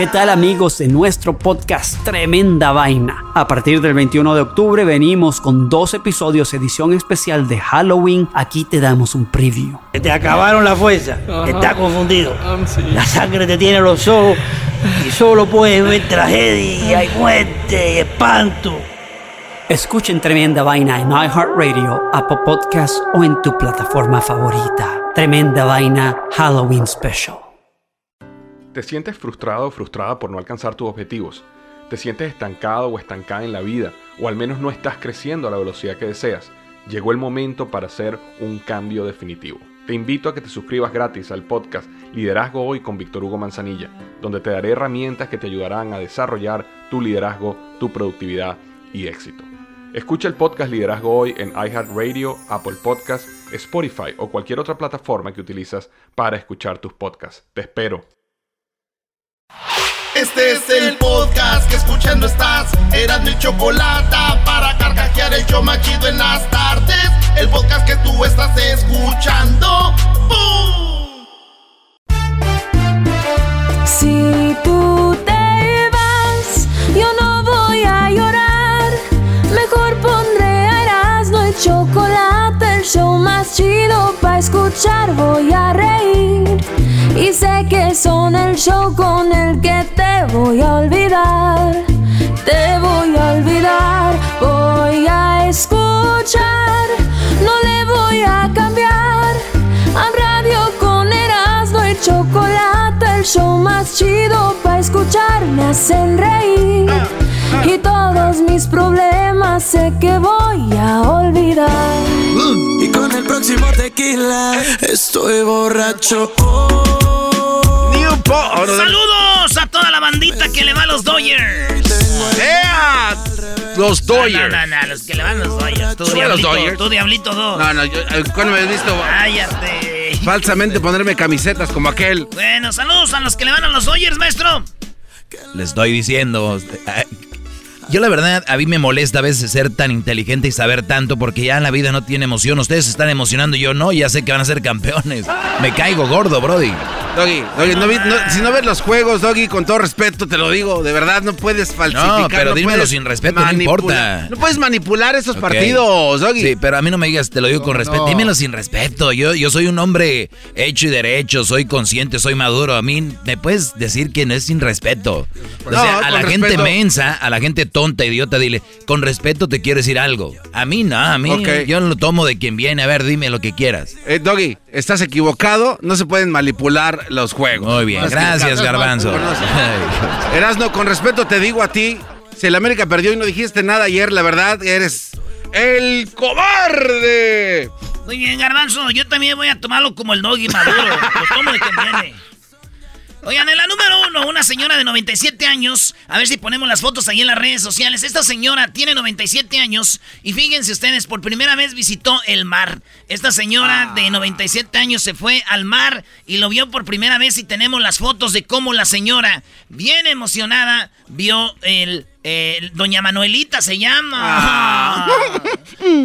¿Qué tal amigos de nuestro podcast Tremenda Vaina? A partir del 21 de octubre venimos con dos episodios edición especial de Halloween. Aquí te damos un preview. Te acabaron la fuerza, estás confundido. La sangre te tiene los ojos y solo puedes ver tragedia y muerte y espanto. Escuchen Tremenda Vaina en iHeartRadio, Apple Podcast o en tu plataforma favorita. Tremenda Vaina Halloween Special. ¿Te sientes frustrado o frustrada por no alcanzar tus objetivos? ¿Te sientes estancado o estancada en la vida? ¿O al menos no estás creciendo a la velocidad que deseas? Llegó el momento para hacer un cambio definitivo. Te invito a que te suscribas gratis al podcast Liderazgo Hoy con Víctor Hugo Manzanilla, donde te daré herramientas que te ayudarán a desarrollar tu liderazgo, tu productividad y éxito. Escucha el podcast Liderazgo Hoy en iHeartRadio, Apple Podcasts, Spotify o cualquier otra plataforma que utilizas para escuchar tus podcasts. Te espero. Este es el podcast que escuchando estás. Eran mi chocolate para carcajear el yo machido en las tardes. El podcast que tú estás escuchando. Si tú te vas, yo no voy a llorar. Mejor pondré a Erasmo y chocolate, el show más chido para escuchar. Voy a reír y sé que son el show con el que te voy a olvidar. Te voy a olvidar, voy a escuchar, no le voy a cambiar. A radio con Erasmo y chocolate, el show más chido para escuchar, me hacen reír. Y todos mis problemas sé que voy a olvidar. Y con el próximo tequila estoy borracho. Oh, Saludos a toda la bandita que le va a los Dodgers. ¡Ea! Los Dodgers. No, no, no, los que le van a los Dodgers. Tú, ¿Tú a los Diablito, Dodgers? tú, Diablito 2. No, no, yo, eh, ¿cuándo me has visto Cállate. falsamente ponerme camisetas como aquel? Bueno, saludos a los que le van a los Dodgers, maestro. Le estoy diciendo. Yo la verdad, a mí me molesta a veces ser tan inteligente y saber tanto porque ya la vida no tiene emoción. Ustedes se están emocionando y yo no, ya sé que van a ser campeones. Me caigo gordo, Brody. Doggy, Doggy, no vi- no- si no ves los juegos, Doggy, con todo respeto te lo digo, de verdad no puedes falsificar. No, pero dímelo sin respeto, no importa. No puedes manipular esos partidos, Doggy. Sí, pero a mí no me digas, te lo digo con respeto. Dímelo sin respeto. Yo, yo soy un hombre hecho y derecho, soy consciente, soy maduro. A mí me puedes decir que no es sin respeto. O sea, a la gente mensa, a la gente tonta, idiota, dile, con respeto te quiero decir algo. A mí no, a mí Ok. yo lo tomo de quien viene. A ver, dime lo que quieras. Eh, Doggy, estás equivocado, no se pueden manipular los juegos. Muy bien, Estás gracias. Garbanzo. Erasno, con respeto te digo a ti, si el América perdió y no dijiste nada ayer, la verdad, eres el cobarde. Muy bien, Garbanzo. Yo también voy a tomarlo como el doggy maduro. Lo tomo de quien viene. Oigan, en la número uno, una señora de 97 años. A ver si ponemos las fotos ahí en las redes sociales. Esta señora tiene 97 años y fíjense ustedes, por primera vez visitó el mar. Esta señora de 97 años se fue al mar y lo vio por primera vez y tenemos las fotos de cómo la señora, bien emocionada, vio el... el- Doña Manuelita se llama.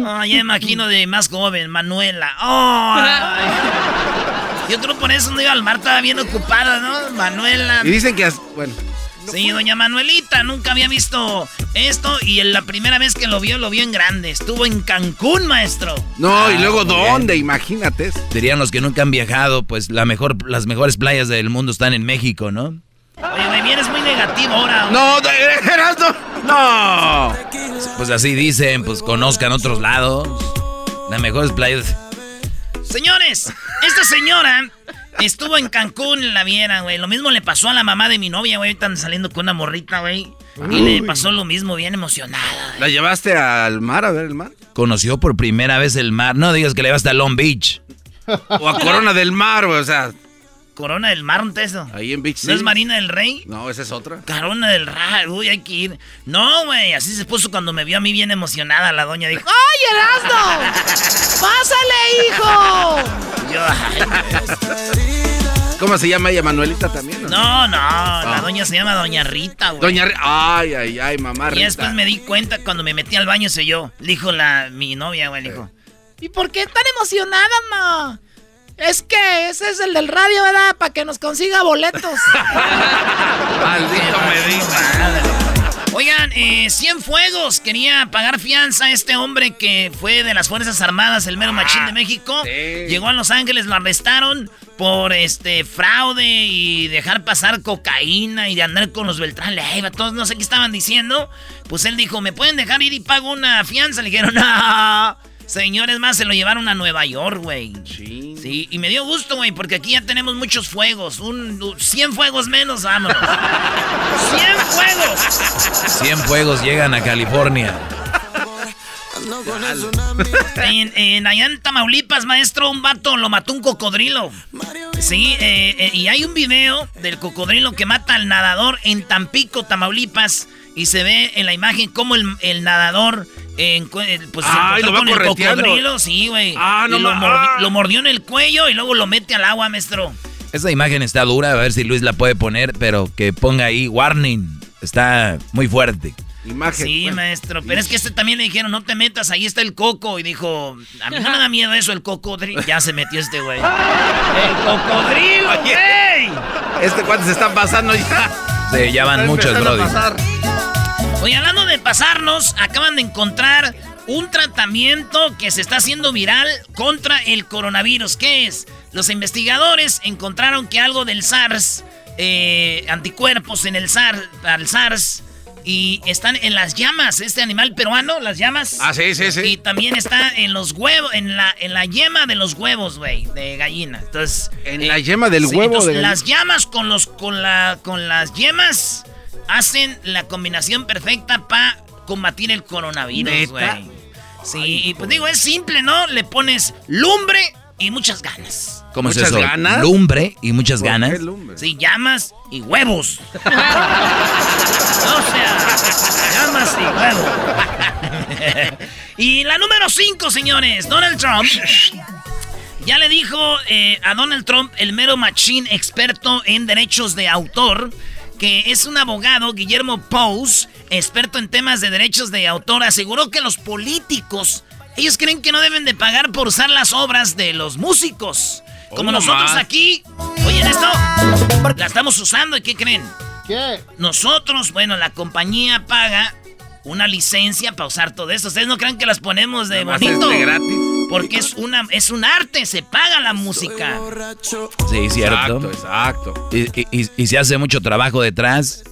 Ah, ya imagino de más joven, Manuela. Ay. Yo creo por eso no iba al mar, estaba bien ocupada, ¿no? Manuela. Y dicen que, bueno, Sí, doña Manuelita, nunca había visto esto y en la primera vez que lo vio, lo vio en grande. Estuvo en Cancún, maestro. no, y luego muy bien. dónde, imagínate. Dirían los que nunca han viajado, pues la mejor, las mejores playas del mundo están en México, ¿no? Oye, me vienes muy negativo ahora. No, Erasno, no. Pues así dicen, pues conozcan otros lados. Las mejores playas. Señores, esta señora estuvo en Cancún, la vieran, güey. Lo mismo le pasó a la mamá de mi novia, güey. Están saliendo con una morrita, güey. Y le pasó lo mismo, bien emocionada. ¿La llevaste al mar a ver el mar? Conoció por primera vez el mar. No digas que le vas hasta Long Beach. O a Corona del Mar, güey, o sea, Corona del Mar, ¿no es eso? ahí en Beach ¿No es. Marina del Rey? No, esa es otra. Corona del Rey, uy, hay que ir. No, güey, así se puso cuando me vio a mí bien emocionada. La doña dijo, ¡Ay, Erasmo! ¡Pásale, ¿Cómo se llama ella? Manuelita también. ¿o? no, no, la doña se llama Doña Rita, güey. Doña Ri- Ay, ay, ay, mamá Y Rita. después me di cuenta cuando me metí al baño, se yo. Le dijo la, mi novia, güey, le dijo, ¿y por qué tan emocionada, ma? Es que ese es el del radio, ¿verdad? Para que nos consiga boletos. Maldito me Oigan, eh, Cienfuegos quería pagar fianza a este hombre que fue de las Fuerzas Armadas, el mero machín de México. Llegó a Los Ángeles, lo arrestaron por este fraude y dejar pasar cocaína y de andar con los Beltrán Leiva, todos no sé qué estaban diciendo. Pues él dijo, ¿me pueden dejar ir y pago una fianza? Le dijeron, no. Señores más, se lo llevaron a Nueva York, güey. Sí. Sí, y me dio gusto, güey, porque aquí ya tenemos muchos fuegos. Un, 100 fuegos menos, vámonos. 100 fuegos. 100 fuegos llegan a California. En, en, allá en Tamaulipas, maestro, un vato lo mató un cocodrilo. Sí, eh, eh, y hay un video del cocodrilo que mata al nadador en Tampico, Tamaulipas. Y se ve en la imagen cómo el, nadador en, eh, pues Ay, lo con el cocodrilo, sí, güey. Ah, no, lo, ah. lo, mordió en el cuello y luego lo mete al agua, maestro. Esa imagen está dura, a ver si Luis la puede poner, pero que ponga ahí warning. Está muy fuerte. Imagen. Sí, maestro, pero es que este también le dijeron, no te metas, ahí está el coco. Y dijo, a mí no me da miedo eso, el cocodrilo. Ya se metió este güey. ¡El cocodrilo, güey! Este cuate se está pasando ya. Sí, ya van muchos, brody. Oye, hablando de pasarnos, acaban de encontrar un tratamiento que se está haciendo viral contra el coronavirus. ¿Qué es? Los investigadores encontraron que algo del SARS, eh, anticuerpos en el SARS, al SARS, y están en las llamas, este animal peruano, las llamas. Ah, sí, sí, sí. Y también está en los huevos, en la, en la yema de los huevos, güey, de gallina. Entonces. En la yema del huevo de Las llamas con los, con la, con las yemas hacen la combinación perfecta para combatir el coronavirus, güey. Sí, y pues digo, es simple, ¿no? Le pones lumbre y muchas ganas. ¿Cómo es eso? ganas? Lumbre y muchas ganas. Sí, llamas y huevos. o sea, llamas y huevos. y la número 5, señores, Donald Trump. Ya le dijo eh, a Donald Trump, el mero machín experto en derechos de autor, que es un abogado, Guillermo Pous, experto en temas de derechos de autor, aseguró que los políticos, ellos creen que no deben de pagar por usar las obras de los músicos. Como nosotros aquí, oyen esto, la estamos usando y ¿qué creen? ¿Qué? Nosotros, bueno, la compañía paga una licencia para usar todo eso. Ustedes no crean que las ponemos de bonito. gratis. Porque es una es un arte, se paga la música. Sí, cierto. Exacto, exacto. Y, y, se hace mucho trabajo detrás.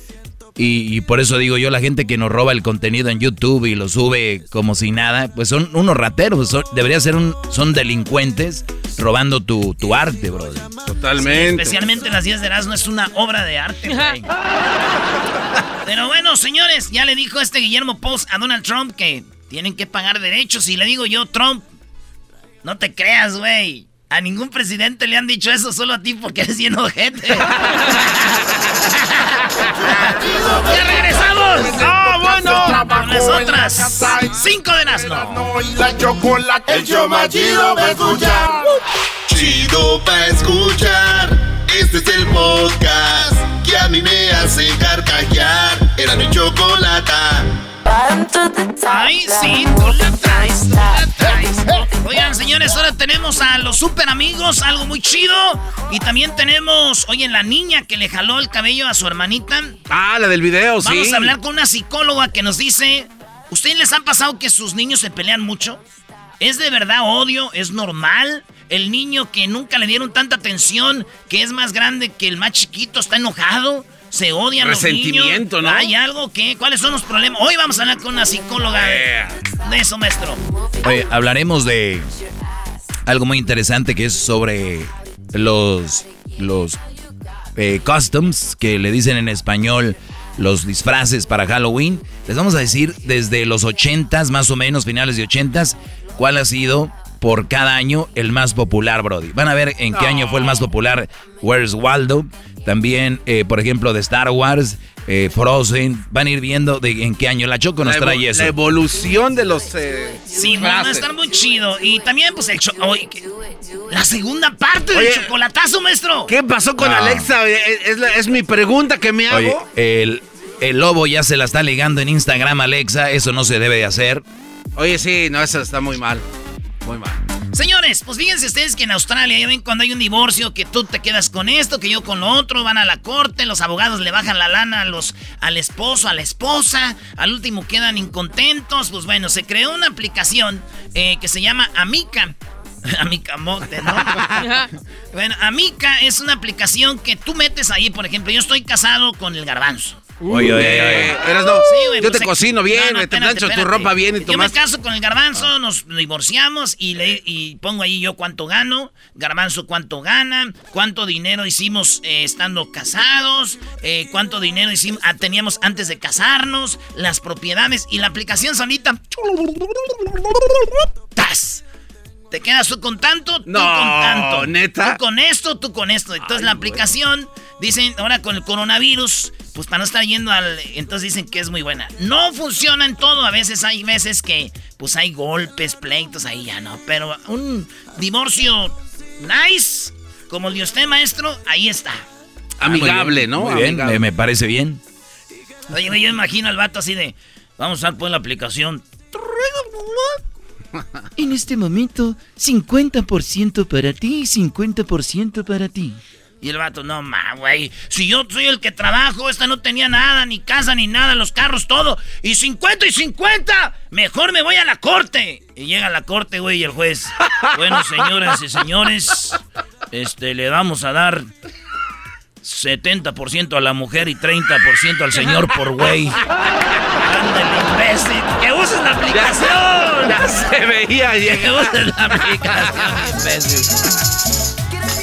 Y, por eso digo yo, la gente que nos roba el contenido en YouTube y lo sube como si nada, pues son unos rateros, debería ser un, son delincuentes robando tu, tu arte, bro. Totalmente. especialmente las 10 de no es una obra de arte, güey. Pero bueno, señores, ya le dijo este Guillermo Post a Donald Trump que tienen que pagar derechos. Y le digo yo, Trump, no te creas, güey. A ningún presidente le han dicho eso, solo a ti porque eres bien ojete. ¡Ya regresamos! ¡Ah, bueno! Con las otras cinco de Nazno. Y la chocolate, el show más chido para escuchar. Chido para escuchar. Este es el podcast que a mí me hace carcajear. Era mi chocolate. Ay, sí, tú la traes, tú la traes. Oigan, señores, ahora tenemos a los super amigos, algo muy chido. Y también tenemos, oye, la niña que le jaló el cabello a su hermanita. Ah, la del video, sí. Vamos a hablar con una psicóloga que nos dice, ¿ustedes les han pasado que sus niños se pelean mucho? ¿Es de verdad odio? ¿Es normal? El niño que nunca le dieron tanta atención, que es más grande que el más chiquito, está enojado se odian Resentimiento, los ¿no? ¿Hay algo que? ¿Cuáles son los problemas? Hoy vamos a hablar con una psicóloga de, eso, maestro. Oye, hablaremos de algo muy interesante que es sobre los, los eh, customs, que le dicen en español los disfraces para Halloween. Les vamos a decir desde los 80 más o menos, finales de 80s, cuál ha sido por cada año el más popular, Brody. Van a ver en qué año fue el más popular Where's Waldo. También, eh, por ejemplo, de Star Wars, eh, Frozen. Van a ir viendo de en qué año la Choco nos trae eso. La evolución de los. Eh, sí, van a estar muy chido. Y también, pues, el La segunda parte del chocolatazo, maestro. ¿Qué pasó con Alexa? Es, mi pregunta que me hago. el, el lobo ya se la está ligando en Instagram, Alexa. Eso no se debe de hacer. Oye, sí, no, eso está muy mal. Muy mal. Señores, pues fíjense ustedes que en Australia, ya ven cuando hay un divorcio, que tú te quedas con esto, que yo con lo otro, van a la corte, los abogados le bajan la lana a los, al esposo, a la esposa, al último quedan incontentos. Pues bueno, se creó una aplicación eh, que se llama Amica. Amica Mote, ¿no? bueno, Amica es una aplicación que tú metes ahí, por ejemplo, yo estoy casado con el garbanzo. Oye, oye, oye. Eras no, yo te cocino bien, te plancho tu ropa bien y tu Yo me caso con el garbanzo, nos divorciamos y, le, y pongo ahí yo cuánto gano, garbanzo cuánto gana, cuánto dinero hicimos eh, estando casados, eh, cuánto dinero hicimos, ah, teníamos antes de casarnos, las propiedades y la aplicación solita. ¡Tas! Te quedas tú con tanto, tú No, con tanto. ¿neta? Tú con esto, tú con esto. Entonces la aplicación, dicen, ahora con el coronavirus, pues para no estar yendo al... Entonces dicen que es muy buena. No funciona en todo. A veces hay veces que, pues hay golpes, pleitos, ahí ya no. Pero un divorcio nice, como el de usted, maestro, ahí está. Amigable, ¿no? Muy bien, Amigable. me, me parece bien. Oye, yo imagino al vato así de, vamos a usar pues la aplicación. En este momento, 50% para ti y 50% para ti. Y el vato, no ma, güey. Si yo soy el que trabajo, esta no tenía nada, ni casa, ni nada, los carros, todo. Y 50 y 50, mejor me voy a la corte. Y llega a la corte, güey, y el juez. Bueno, señoras y señores, este, le vamos a dar 70% a la mujer y 30% al señor por güey. Ándale, imbécil. ¡Que uses la aplicación! Ya se veía ¡Que llegar. uses la aplicación, imbécil!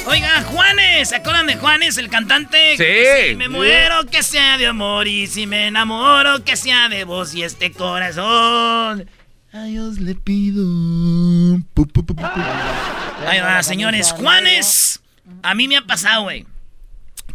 Oiga, Juanes, ¿se acuerdan de Juanes, el cantante? Sí. Si me muero, que sea de amor, y si me enamoro, que sea de vos y este corazón. A Dios le pido. Ahí va, señores. Juanes, a mí me ha pasado, güey,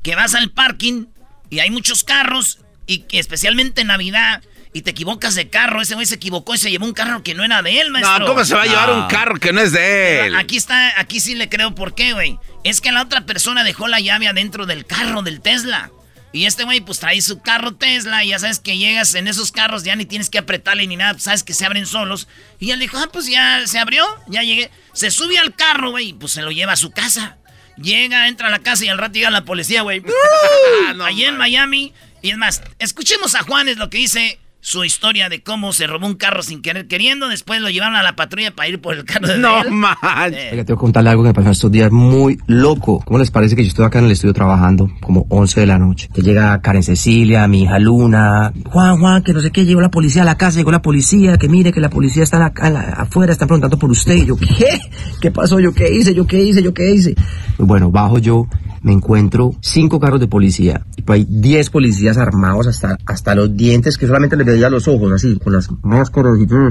que vas al parking y hay muchos carros, y que especialmente en Navidad, y te equivocas de carro. Ese güey se equivocó y se llevó un carro que no era de él, maestro. No, ¿cómo se va a llevar un carro que no es de él? Aquí está, aquí sí le creo por qué, güey. Es que la otra persona dejó la llave adentro del carro del Tesla. Y este güey, pues trae su carro Tesla y ya sabes que llegas en esos carros, ya ni tienes que apretarle ni nada, pues, sabes que se abren solos. Y él dijo, ah, pues ya se abrió, ya llegué. Se sube al carro, güey, y pues se lo lleva a su casa. Llega, entra a la casa y al rato llega la policía, güey. Allí en Miami. Y es más, escuchemos a Juanes lo que dice su historia de cómo se robó un carro sin querer queriendo. Después lo llevaron a la patrulla para ir por el carro de No manches. Eh, Oiga, tengo que contarle algo que me pasó estos días muy loco. ¿Cómo les parece que yo estoy acá en el estudio trabajando como 11 de la noche? Que llega Karen Cecilia, mi hija Luna. Juan, Juan, que no sé qué, llegó la policía a la casa, llegó la policía, que mire que la policía está en la- afuera, están preguntando por usted. Y yo, ¿qué? ¿Qué pasó? ¿Yo qué hice? ¿Yo qué hice? ¿Yo qué hice? Pues bueno, bajo yo, me encuentro cinco carros de policía. Y pues hay 10 policías armados hasta, hasta los dientes, que solamente les veía los ojos, así, con las máscaras y todo,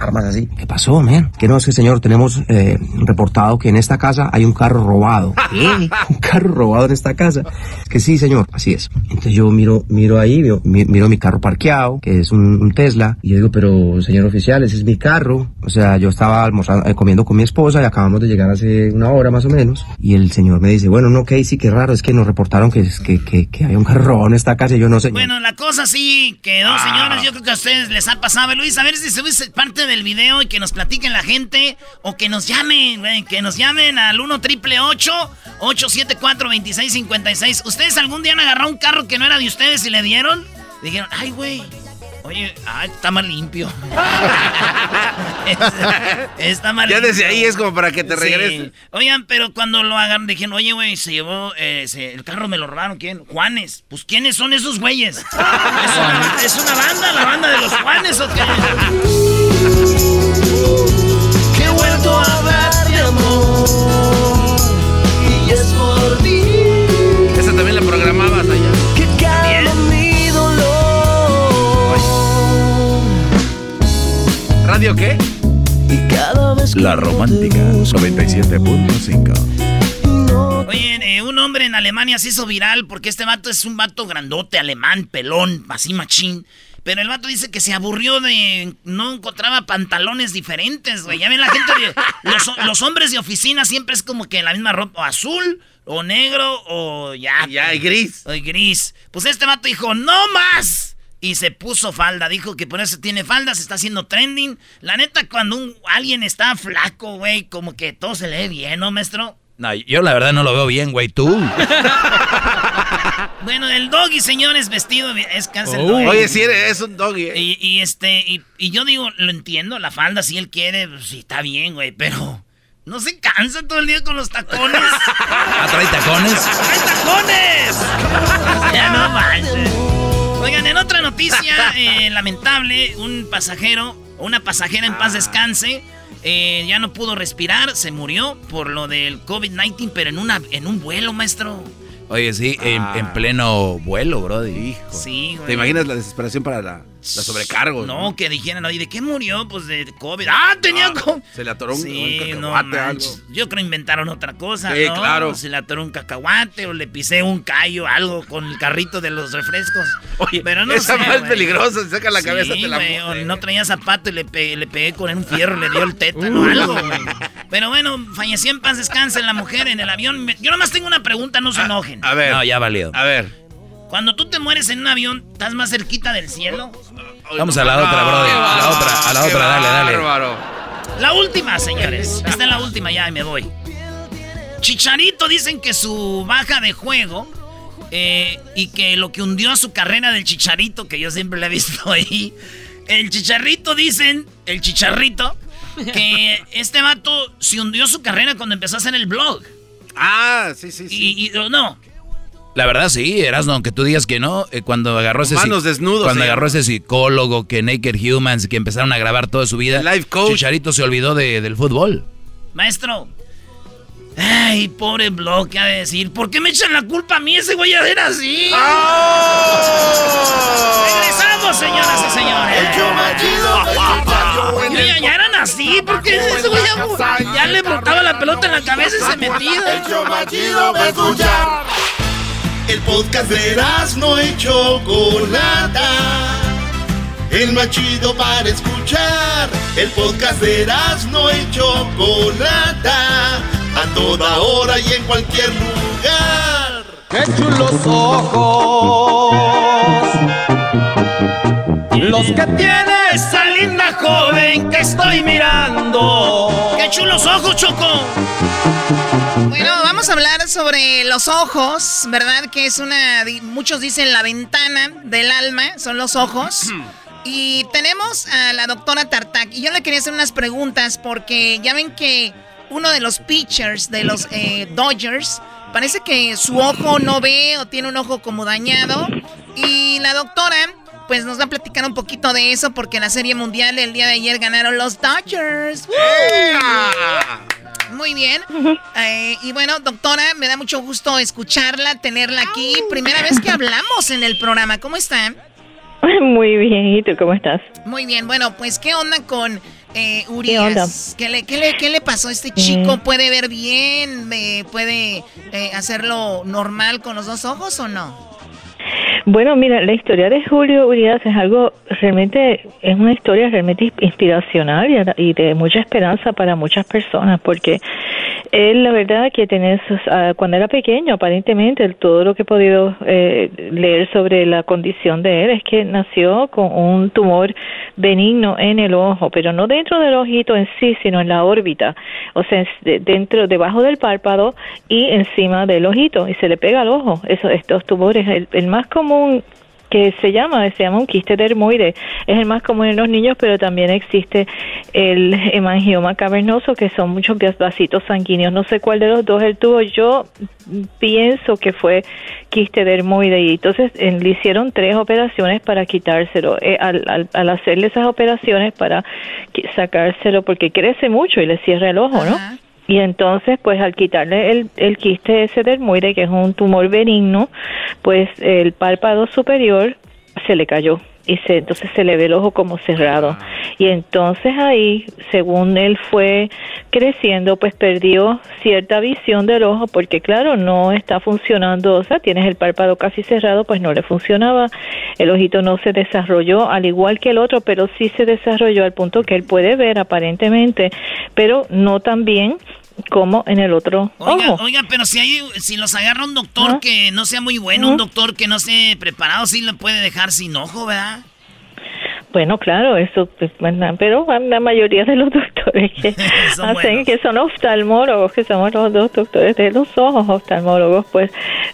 armas así. ¿Qué pasó, man? Que no, es que señor, tenemos eh, reportado que en esta casa hay un carro robado. ¿Qué? Un carro robado en esta casa. Es que sí, señor, así es. Entonces yo miro, miro ahí, veo- mi- miro, mi carro parqueado, que es un, un Tesla, y yo digo, pero señor oficial, ese es mi carro. O sea, yo estaba almorzando, eh, comiendo con mi esposa y acabamos de llegar hace una hora más o menos. Y el señor me dice, bueno, no, Casey, qué raro, es que nos reportaron que, que, que, que hay un carro robado en esta casa yo no sé. Bueno, la cosa sí quedó, señores. Yo creo que a ustedes les ha pasado. Luis, a ver si se ve parte del video y que nos platiquen la gente o que nos llamen, güey, que nos llamen al 1 triple 874 2656 ¿Ustedes algún día han agarrado un carro que no era de ustedes y le dieron? Dijeron, ay, güey. Oye, ah, está más limpio. está más Ya limpio. desde ahí es como para que te Sí. regreses. Oigan, pero cuando lo hagan, dijeron, oye, güey, se llevó, eh, se- el carro me lo robaron, ¿quién? Juanes. Pues, ¿quiénes son esos güeyes? ¿Es una, es una banda, la banda de los Juanes o qué? ¿Radio qué? y cada vez que La romántica 97.5. Oye, eh, un hombre en Alemania se hizo viral porque este vato es un vato grandote, alemán, pelón, así machín. Pero el vato dice que se aburrió de... No encontraba pantalones diferentes, güey. Ya ven la gente de... Los, los hombres de oficina siempre es como que la misma ropa. O azul, o negro, o ya. Ya, y gris. O gris. Pues este vato dijo, no más. Y se puso falda. Dijo que por eso tiene falda, se está haciendo trending. La neta, cuando un, alguien está flaco, güey, como que todo se lee bien, ¿no, maestro? No, yo la verdad no lo veo bien, güey, tú. bueno, el doggy, señores, vestido es cáncer. Oh. Oye, sí, es un doggy. eh. Y, y este, y, y yo digo, lo entiendo, la falda, si él quiere, pues, sí, está bien, güey, pero no se cansa todo el día con los tacones. ¿Ah, trae tacones? ¡Trae tacones! ya no manches. Oigan, en otra noticia eh, lamentable, un pasajero, una pasajera en paz descanse, eh, ya no pudo respirar, se murió por lo del COVID-19, pero en, una, en un vuelo, maestro. Oye, sí, en, en pleno vuelo, brody. Hijo. Sí, güey. ¿Te imaginas la desesperación para la, la sobrecargo? No, que dijeran, ¿y de qué murió? Pues de COVID. ¡Ah, tenía COVID! Se le atoró un, Sí, un no cacahuate, manches. algo. Yo creo inventaron otra cosa, Sí, ¿no? claro. Se le atoró un cacahuate o le pisé un callo, algo con el carrito de los refrescos. Oye, pero no esa sé, más güey. peligrosa, se saca la Sí, cabeza de la güey, o no traía zapato y le, pe- le pegué con un fierro, le dio el tétano, algo, güey. Pero bueno, falleció en paz descanse la mujer en el avión. Yo nomás tengo una pregunta, no se enojen. A ver. No, ya valió. A ver. Cuando tú te mueres en un avión, ¿estás más cerquita del cielo? Vamos a la otra, brody. A la otra, a la otra, dale, dale. bárbaro. La última, señores. Esta es la última ya y me voy. Chicharito dicen que su baja de juego eh, y que lo que hundió a su carrera del Chicharito, que yo siempre le he visto ahí. El Chicharrito dicen, el Chicharrito, que este vato se hundió su carrera cuando empezó a hacer el blog. Ah, sí, sí, sí. Y, y- no, La verdad sí, Erasno, aunque tú digas que no, eh, cuando agarró ese Manos desnudos, cuando se agarró ese psicólogo, que Naked Humans, que empezaron a grabar toda su vida, Life coach. Chicharito se olvidó de- del fútbol. maestro. Ay, pobre blog, ¿qué ha de decir? ¿Por qué me echan la culpa a mí? Ese güey era así. Regresamos, señoras y señores. El en Ya, eran así, porque ese güey ya, ya le brotaba la pelota en la cabeza y se metía. El escuchar. El podcast de no y Chocolata. El más chido para escuchar. El podcast de no y Chocolata. A toda hora y en cualquier lugar. ¡Qué chulos ojos! Los que tiene esa linda joven que estoy mirando. ¡Qué chulos ojos, Choco! Bueno, vamos a hablar sobre los ojos, ¿verdad? Que es una. Muchos dicen la ventana del alma, son los ojos. Y tenemos a la doctora Tartak. Y yo le quería hacer unas preguntas porque ya ven que uno de los pitchers de los eh, Dodgers parece que su ojo no ve o tiene un ojo como dañado. Y la doctora, pues nos va a platicar un poquito de eso porque en la Serie Mundial el día de ayer ganaron los Dodgers. ¡Woo! Muy bien. Eh, y bueno, doctora, me da mucho gusto escucharla, tenerla aquí. Primera vez que hablamos en el programa. ¿Cómo está? Muy bien, ¿y tú cómo estás? Muy bien. Bueno, pues, ¿qué onda con eh? Urias? ¿Qué, le, qué, le, qué le pasó? ¿Este chico puede ver bien? Eh, ¿Puede eh, hacerlo normal con los dos ojos o no? Bueno, mira, la historia de Julio Urias es algo realmente, es una historia realmente inspiracional y de- mucha esperanza para muchas personas, porque él, la verdad, que tiene sus- ah, cuando era pequeño, aparentemente, todo lo que he podido eh, leer sobre la condición de él es que nació con un tumor benigno en el ojo, pero no dentro del ojito en sí, sino en la órbita, o sea, dentro, debajo del párpado y encima del ojito, y se le pega al ojo. Eso, estos tumores, el más común que se llama, se llama un quiste dermoide, es el más común en los niños, pero también existe el hemangioma cavernoso, que son muchos vasitos sanguíneos. No sé cuál de los dos él tuvo. Yo pienso que fue quiste dermoide y entonces le hicieron tres operaciones para quitárselo. Eh, al, al, al hacerle esas operaciones para sacárselo, porque crece mucho y le cierra el ojo, ¿no? Y entonces, pues al quitarle el, el quiste ese dermoide, que es un tumor benigno, pues el párpado superior se le cayó y se, entonces se le ve el ojo como cerrado. Y entonces ahí, según él fue creciendo, pues perdió cierta visión del ojo porque claro, no está funcionando, o sea, tienes el párpado casi cerrado, pues no le funcionaba, el ojito no se desarrolló al igual que el otro, pero sí se desarrolló al punto que él puede ver aparentemente, pero no tan bien como en el otro oiga, ojo. Oiga, pero si hay, si los agarra un doctor que no sea muy bueno, un doctor que no esté preparado, sí lo puede dejar sin ojo, ¿verdad? Bueno, claro, eso, pues, pero la mayoría de los doctores que hacen, que son oftalmólogos, que somos los dos doctores de los ojos oftalmólogos, pues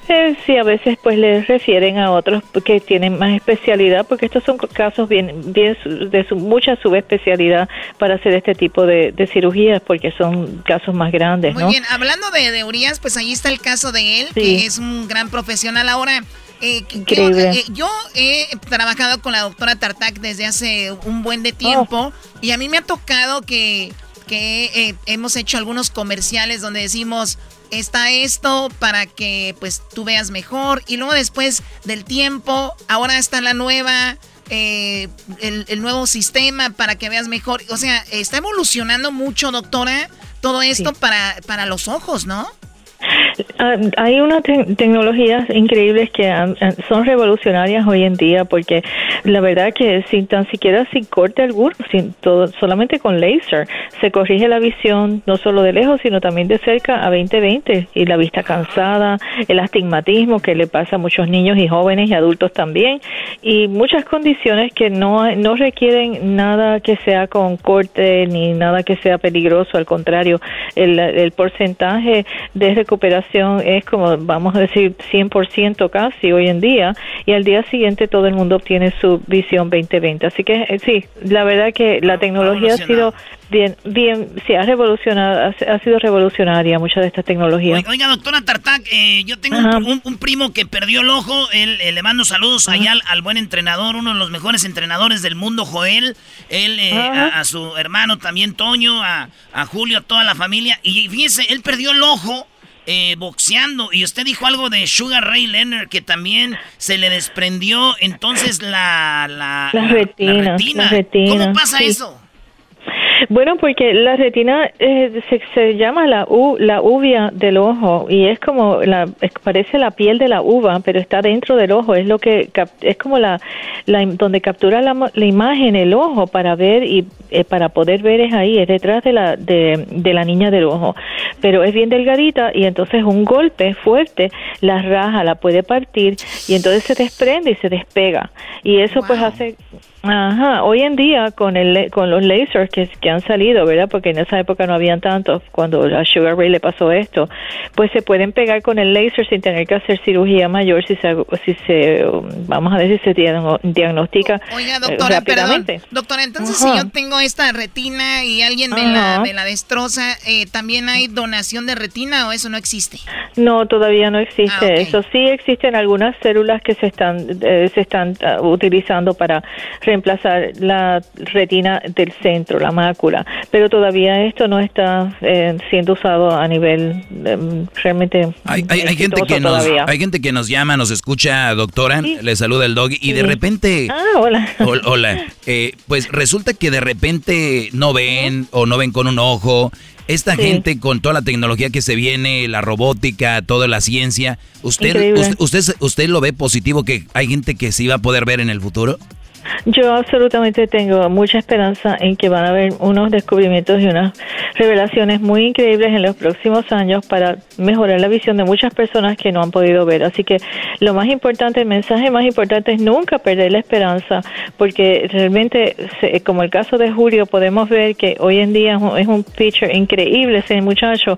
eh, sí, a veces pues les refieren a otros que tienen más especialidad, porque estos son casos bien, bien de su, mucha subespecialidad para hacer este tipo de, cirugías, porque son casos más grandes, Muy bien, hablando de, de Urias, pues ahí está el caso de él, que es un gran profesional. Ahora. Eh, eh, yo he trabajado con la doctora Tartak desde hace un buen de tiempo oh. y a mí me ha tocado que, que eh, hemos hecho algunos comerciales donde decimos está esto para que pues tú veas mejor y luego después del tiempo ahora está la nueva el, nuevo sistema para que veas mejor. O sea está evolucionando mucho doctora todo esto para para los ojos no Ah, hay unas tecnologías increíbles que son revolucionarias hoy en día porque la verdad que sin tan siquiera sin corte alguno, sin solamente con laser se corrige la visión no solo de lejos sino también de cerca a 20-20 y la vista cansada, el astigmatismo que le pasa a muchos niños y jóvenes y adultos también y muchas condiciones que no, no requieren nada que sea con corte ni nada que sea peligroso, al contrario, el porcentaje de recuperación es como, vamos a decir, 100% casi hoy en día, y al día siguiente todo el mundo obtiene su visión 2020. Así que eh, sí, la verdad que la tecnología ha sido bien, bien, sí, ha revolucionado, ha, sido revolucionaria muchas de estas tecnologías. Oiga, doctora Tartak, eh, yo tengo un, primo que perdió el ojo, él, eh, le mando saludos allá al, buen entrenador, uno de los mejores entrenadores del mundo, Joel, él, a, su hermano también, Toño, a, a Julio, a toda la familia, y fíjese, él perdió el ojo eh, boxeando. Y usted dijo algo de Sugar Ray Leonard que también se le desprendió entonces la, la, retina, ¿Cómo pasa eso? Bueno, porque la retina eh, se, llama la u, la uvia del ojo y es como la parece la piel de la uva, pero está dentro del ojo. Es lo que es como la, la donde captura la, la, imagen el ojo para ver y eh, para poder ver es ahí, es detrás de la de, de la niña del ojo. Pero es bien delgadita y entonces un golpe fuerte la raja, la puede partir y entonces se desprende y se despega y eso pues hace Ajá, hoy en día con el con los lasers que, que, han salido, ¿verdad? Porque en esa época no habían tantos cuando a Sugar Ray le pasó esto, pues se pueden pegar con el laser sin tener que hacer cirugía mayor si se si se vamos a decir se diagnostica Oiga, doctora, perdón. Doctora, entonces si yo tengo esta retina y alguien me la, me la destroza, eh, ¿también hay donación de retina o eso no existe? No, todavía no existe. Ah, eso sí existen algunas células que se están eh, se están ah, utilizando para reemplazar la retina del centro, la mácula, pero todavía esto no está eh, siendo usado a nivel em, realmente. Hay, gente que nos, hay gente que nos llama, nos escucha, doctora, le saluda el dog y de repente. Ah, hola. hola. Eh, pues resulta que de repente no ven o no ven con un ojo. Esta gente con toda la tecnología que se viene, la robótica, toda la ciencia, ¿usted, usted, usted, usted lo ve positivo que hay gente que sí va a poder ver en el futuro? Yo absolutamente tengo mucha esperanza en que van a haber unos descubrimientos y unas revelaciones muy increíbles en los próximos años para mejorar la visión de muchas personas que no han podido ver. Así que lo más importante, el mensaje más importante es nunca perder la esperanza, porque realmente, como el caso de Julio, podemos ver que hoy en día es un feature increíble ese muchacho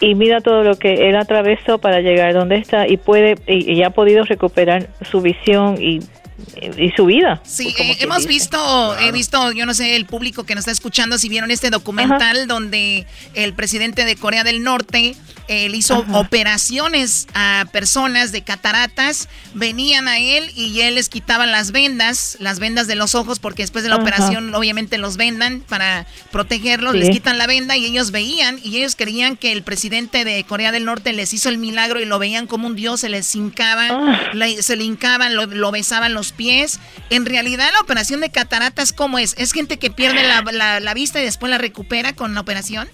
y mira todo lo que él atravesó para llegar donde está y puede y ha podido recuperar su visión y y su vida. Sí, pues, eh, hemos visto, he visto, yo no sé, el público que nos está escuchando, si vieron este documental donde el presidente de Corea del Norte él hizo operaciones a personas de cataratas, venían a él y él les quitaba las vendas, las vendas de los ojos, porque después de la operación obviamente los vendan para protegerlos, les quitan la venda y ellos veían y ellos creían que el presidente de Corea del Norte les hizo el milagro y lo veían como un dios, se les hincaban, ah. se le hincaban, lo, besaban los pies. En realidad la operación de cataratas, ¿cómo es? ¿Es gente que pierde la, la vista y después la recupera con la operación?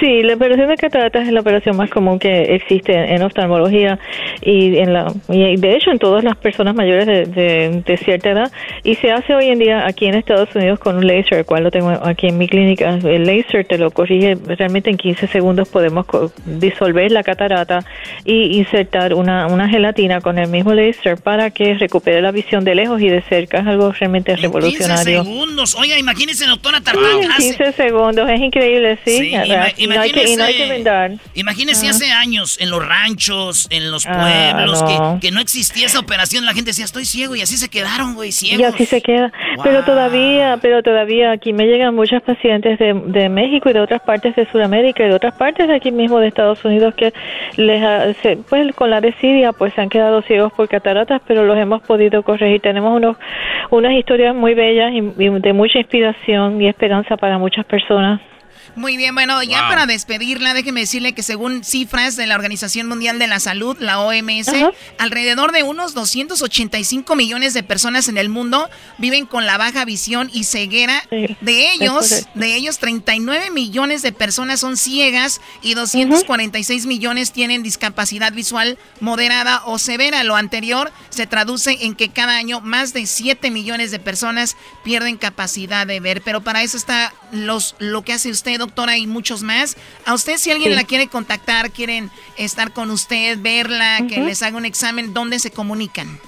Sí, la operación de cataratas es la operación más común que existe en oftalmología y en la y de hecho en todas las personas mayores de, de, de cierta edad y se hace hoy en día aquí en Estados Unidos con un láser, el cual lo tengo aquí en mi clínica. El láser te lo corrige realmente en 15 segundos podemos co- disolver la catarata y insertar una, una gelatina con el mismo láser para que recupere la visión de lejos y de cerca. Es algo realmente 15 revolucionario. segundos. Oiga, imagínese, doctora Tartán. Sí, en hace- 15 segundos, es increíble, sí. Sí, ¿verdad? ima- y, no hay que, y no hay que imagínese-. Imagínese Ah. hace años en los ranchos, en los Ah, pueblos, no. que, que no existía esa operación. La gente decía, estoy ciego y así se quedaron, güey, ciegos. Y así se queda. Pero todavía, pero todavía aquí me llegan muchos pacientes de, de México y de otras partes de Sudamérica y de otras partes de aquí mismo de Estados Unidos que les pues con la desidia pues se han quedado ciegos por cataratas, pero los hemos podido corregir. Tenemos unos unas historias muy bellas y, y de mucha inspiración y esperanza para muchas personas. Muy bien, bueno, ya Wow. para despedirla, déjeme decirle que según cifras de la Organización Mundial de la Salud, la OMS, alrededor de unos 285 millones de personas en el mundo viven con la baja visión y ceguera. de ellos, de ellos 39 millones de personas son ciegas y 246 millones tienen discapacidad visual moderada o severa. Lo anterior se traduce en que cada año más de 7 millones de personas pierden capacidad de ver, pero para eso está los lo que hace usted, doctora, y muchos más. A usted si alguien Sí. la quiere contactar, quieren estar con usted, verla, que les haga un examen, ¿dónde se comunican?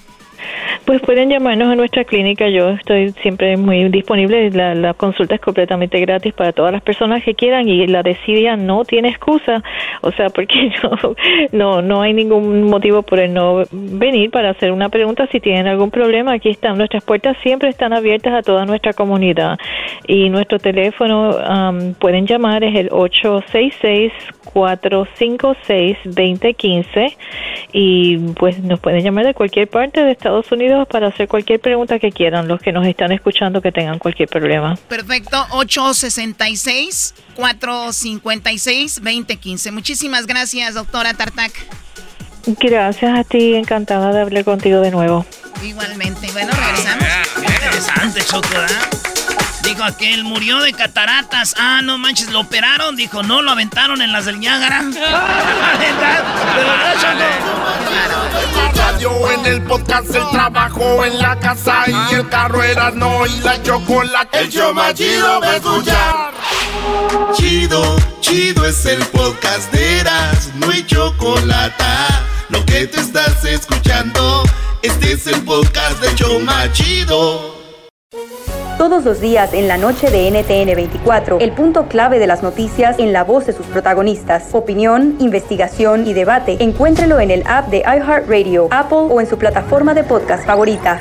Pues pueden llamarnos a nuestra clínica. Yo estoy siempre muy disponible. La, la consulta es completamente gratis para todas las personas que quieran y la desidia no tiene excusa. O sea, porque no, no, no hay ningún motivo por el no venir para hacer una pregunta. Si tienen algún problema, aquí están. Nuestras puertas siempre están abiertas a toda nuestra comunidad. Y nuestro teléfono am, pueden llamar es el 866-456-2015 y pues nos pueden llamar de cualquier parte de Estados Unidos para hacer cualquier pregunta que quieran, los que nos están escuchando que tengan cualquier problema. Perfecto, 866-456-2015. Muchísimas gracias, doctora Tartac. Gracias a ti, encantada de hablar contigo de nuevo. Igualmente. Bueno, regresamos. Interesante, Choco, ¿verdad? Dijo aquel, murió de cataratas. Ah, no manches, lo operaron. Dijo, no, lo aventaron en las del Niágara. Radio, en el podcast, el trabajo, en la casa y el carro era no y la chocolate. El show más chido va a escuchar. Chido, chido es el podcast de Eras, no hay chocolate. Lo que te estás escuchando, este es el podcast de Choma Chido. Todos los días en la noche de NTN 24, el punto clave de las noticias en la voz de sus protagonistas. Opinión, investigación y debate. Encuéntrelo en el app de iHeartRadio, Apple o en su plataforma de podcast favorita.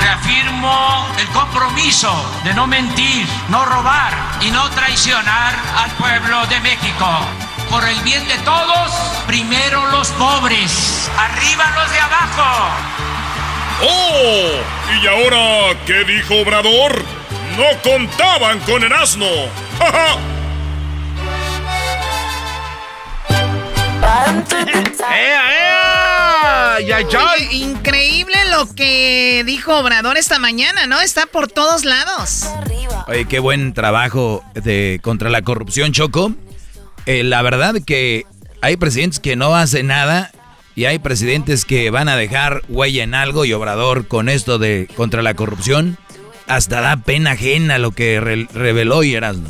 Reafirmo el compromiso de no mentir, no robar y no traicionar al pueblo de México. Por el bien de todos, primero los pobres, arriba los de abajo. ¡Oh! ¿Y ahora qué dijo Obrador? No contaban con el asno. ¡Ja, ja! Oye, Increíble lo que dijo Obrador esta mañana, ¿no? Está por todos lados. Oye, qué buen trabajo de contra la corrupción, Choco. Eh, la verdad que hay presidentes que no hacen nada y hay presidentes que van a dejar huella en algo y Obrador con esto de contra la corrupción hasta da pena ajena lo que re- reveló y Erasmo.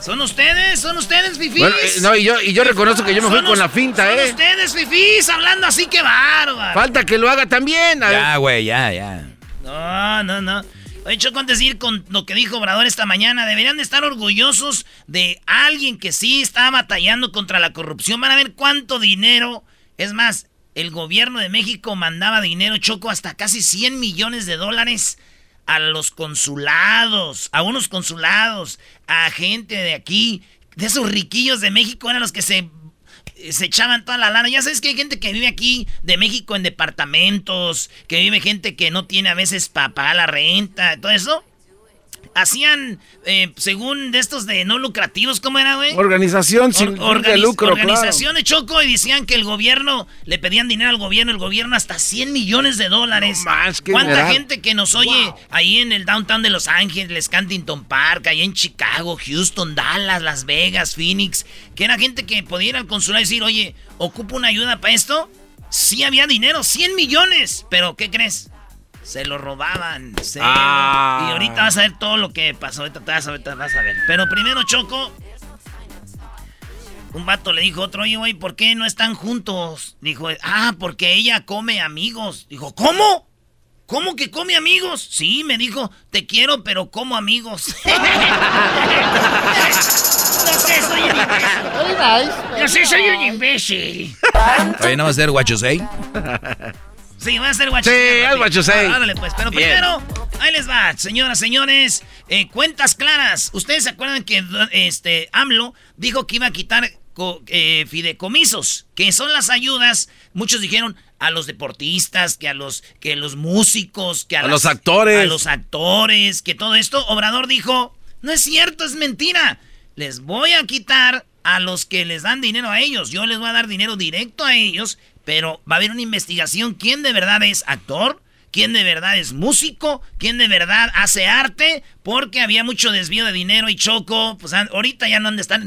¿Son ustedes? ¿Son ustedes, fifís? Bueno, eh, no, y yo, y yo reconozco que yo me fui Son con la finta, son ¿eh? ustedes, fifís, hablando así que bárbaro. Falta que lo haga también. a. Ya, güey, ya, ya. No, no, no. Oye, Choco, antes de ir con lo que dijo Obrador esta mañana, deberían de estar orgullosos de alguien que sí está batallando contra la corrupción. Van a ver cuánto dinero. Es más, el gobierno de México mandaba dinero, Choco, hasta casi 100 millones de dólares a los consulados, a unos consulados, a gente de aquí, de esos riquillos de México, eran los que se se echaban toda la lana. Ya sabes que hay gente que vive aquí de México en departamentos, que vive gente que no tiene a veces para pagar la renta, todo eso. Hacían, eh, según de estos de no lucrativos, ¿cómo era, güey? Organización sin de lucro, Organización de Choco y decían que el gobierno, le pedían dinero al gobierno, el gobierno hasta 100 millones de dólares. ¿Cuánta gente que nos oye ahí en el downtown de Los Ángeles, Cantington Park, ahí en Chicago, Houston, Dallas, Las Vegas, Phoenix, que era gente que podía ir al consulado y decir, oye, ¿ocupo una ayuda para esto? Sí había dinero, 100 millones, pero ¿qué crees? Se lo robaban. Ah. Y ahorita vas a ver todo lo que pasó. Ahorita vas a ver, vas a ver. Pero primero, Choco. Un vato le dijo a otro, oye, güey, ¿por qué no están juntos? Dijo, ah, porque ella come amigos. Dijo, ¿cómo? ¿Cómo que come amigos? Sí, me dijo, te quiero, pero como amigos. no sé, soy un imbécil. No sé, soy un imbécil. Oye, ¿no va a ser guachosei? Sí, va a ser guachosei. Sí, es guachosei. Ah, pues. Pero primero, ahí les va, señoras, señores. Eh, cuentas claras. ¿Ustedes se acuerdan que este AMLO dijo que iba a quitar eh, fideicomisos? Que son las ayudas. Muchos dijeron a los deportistas, que a los, que los músicos, que a, los actores. A los actores, que todo esto. Obrador dijo, no es cierto, es mentira. Les voy a quitar a los que les dan dinero a ellos. Yo les voy a dar dinero directo a ellos pero va a haber una investigación. ¿Quién de verdad es actor? ¿Quién de verdad es músico? ¿Quién de verdad hace arte? Porque había mucho desvío de dinero y choco. Pues ahorita ya no estar.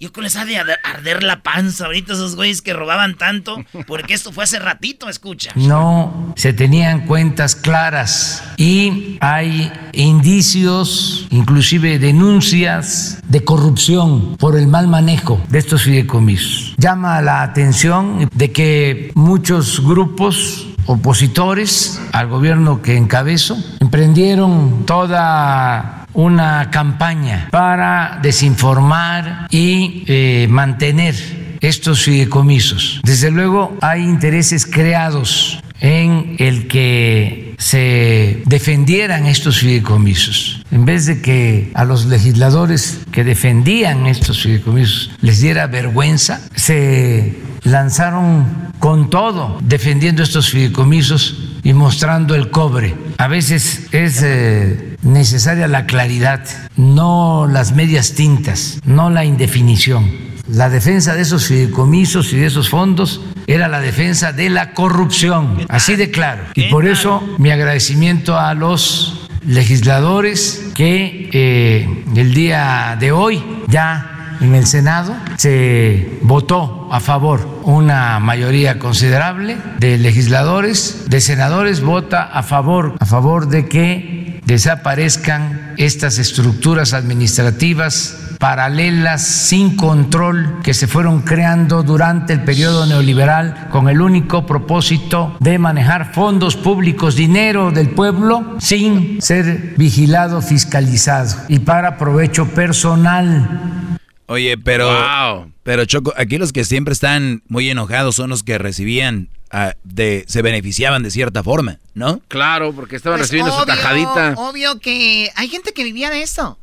Yo creo les ha de arder la panza ahorita esos güeyes que robaban tanto, porque esto fue hace ratito, escucha. No se tenían cuentas claras y hay indicios, inclusive denuncias de corrupción por el mal manejo de estos fideicomisos. Llama la atención de que muchos grupos opositores al gobierno que encabezo emprendieron toda una campaña para desinformar y eh, mantener estos fideicomisos. Desde luego hay intereses creados en el que se defendieran estos fideicomisos. En vez de que a los legisladores que defendían estos fideicomisos les diera vergüenza, se lanzaron con todo defendiendo estos fideicomisos y mostrando el cobre. A veces es eh, necesaria la claridad, no las medias tintas, no la indefinición. La defensa de esos fideicomisos y de esos fondos era la defensa de la corrupción, así de claro. Y por eso mi agradecimiento a los legisladores que eh, el día de hoy ya en el Senado se votó a favor una mayoría considerable de legisladores, de senadores vota a favor a favor de que desaparezcan estas estructuras administrativas paralelas sin control que se fueron creando durante el periodo neoliberal con el único propósito de manejar fondos públicos, dinero del pueblo, sin ser vigilado, fiscalizado y para provecho personal. Oye, pero, pero Choco, aquí los que siempre están muy enojados son los que recibían, ah, de, se beneficiaban de cierta forma, ¿no? Claro, porque estaban pues recibiendo su tajadita. Obvio que hay gente que vivía de eso.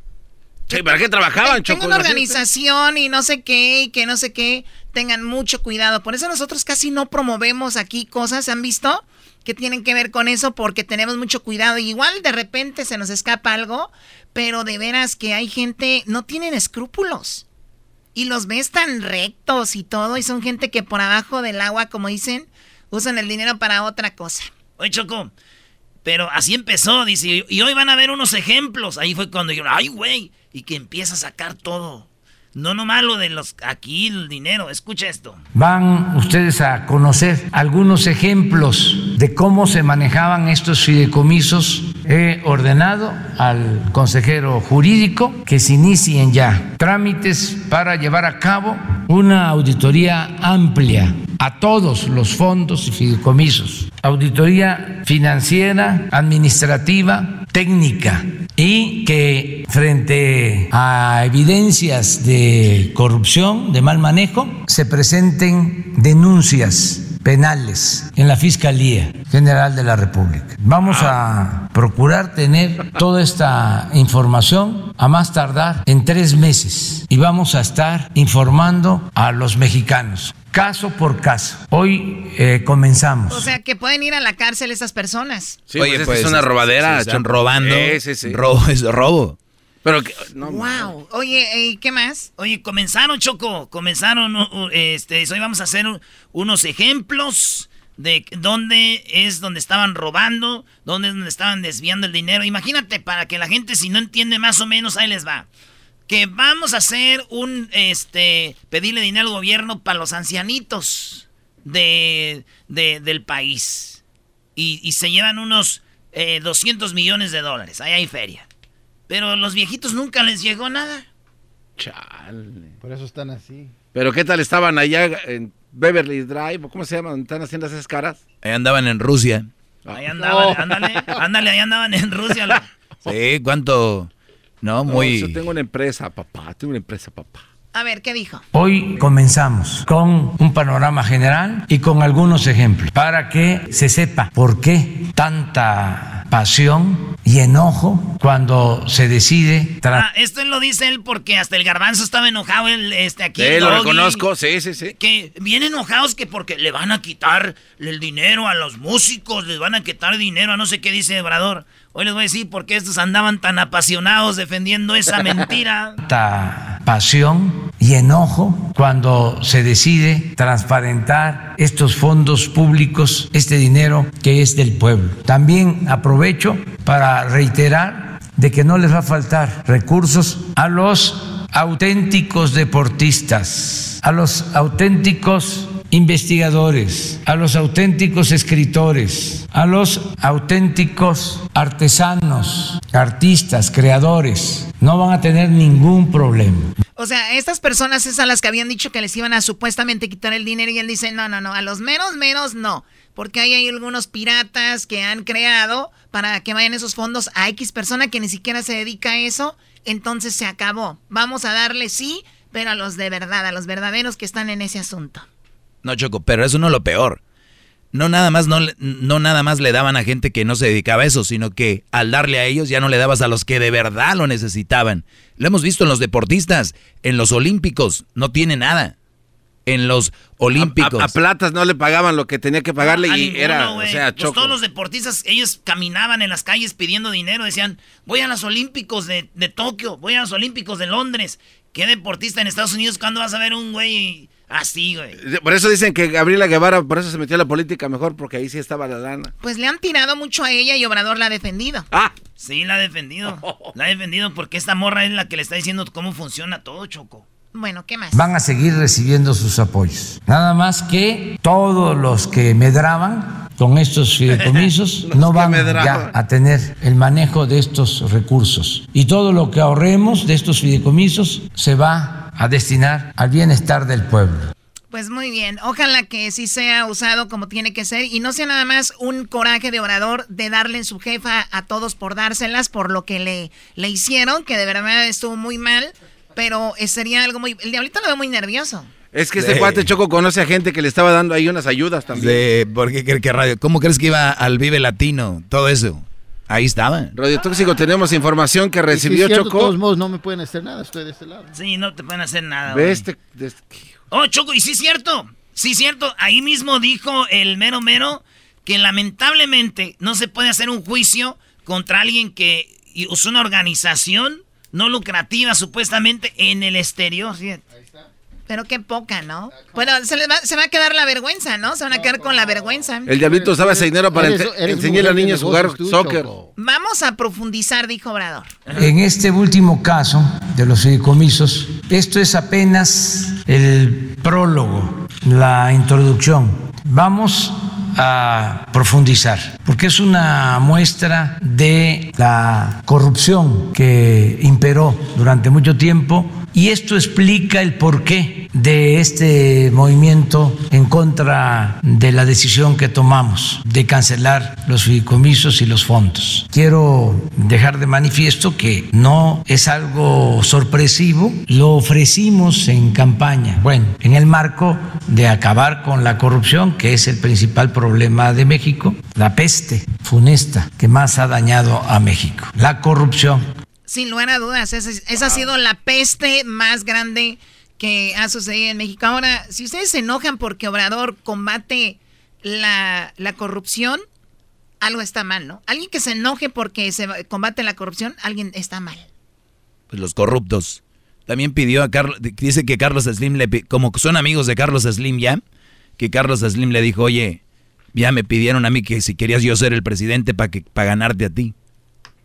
Sí, ¿para qué trabajaban, Choco? Tengo una organización y no sé qué, y que no sé qué. Tengan mucho cuidado. Por eso nosotros casi no promovemos aquí cosas, ¿han visto? que tienen que ver con eso porque tenemos mucho cuidado. igual de repente se nos escapa algo, pero de veras que hay gente, no tienen escrúpulos. Y los ves tan rectos y todo, y son gente que por abajo del agua, como dicen, usan el dinero para otra cosa. Oye, Choco, pero así empezó, dice, y hoy van a ver unos ejemplos. Ahí fue cuando yo, ay, güey, y que empieza a sacar todo. No nomás lo de los aquí el dinero, escucha esto. Van ustedes a conocer algunos ejemplos de cómo se manejaban estos fideicomisos. He ordenado al consejero jurídico que se inicien ya trámites para llevar a cabo una auditoría amplia a todos los fondos y fideicomisos. Auditoría financiera, administrativa, técnica y que frente a evidencias de corrupción, de mal manejo, se presenten denuncias penales en la Fiscalía General de la República. Vamos a procurar tener toda esta información a más tardar en tres meses y vamos a estar informando a los mexicanos caso por caso. Hoy eh, comenzamos. O sea, que pueden ir a la cárcel esas personas. Sí, Oye, pues, es una robadera. están robando. Sí, sí, Robo es robo. Pero wow. Oye, ¿y qué más? Oye, comenzaron, Choco. Comenzaron. Este, hoy vamos a hacer unos ejemplos de dónde es donde estaban robando, dónde es donde estaban desviando el dinero. Imagínate, para que la gente, si no entiende más o menos, ahí les va que vamos a hacer un, este, pedirle dinero al gobierno para los ancianitos de, del país. Y, se llevan unos 200 eh, millones de dólares. Ahí hay feria. Pero los viejitos nunca les llegó nada. Chale. Por eso están así. Pero ¿qué tal estaban allá en Beverly Drive? ¿Cómo se llaman? ¿Están haciendo esas caras? Ahí andaban en Rusia. Ahí andaban, ándale, ándale, ahí andaban en Rusia. Sí, ¿cuánto? No, muy... yo tengo una empresa, papá, tengo una empresa, papá. A ver, ¿qué dijo? Hoy comenzamos con un panorama general y con algunos ejemplos para que se sepa por qué tanta pasión y enojo cuando se decide. Ah, esto lo dice él porque hasta el garbanzo estaba enojado el, este aquí. Sí, lo reconozco, sí, sí, sí. Que vienen enojados que porque le van a quitar el dinero a los músicos, les van a quitar dinero a no sé qué dice Obrador. Hoy les voy a decir por qué estos andaban tan apasionados defendiendo esa mentira. Tanta pasión y enojo cuando se decide transparentar estos fondos públicos, este dinero que es del pueblo. También aprovecho para reiterar de que no les va a faltar recursos a los auténticos deportistas, a los auténticos investigadores, a los auténticos escritores, a los auténticos artesanos, artistas, creadores. No van a tener ningún problema. O sea, estas personas es a las que habían dicho que les iban a supuestamente quitar el dinero y él dice, no, no, no, a los menos, menos no. Porque hay algunos piratas que han creado para que vayan esos fondos a X persona que ni siquiera se dedica a eso. Entonces se acabó. Vamos a darle sí, pero a los de verdad, a los verdaderos que están en ese asunto. No, Choco, pero eso no es lo peor. No nada más no, no nada más le daban a gente que no se dedicaba a eso, sino que al darle a ellos ya no le dabas a los que de verdad lo necesitaban. Lo hemos visto en los deportistas, en los olímpicos, no tiene nada. En los olímpicos. A, Platas no le pagaban lo que tenía que pagarle y era, o sea, pues Choco. todos los deportistas, ellos caminaban en las calles pidiendo dinero, decían, voy a los olímpicos de, de Tokio, voy a los olímpicos de Londres. ¿Qué deportista en Estados Unidos cuándo vas a ver un güey Así, güey. Por eso dicen que Gabriela Guevara, por eso se metió a la política mejor, porque ahí sí estaba la lana. Pues le han tirado mucho a ella y Obrador la ha defendido. Ah. Sí, la ha defendido. La ha defendido porque esta morra es la que le está diciendo cómo funciona todo, Choco. Bueno, ¿qué más? Van a seguir recibiendo sus apoyos. Nada más que todos los que medraban con estos fideicomisos no van ya a tener el manejo de estos recursos. Y todo lo que ahorremos de estos fideicomisos se va a destinar al bienestar del pueblo. Pues muy bien, ojalá que sí sea usado como tiene que ser y no sea nada más un coraje de orador de darle en su jefa a todos por dárselas por lo que le, le hicieron, que de verdad estuvo muy mal, pero sería algo muy... El diablito lo veo muy nervioso. Es que este cuate Choco conoce a gente que le estaba dando ahí unas ayudas también. Sí, porque qué radio. ¿Cómo crees que iba al Vive Latino? Todo eso. Ahí estaba. Radio Tóxico, tenemos información que recibió Choco. De todos modos, no me pueden hacer nada, estoy de este lado. Sí, no te pueden hacer nada. ¿Ves? Este, este oh, Choco, y sí es cierto. Sí es cierto. Ahí mismo dijo el mero mero que lamentablemente no se puede hacer un juicio contra alguien que usó una organización no lucrativa supuestamente en el exterior. ¿sí? Pero qué poca, ¿no? Bueno, se, va, se va a quedar la vergüenza, ¿no? Se van a quedar con la vergüenza. El diablito usaba ese dinero para enseñar a los niños a jugar soccer. Vamos a profundizar, dijo Obrador. En este último caso de los fideicomisos, esto es apenas el prólogo, la introducción. Vamos a profundizar, porque es una muestra de la corrupción que imperó durante mucho tiempo y esto explica el porqué de este movimiento en contra de la decisión que tomamos de cancelar los fideicomisos y los fondos. Quiero dejar de manifiesto que no es algo sorpresivo, lo ofrecimos en campaña, bueno, en el marco de acabar con la corrupción, que es el principal problema de México, la peste funesta que más ha dañado a México, la corrupción. Sin lugar a dudas, esa, esa ha sido la peste más grande que ha sucedido en México. Ahora, si ustedes se enojan porque Obrador combate la, la corrupción, algo está mal, ¿no? Alguien que se enoje porque se combate la corrupción, alguien está mal. Pues los corruptos. También pidió a Carlos, dice que Carlos Slim le, como son amigos de Carlos Slim ya, que Carlos Slim le dijo, oye, ya me pidieron a mí que si querías yo ser el presidente para que para ganarte a ti.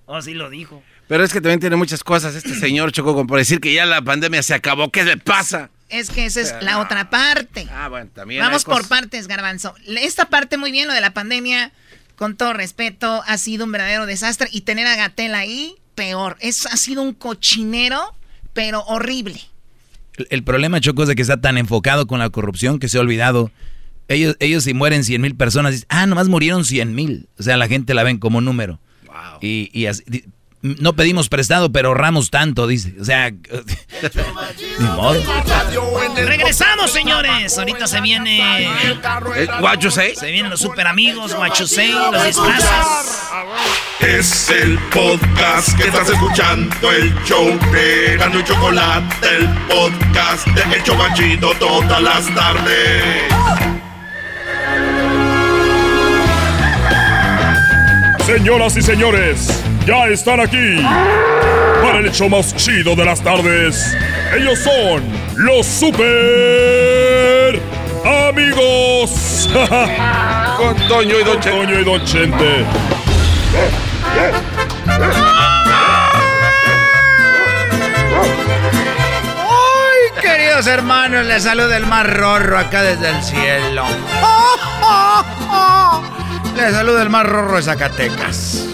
Oh, sí lo dijo. Pero es que también tiene muchas cosas este señor Choco, como por decir que ya la pandemia se acabó. ¿Qué le pasa? Es que esa es la otra parte. Ah, bueno, también. Vamos por partes, Garbanzo. Esta parte muy bien, lo de la pandemia, con todo respeto, ha sido un verdadero desastre. Y tener a Gatel ahí, peor. Es, ha sido un cochinero, pero horrible. El, problema, Choco, es de que está tan enfocado con la corrupción que se ha olvidado. Ellos, ellos si mueren 100 mil personas, dicen, ah, nomás murieron 100 mil. O sea, la gente la ven como número. Wow. Y, y así, no pedimos prestado, pero ahorramos tanto, dice. O sea, ni modo. Regresamos, señores. Ahorita se viene. ¿Guacho Se vienen los super amigos, Guacho los disfrazas. Es el podcast que estás escuchando, el show de Gano y Chocolate, el podcast de El Chocachito todas las tardes. Señoras y señores ya están aquí para el hecho más chido de las tardes. Ellos son los super amigos. Con Toño y Don Chente. Toño y Don Chente. ¡Ay, queridos hermanos! Les saluda el más rorro acá desde el cielo. Les saluda el más rorro de Zacatecas.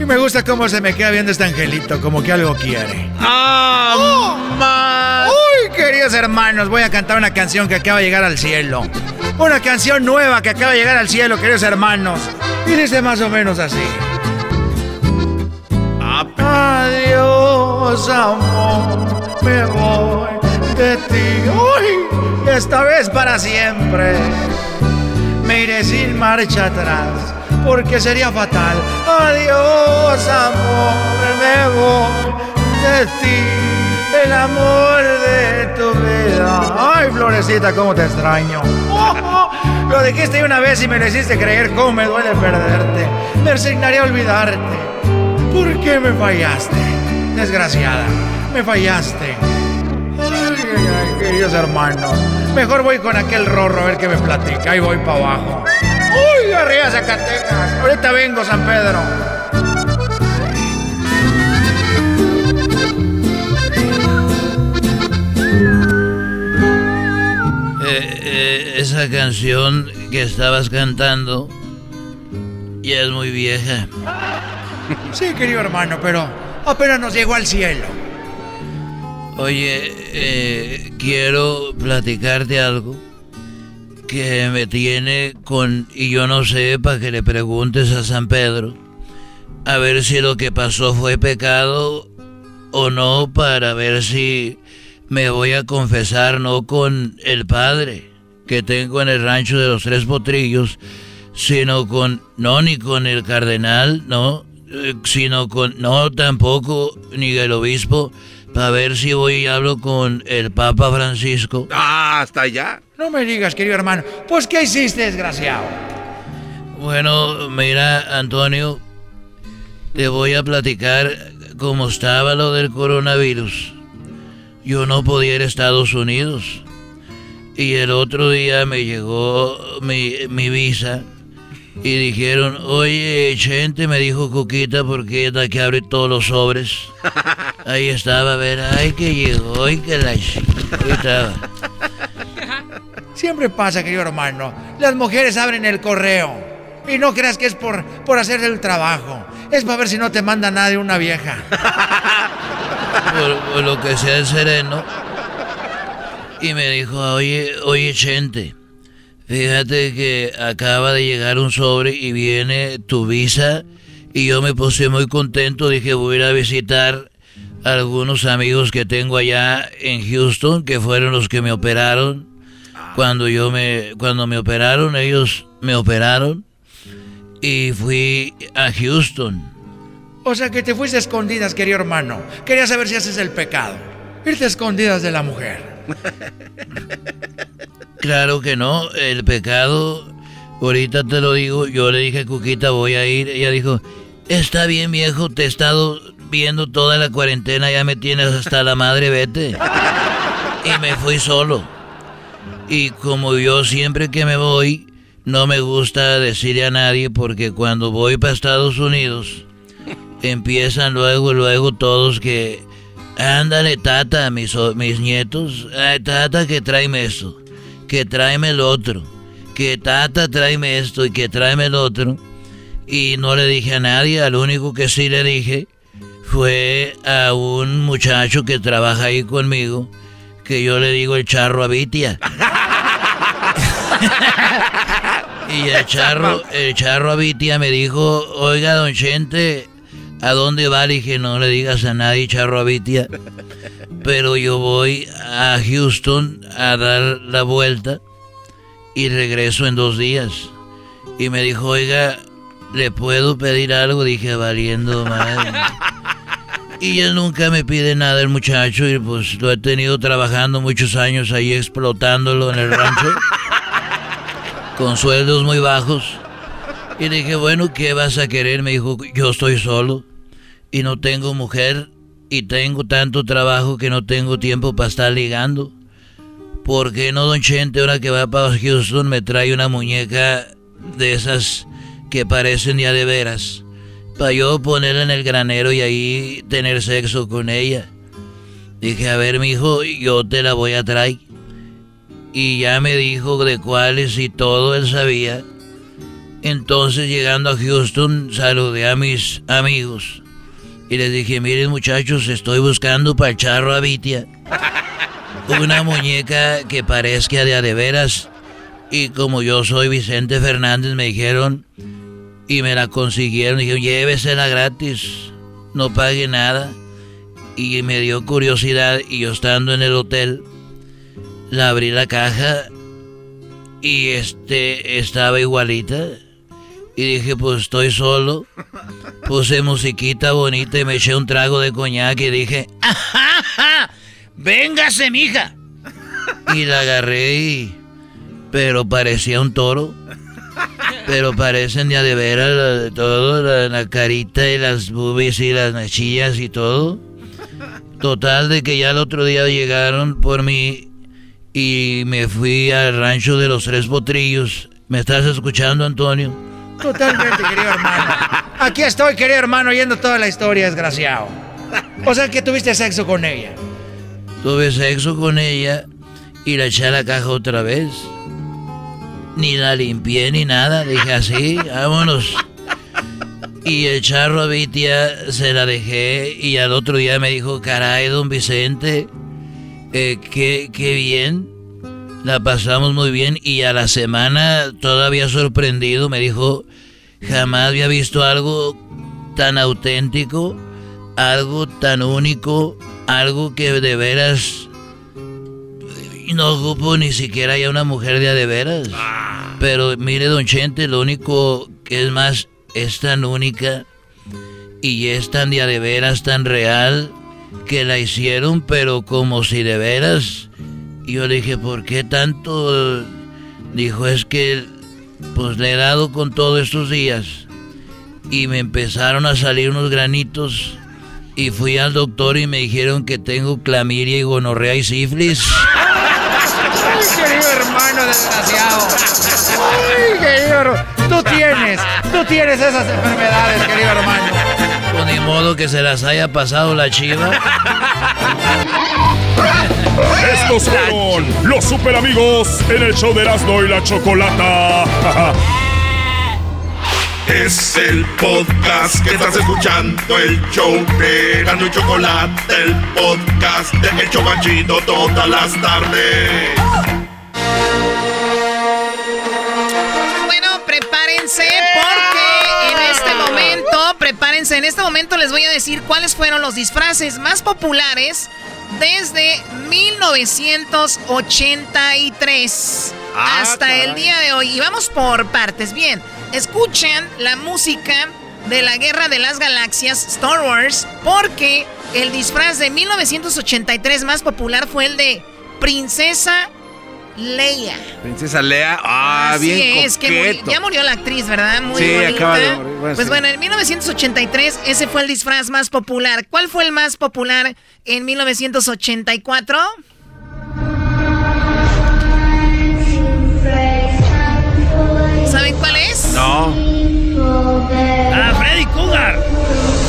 Y me gusta cómo se me queda viendo este angelito, como que algo quiere. ¡Ah! ¡Uy, queridos hermanos! Voy a cantar una canción que acaba de llegar al cielo. Una canción nueva que acaba de llegar al cielo, queridos hermanos. Y dice más o menos así. Adiós, amor, me voy de ti. ¡Uy! Esta vez para siempre. Me iré sin marcha atrás porque sería fatal. Adiós, amor, me voy de ti, el amor de tu vida. Ay, Florecita, cómo te extraño. lo dijiste una vez y me lo hiciste creer, cómo me duele perderte. Me resignaría a olvidarte. ¿Por qué me fallaste? Desgraciada, me fallaste. Ay, ay, ay, queridos hermanos. Mejor voy con aquel rorro a ver qué me platica y voy para abajo. ¡Uy, arriba Zacatecas! Ahorita vengo, San Pedro. Eh, eh, esa canción que estabas cantando ya es muy vieja. Sí, querido hermano, pero apenas nos llegó al cielo. Oye, eh, quiero platicarte algo que me tiene con... Y yo no sé, para que le preguntes a San Pedro, a ver si lo que pasó fue pecado o no, para ver si me voy a confesar no con el padre que tengo en el rancho de los tres potrillos, sino con... No, ni con el cardenal, no, eh, sino con... No, tampoco, ni el obispo para ver si voy y hablo con el Papa Francisco. Ah, hasta allá. No me digas, querido hermano. Pues, ¿qué hiciste, desgraciado? Bueno, mira, Antonio, te voy a platicar cómo estaba lo del coronavirus. Yo no podía ir a Estados Unidos. Y el otro día me llegó mi, mi visa y dijeron, oye, gente, me dijo Coquita, porque es la que abre todos los sobres. Ahí estaba, a ver, ay, que llegó, ay, que la... Ahí estaba. Siempre pasa, querido hermano. Las mujeres abren el correo. Y no creas que es por, por hacer el trabajo. Es para ver si no te manda nadie una vieja. Por, por lo que sea el sereno. y me dijo, oye, oye, Chente, fíjate que acaba de llegar un sobre y viene tu visa y yo me puse muy contento, dije voy a ir a visitar a algunos amigos que tengo allá en Houston, que fueron los que me operaron. Cuando yo me, cuando me operaron, ellos me operaron y fui a Houston. O sea que te fuiste a escondidas, querido hermano. Quería saber si haces el pecado. Irte a escondidas de la mujer. Claro que no, el pecado, ahorita te lo digo, yo le dije a Cuquita voy a ir, ella dijo, está bien viejo, te he estado viendo toda la cuarentena, ya me tienes hasta la madre, vete. Y me fui solo. Y como yo siempre que me voy, no me gusta decirle a nadie porque cuando voy para Estados Unidos, empiezan luego, luego todos que, ándale tata, mis, mis nietos, ay, tata que tráeme esto, que tráeme el otro, que tata tráeme esto y que tráeme el otro. Y no le dije a nadie, al único que sí le dije fue a un muchacho que trabaja ahí conmigo, que yo le digo el charro Abitia. y el charro, el charro Abitia me dijo, oiga, don Chente, ¿a dónde va? Le dije, no le digas a nadie, charro Abitia. Pero yo voy a Houston a dar la vuelta y regreso en dos días. Y me dijo, oiga, ¿le puedo pedir algo? Dije, valiendo madre. Y él nunca me pide nada el muchacho y pues lo he tenido trabajando muchos años ahí explotándolo en el rancho. con sueldos muy bajos. Y le dije, bueno, ¿qué vas a querer? Me dijo, yo estoy solo y no tengo mujer y tengo tanto trabajo que no tengo tiempo para estar ligando. ¿Por qué no, don Chente, ahora que va para Houston, me trae una muñeca de esas que parecen ya de veras? Para yo ponerla en el granero y ahí tener sexo con ella. Dije, a ver, mijo, yo te la voy a traer. Y ya me dijo de cuáles y todo él sabía. Entonces, llegando a Houston, saludé a mis amigos. Y les dije, miren muchachos, estoy buscando para el charro Abitia. Una muñeca que parezca de a de veras. Y como yo soy Vicente Fernández, me dijeron, y me la consiguieron. Dijeron, llévesela gratis, no pague nada. Y me dio curiosidad y yo estando en el hotel, la abrí la caja y este estaba igualita. Y dije, pues estoy solo. Puse musiquita bonita y me eché un trago de coñac y dije, ¡Ajá! ¡Véngase, mija! Y la agarré y... Pero parecía un toro. Pero parecen ya de veras todo, la, la, carita y las boobies y las mechillas y todo. Total de que ya el otro día llegaron por mí y me fui al rancho de los tres potrillos. ¿Me estás escuchando, Antonio? Totalmente, querido hermano. Aquí estoy, querido hermano, oyendo toda la historia, desgraciado. O sea que tuviste sexo con ella. Tuve sexo con ella y la eché a la caja otra vez. Ni la limpié ni nada, dije así, vámonos. Y el charro Vitia se la dejé y al otro día me dijo, caray, don Vicente, eh, qué, qué bien, la pasamos muy bien y a la semana todavía sorprendido me dijo, jamás había visto algo tan auténtico, algo tan único, algo que de veras no ocupo ni siquiera ya una mujer de a de veras. Pero mire, don Chente, lo único que es más, es tan única y es tan de a de veras, tan real, que la hicieron, pero como si de veras. Y yo le dije, ¿por qué tanto? Dijo, es que pues le he dado con todos estos días. Y me empezaron a salir unos granitos. Y fui al doctor y me dijeron que tengo clamiria y gonorrea y sífilis. Ay, querido hermano desgraciado. Ay, querido. Tú tienes, tú tienes esas enfermedades, querido hermano. Pues ni modo que se las haya pasado la chiva. Estos fueron los super amigos en el show de Erasmo y la Chocolata. Es el podcast que estás escuchando, el show de Gano y Chocolate, el podcast de El Chocachito todas las tardes. Bueno, prepárense porque en este momento, prepárense, en este momento les voy a decir cuáles fueron los disfraces más populares desde 1983 hasta el día de hoy. Y vamos por partes. Bien, escuchen la música de la Guerra de las Galaxias, Star Wars, porque el disfraz de 1983 más popular fue el de Princesa Leia. Princesa Lea, ah, Así bien es, que muri- coqueto. ya murió la actriz, ¿verdad? Muy Sí, bonita. acaba de morir, bueno, pues sí. bueno, en 1983 ese fue el disfraz más popular. ¿Cuál fue el más popular en 1984? ¿Saben cuál es? No. Ah, Freddy Cougar.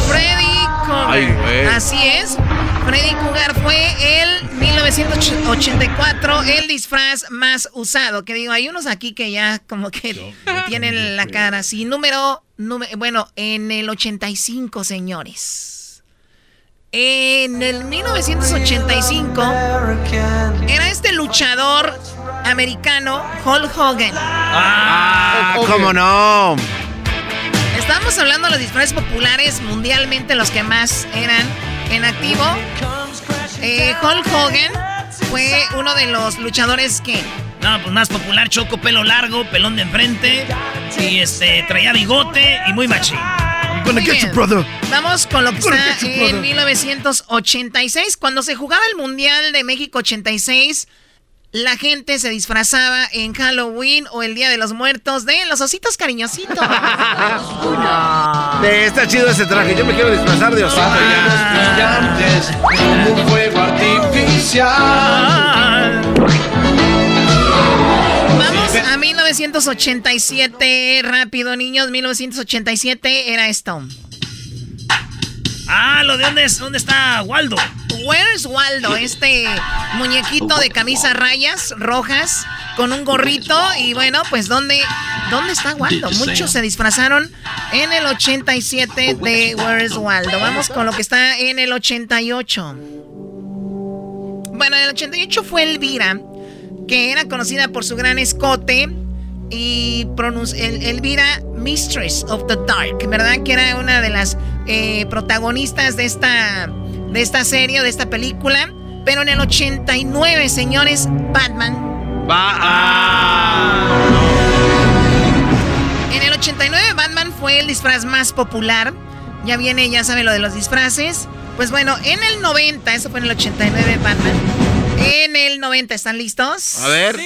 Freddy Cougar. Ay, güey. Así es. Freddy Cougar fue el 1984 el disfraz más usado. Que digo, hay unos aquí que ya como que tienen la cara así. Número, número, bueno, en el 85, señores. En el 1985 era este luchador americano, Hulk Hogan. Ah, ¿cómo no? Estamos hablando de los disfraces populares mundialmente, los que más eran en activo. Eh, Hulk Hogan fue uno de los luchadores que... No, pues más popular, choco, pelo largo, pelón de enfrente. Y este, traía bigote y muy machín. Muy bien. Vamos con lo que está en 1986. Cuando se jugaba el Mundial de México 86, la gente se disfrazaba en Halloween o el Día de los Muertos de los ositos cariñositos. Eh, está chido ese traje. Yo me quiero disfrazar de osito como un fuego artificial. Vamos a 1987. Rápido, niños. 1987 era esto. Ah, lo de dónde, es, dónde está Waldo. Where's Waldo? Este muñequito de camisa a rayas rojas con un gorrito. Y bueno, pues ¿dónde, dónde está Waldo? Muchos se disfrazaron en el 87 de Where's Waldo. Vamos con lo que está en el 88. Bueno, en el 88 fue Elvira, que era conocida por su gran escote y El- Elvira Mistress of the Dark, ¿verdad? Que era una de las eh, protagonistas de esta, de esta serie, de esta película. Pero en el 89, señores, Batman. En el 89, Batman fue el disfraz más popular. Ya viene, ya sabe lo de los disfraces. Pues bueno, en el 90, eso fue en el 89, Batman. En el 90, ¿están listos? A ver.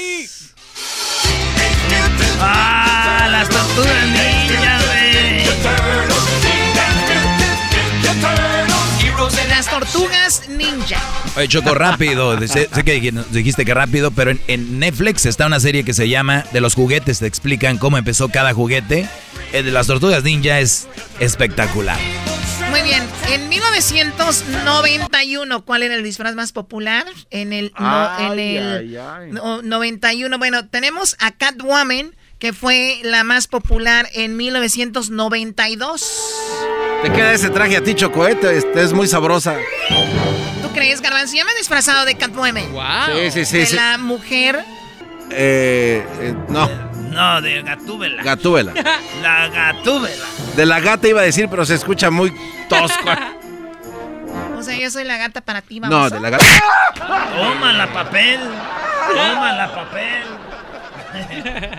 Ah, las tortugas tortugas ninja. Oye, Choco, rápido. Sé, sé que dij- dijiste que rápido, pero en, en Netflix está una serie que se llama De los juguetes. Te explican cómo empezó cada juguete. El de las tortugas ninja es espectacular. Muy bien, en 1991, ¿cuál era el disfraz más popular? En el, no- en el ay, ay. no- 91, bueno, tenemos a Catwoman, que fue la más popular en 1992. Te queda ese traje a ti, Chocoete. Este es muy sabrosa. ¿Tú crees, Garbanzo? Ya me he disfrazado de Catwoman. Sí, sí, sí. de sí. la mujer. Eh, eh, no, No, de Gatúbela. Gatúbela. La Gatúbela. De la gata iba a decir, pero se escucha muy tosco. O sea, yo soy la gata para ti, No, vamos. de la gata. Toma la papel. Toma la papel.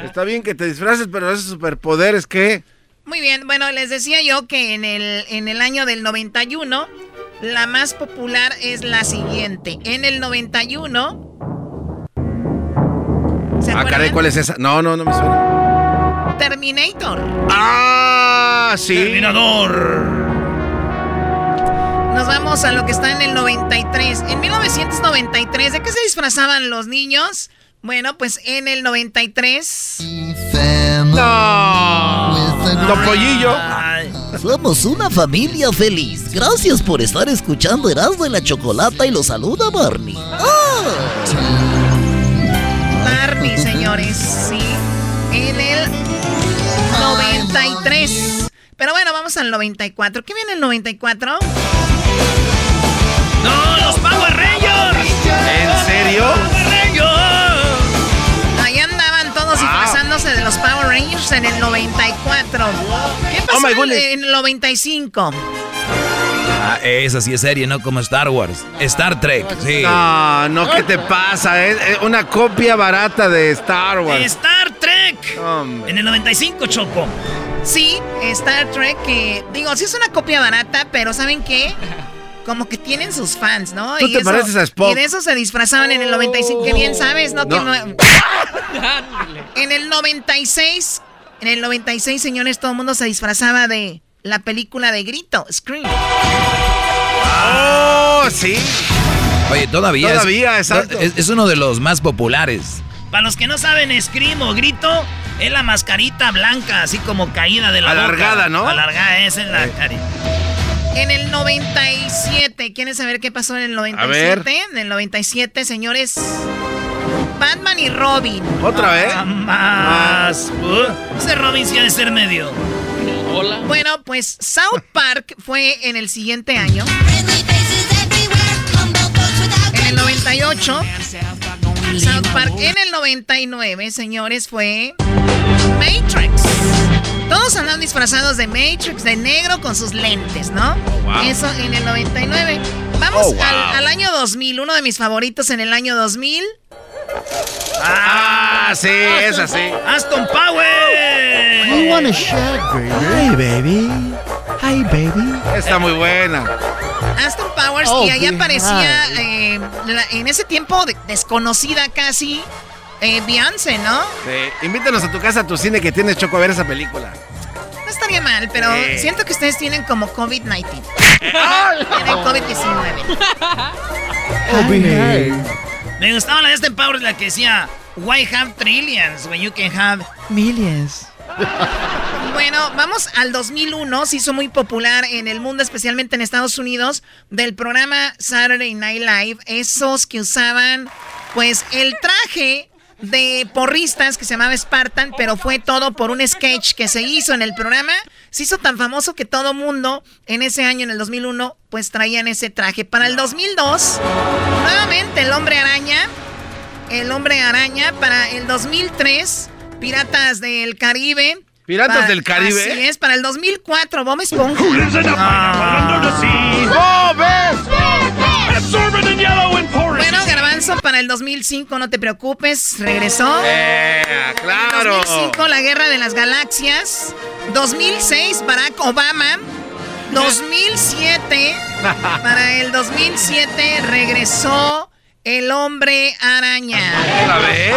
Está bien que te disfraces, pero esos superpoderes, ¿qué? Muy bien, bueno, les decía yo que en el, en el año del 91, la más popular es la siguiente. En el 91... ¿Se Ah, caray, ¿cuál es esa? No, no, no me suena. Terminator. Ah, sí. Terminador. Nos vamos a lo que está en el 93. En 1993, ¿de qué se disfrazaban los niños? Bueno, pues en el 93... Topollillo. Somos una familia feliz. Gracias por estar escuchando Erasmo y la Chocolata y los saluda Barney. Barney, señores, sí. En el 93. Pero bueno, vamos al 94. ¿Qué viene el 94? ¡No, los Power Rangers! ¿En serio? Ahí todos disfrazándose de los Power Rangers en el 94. ¿Qué pasó Oh, my en, el 95? Ah, esa sí es serie, no como Star Wars. Star Trek, sí. No, no, ¿qué te pasa? Es es una copia barata de Star Wars. Star Trek. Hombre. En el 95, Choco. Sí, Star Trek, que digo, sí es una copia barata, pero ¿saben qué? Como que tienen sus fans, ¿no? Tú te pareces a Spock. Y de eso se disfrazaban en el 95. Que bien sabes, ¿no? Que No. no- en el 96, en el 96, señores, todo el mundo se disfrazaba de la película de Grito, Scream. ¡Oh, sí! Oye, todavía, Todavía, es, exacto. es, es uno de los más populares. Para los que no saben, Scream o Grito es la mascarita blanca, así como caída de la boca. Alargada, ¿no? Alargada, esa es la Eh. carita. En el 97, ¿quieren saber qué pasó en el 97? En el 97, señores, Batman y Robin. ¿Otra vez? Ah, Más. Uh, ese Robin sí ha de ser medio. Hola. Bueno, pues South Park fue en el siguiente año. En el 98. South Park. En el 99, señores, fue Matrix. Todos andan disfrazados de Matrix, de negro con sus lentes, ¿no? wow. Eso en el 99. Vamos Oh, wow. al, al año 2000, uno de mis favoritos en el año 2000. Ah, sí, es así. Aston Power. You want a shag, baby? Hey, baby. Hey, baby. Está muy buena. Aston Powers Oh, y ahí bien. aparecía eh, la- en ese tiempo de- desconocida casi eh, Beyoncé, ¿no? Sí. Invítanos a tu casa, a tu cine que tienes Choco a ver esa película. No estaría mal, pero Sí. siento que ustedes tienen como COVID-19. tienen COVID-19. Oh, behave. Me gustaba la de Aston Power, la que decía, Why have trillions when you can have Millions. Bueno, vamos al 2001. Se hizo muy popular en el mundo, especialmente en Estados Unidos, del programa Saturday Night Live. Esos que usaban, pues, el traje de porristas que se llamaba Spartan, pero fue todo por un sketch que se hizo en el programa. Se hizo tan famoso que todo mundo en ese año, en el 2001, pues traían ese traje. Para el 2002, nuevamente el hombre araña. El hombre araña. Para el 2003, Piratas del Caribe. ¿Piratas del Caribe? Así es, para el 2004, Bob Esponja. Bueno, Para el 2005, no te preocupes, regresó. Eh, claro. 2005, la Guerra de las Galaxias. 2006, Barack Obama. 2007, para el 2007 regresó el hombre araña. ¿Otra vez?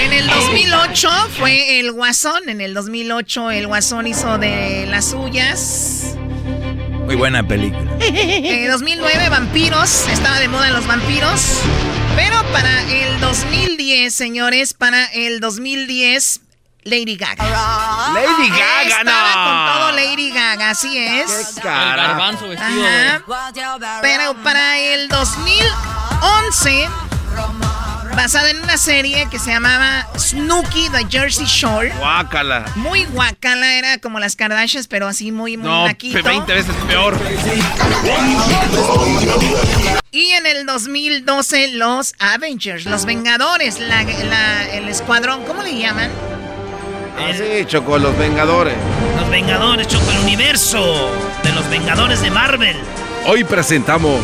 En el 2008 fue el Guasón. En el 2008 el Guasón hizo de las suyas. Muy buena película. En 2009 vampiros. Estaba de moda los vampiros. Pero para el 2010, señores, para el 2010, Lady Gaga. Lady Gaga, Estaba no. con todo Lady Gaga, así es. El Cara. garbanzo vestido Ajá. Pero para el 2011, basada en una serie que se llamaba Snooki The Jersey Shore. Guácala. Muy guacala, era como las Kardashians, pero así muy, muy No, naquito. 20 veces peor. Y en el 2012, los Avengers, los Vengadores, la- la- el escuadrón, ¿cómo le llaman? Ah, sí, Choco, los Vengadores. Los Vengadores, Choco, el universo de los Vengadores de Marvel. Hoy presentamos.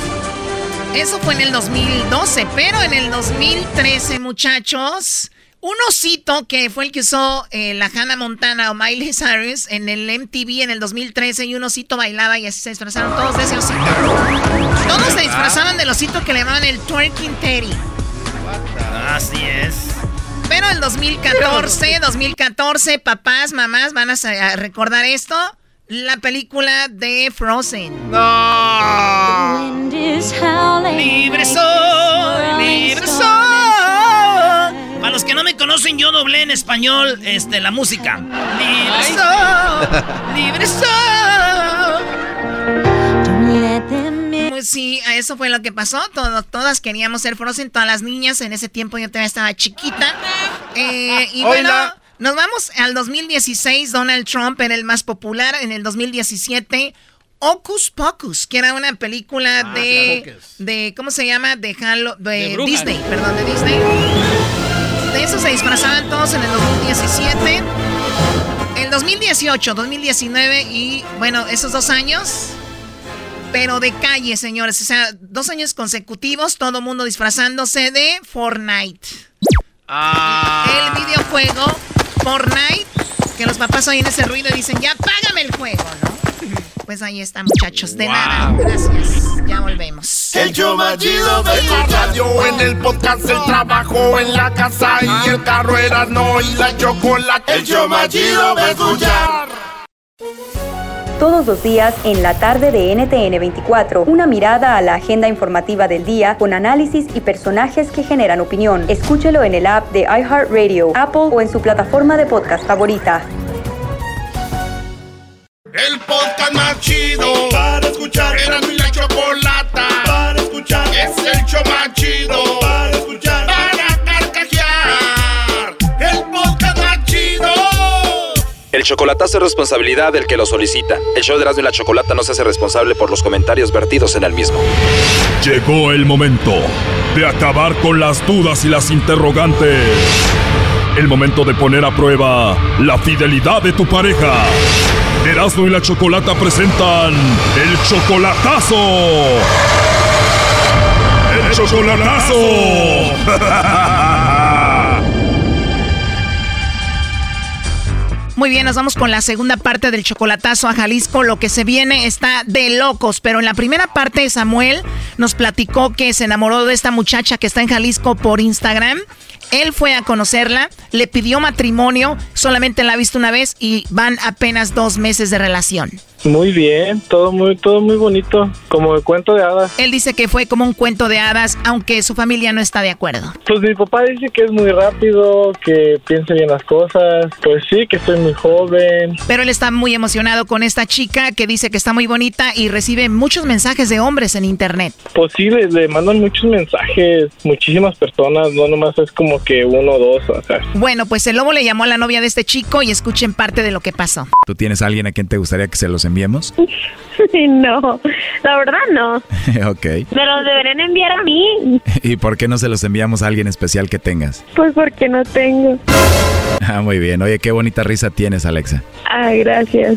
Eso fue en el 2012, pero en el 2013, muchachos, un osito que fue el que usó eh, la Hannah Montana o Miley Cyrus en el MTV en el 2013 y un osito bailaba y así se disfrazaron todos de ese osito. Todos se disfrazaban del osito que le llamaban el twerking teddy. Así es. Pero el 2014, 2014, papás, mamás van a, recordar esto. La película de Frozen. ¡No! Libre soy, libre soy. Para los que no me conocen, yo doblé en español este, la música. Libre soy, libre soy. Pues sí, eso fue lo que pasó. Todo- todas queríamos ser Frozen, todas las niñas. En ese tiempo yo todavía estaba chiquita. Eh, y bueno. Nos vamos al 2016, Donald Trump era el más popular. En el 2017, Ocus Pocus, que era una película Ah, de, de, ¿cómo se llama? De, Halo, de, Disney, perdón, de Disney. De eso se disfrazaban todos en el 2017. El 2018, 2019 y, bueno, esos dos años, pero de calle, señores. O sea, dos años consecutivos, todo mundo disfrazándose de Fortnite. El videojuego Fortnite, que los papás oyen ese ruido y dicen, ya págame el juego, ¿no? Pues ahí está, muchachos. De nada, gracias. Ya volvemos. El show más chido de la radio, en el podcast, el trabajo, en la casa y el carro era no y la chocolate. El show más chido de escuchar. Todos los días en la tarde de NTN 24, una mirada a la agenda informativa del día con análisis y personajes que generan opinión. Escúchelo en el app de iHeartRadio, Apple o en su plataforma de podcast favorita. El podcast más chido para escuchar. Era mi la chocolata para escuchar. Es el show más chido para escuchar. Para carcajear. El podcast más chido. El chocolatazo es responsabilidad del que lo solicita. El show de Erasmo y la Chocolata no se hace responsable por los comentarios vertidos en el mismo. Llegó el momento de acabar con las dudas y las interrogantes. El momento de poner a prueba la fidelidad de tu pareja. Erasmo y la Chocolata presentan el chocolatazo. El chocolatazo. Muy bien, nos vamos con la segunda parte del chocolatazo a Jalisco. Lo que se viene está de locos, pero en la primera parte Samuel nos platicó que se enamoró de esta muchacha que está en Jalisco por Instagram. Él fue a conocerla, le pidió matrimonio, solamente la ha visto una vez y van apenas dos meses de relación. Muy bien, todo muy, todo muy bonito, como el cuento de hadas. Él dice que fue como un cuento de hadas, aunque su familia no está de acuerdo. Pues mi papá dice que es muy rápido, que piensa bien las cosas. Pues sí, que estoy muy joven. Pero él está muy emocionado con esta chica que dice que está muy bonita y recibe muchos mensajes de hombres en internet. Pues sí, le, le mandan muchos mensajes, muchísimas personas, no nomás es como que uno o dos, o sea. Bueno, pues el lobo le llamó a la novia de este chico y escuchen parte de lo que pasó. ¿Tú tienes a alguien a quien te gustaría que se los enviemos? No, la verdad no. ok. Me los deberían enviar a mí. ¿Y por qué no se los enviamos a alguien especial que tengas? Pues porque no tengo. Ah, muy bien. Oye, qué bonita risa tienes, Alexa. Ay, gracias.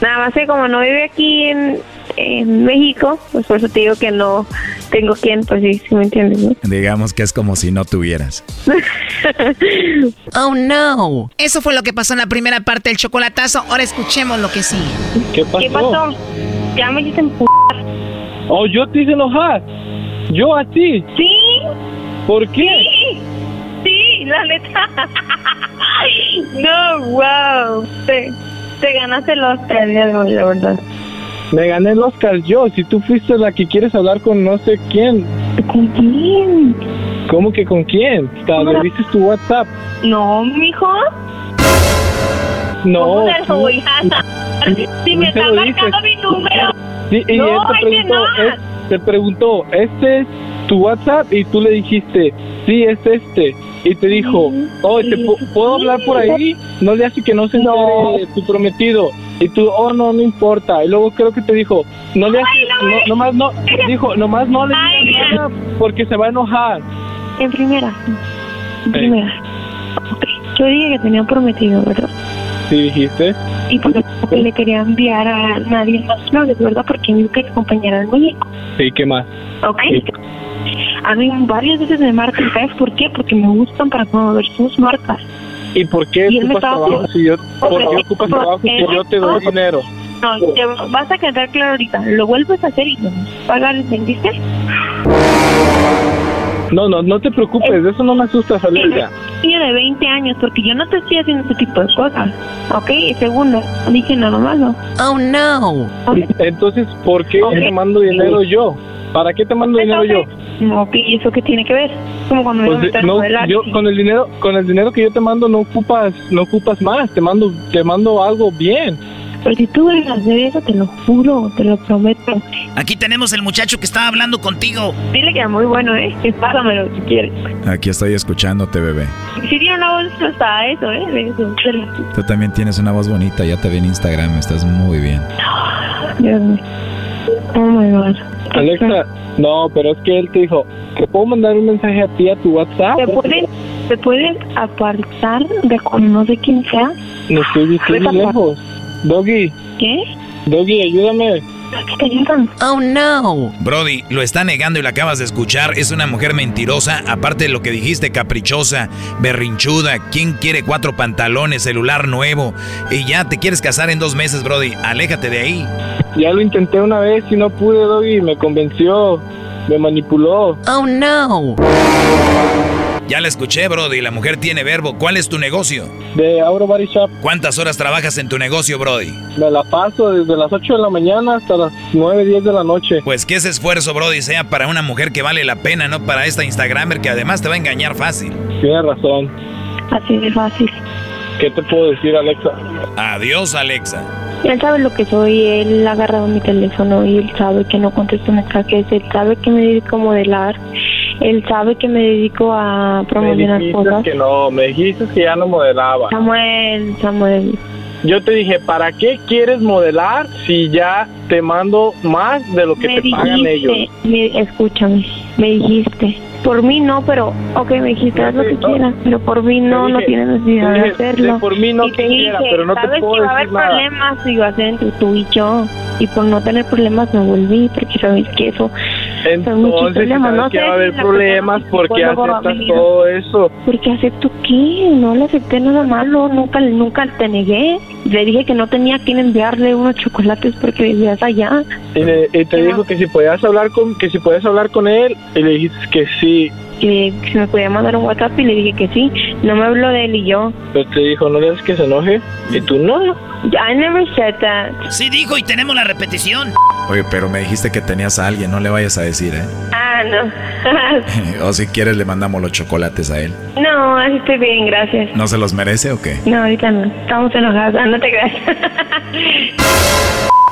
Nada más que como no vive aquí en, en México, pues por eso te digo que no tengo quien, pues sí, sí me entiendes, ¿no? Digamos que es como si no tuvieras. Oh no. Eso fue lo que pasó en la primera parte del chocolatazo. Ahora escuchemos lo que sigue. ¿Qué pasó? ¿Qué pasó? Ya me hiciste empu... Oh, yo te hice enojar. Yo a ti. Sí. ¿Por qué? Sí, sí, la neta. no, wow. Te, te ganaste de hoy, la verdad. Me gané el Oscar yo. Si tú fuiste la que quieres hablar con no sé quién. ¿Con quién? ¿Cómo que con quién? Hasta le dices tu WhatsApp. No, mijo. No. ¿Cómo de Si me está marcando mi número. Sí, y No, él te preguntó, él te preguntó, ¿este es tu WhatsApp? Y tú le dijiste, sí, es este. Y te dijo, oh, ¿te pu- ¿puedo hablar por ahí? No le hace que no se entere tu prometido. Y tú, oh, no, no importa. Y luego creo que te dijo, no le hace, no, nomás no, dijo, nomás no le digas porque se va a enojar. En primera. En primera. Ok. Yo dije que tenía prometido, ¿verdad? ¿Sí dijiste? Y por eso le quería enviar a nadie más flores, ¿verdad? Porque me que acompañara en México. Sí, ¿qué más? ¿Ok? A mí varias veces me marcan, ¿sabes por qué? Porque me gustan para promover sus marcas. ¿Y por qué Y ocupas trabajo si yo, por qué ocupas trabajo si yo te doy no. dinero? No, te vas a quedar claro ahorita. Lo vuelves a hacer y a pagar, ¿entendiste? No, no, no te preocupes, de eso no me asustas, Alexa. Niño de 20 años, porque yo no te estoy haciendo ese tipo de cosas. ¿Ok? Y segundo, dije nada malo. Oh no. Entonces, ¿por qué te mando dinero yo? ¿Para qué te mando dinero yo? Ok, ¿y eso qué tiene que ver? Como cuando me Pues, meter no, modelar. yo con el dinero, con el dinero que yo te mando no ocupas, no ocupas más, te mando, te mando algo bien. Pero si tú vuelves a hacer eso, te lo juro, te lo prometo. Aquí tenemos el muchacho que estaba hablando contigo. Dile que es muy bueno, ¿eh? Que pásamelo si quieres. Aquí estoy escuchándote, bebé. Si tiene una voz hasta eso, ¿eh? De eso, Tú también tienes una voz bonita, ya te vi en Instagram, estás muy bien. Dios mío. Oh my god. Alexa, no, pero es que él te dijo, ¿te puedo mandar un mensaje a ti a tu WhatsApp? ¿Te puedes, te puedes apartar de con no sé quién sea? Me estoy diciendo lejos. Doggy, ¿Qué? Doggy, ayúdame. ¿Qué te ayudan? Oh no. Brody, lo está negando y lo acabas de escuchar. Es una mujer mentirosa, aparte de lo que dijiste, caprichosa, berrinchuda. ¿Quién quiere cuatro pantalones, celular nuevo? Y ya te quieres casar en dos meses, Brody. Aléjate de ahí. Ya lo intenté una vez y no pude, Doggy. Me convenció. Me manipuló. Oh no. Ya la escuché, Brody. La mujer tiene verbo. ¿Cuál es tu negocio? De Auro Body Shop. ¿Cuántas horas trabajas en tu negocio, Brody? Me la paso desde las 8 de la mañana hasta las 9, 10 de la noche. Pues que ese esfuerzo, Brody, sea para una mujer que vale la pena, no para esta Instagramer que además te va a engañar fácil. Tienes razón. Así de fácil. ¿Qué te puedo decir, Alexa? Adiós, Alexa. Él sabe lo que soy, él ha agarrado mi teléfono y él sabe que no contesto mensajes, él sabe que me dedico a modelar, él sabe que me dedico a Me promocionar dijiste cosas. que no, me dijiste que ya no modelaba. Samuel, Samuel, Yo te dije, ¿para qué quieres modelar si ya te mando más de lo que me te pagan ellos? dijiste, me- escúchame, me dijiste, por mí no, pero, ok, me dijiste, haz lo que quieras, pero por mí no, Te no tienes necesidad te de hacerlo. de por mí no y te quisiera, dije, pero no te sabes puedo que va a haber nada. problemas y va a ser entre tú y yo, y por no tener problemas me volví, porque sabes que eso Entonces, sabes no que va a haber problemas, persona ¿por qué psicólogo va a aceptas todo eso? Porque acepto qué, no le acepté nada malo, nunca, nunca te negué. Le dije que no tenía quien enviarle unos chocolates porque vivías allá. Y, le- y te dijo que si podías hablar con que si podías hablar con él y le dijiste que sí, Que si me podía mandar un WhatsApp y le dije que sí. No me habló de él y yo. pero te dijo, ¿no le das que se enoje? Y tú no. I never said that. Sí dijo y tenemos la repetición. Oye, pero me dijiste que tenías a alguien, no le vayas a decir, ¿eh? Ah, no. o si quieres le mandamos los chocolates a él. no, así estoy bien, gracias. ¿No se los merece o qué? No, ahorita no. Estamos enojados. Ah, no te creas.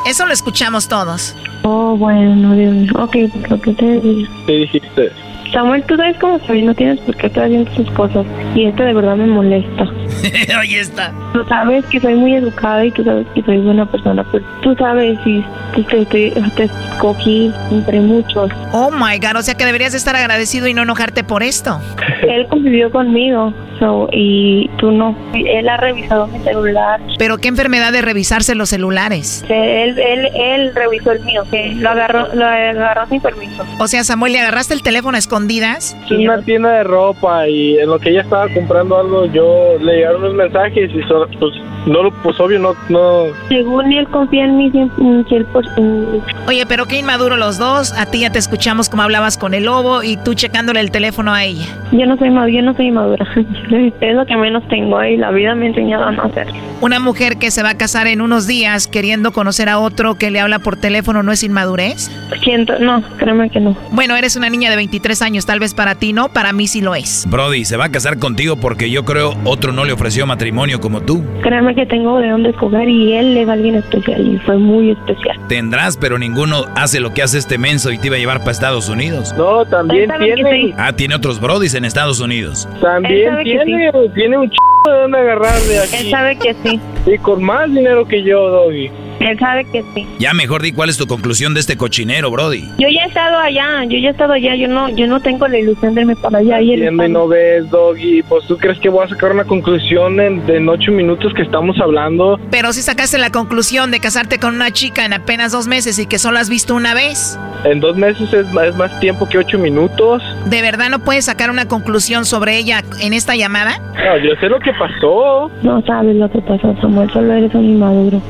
Eso lo escuchamos todos. oh, bueno, Dios mío. Ok, lo que te diga. ¿Qué dijiste? Samuel, tú sabes cómo soy, no tienes por qué estar haciendo tus cosas. Y esto de verdad me molesta. Ahí está. Tú sabes que soy muy educada y tú sabes que soy buena persona, pero tú sabes y te, te, te- escogí entre muchos. Oh my God, o sea que deberías estar agradecido y no enojarte por esto. Él convivió conmigo so, y tú no. Él ha revisado mi celular. Pero qué enfermedad de revisarse los celulares. Él, él, él revisó el mío, que lo agarró, lo agarró sin permiso. O sea, Samuel, ¿le agarraste el teléfono a escondidas? Es una tienda de ropa y en lo que ella estaba comprando algo, yo le llegaron unos mensajes y so- pues no pues obvio no, no. Según él confía en mí 100%. 100%. Oye, pero qué inmaduro los dos. A ti ya te escuchamos como hablabas con el lobo y tú checándole el teléfono a ella. Yo no soy madura, yo no soy madura. es lo que menos tengo y la vida me ha enseñado a no hacerlo. Una mujer que se va a casar en unos días queriendo conocer a otro que le habla por teléfono no es inmadurez. Siento, no, créeme que no. Bueno, eres una niña de 23 años, tal vez para ti no, para mí sí lo es. Brody, se va a casar contigo porque yo creo otro no le ofreció matrimonio como tú. Créeme que tengo de dónde escoger y él es alguien especial y fue muy especial. Tendrás, pero ninguno hace lo que hace este menso y te iba a llevar para Estados Unidos. No, también Él tiene, sí. Ah, tiene otros brodis en Estados Unidos. Él también sabe que tiene, tiene un ch de dónde agarrar de Él aquí. sabe que sí, Y con más dinero que yo, Doggy. Él sabe que sí. Ya mejor di cuál es tu conclusión de este cochinero, Brody. Yo ya he estado allá, yo ya he estado allá, yo no, yo no tengo la ilusión de irme para allá. Y está- no ves, Doggy. Pues tú crees que voy a sacar una conclusión en, en ocho minutos que estamos hablando. Pero si sacaste la conclusión de casarte con una chica en apenas dos meses y que solo has visto una vez, En dos meses es, más- es más tiempo que ocho minutos. ¿de verdad no puedes sacar una conclusión sobre ella en esta llamada? No, yo sé lo que pasó. No sabes lo que pasó, Samuel, solo eres un inmaduro.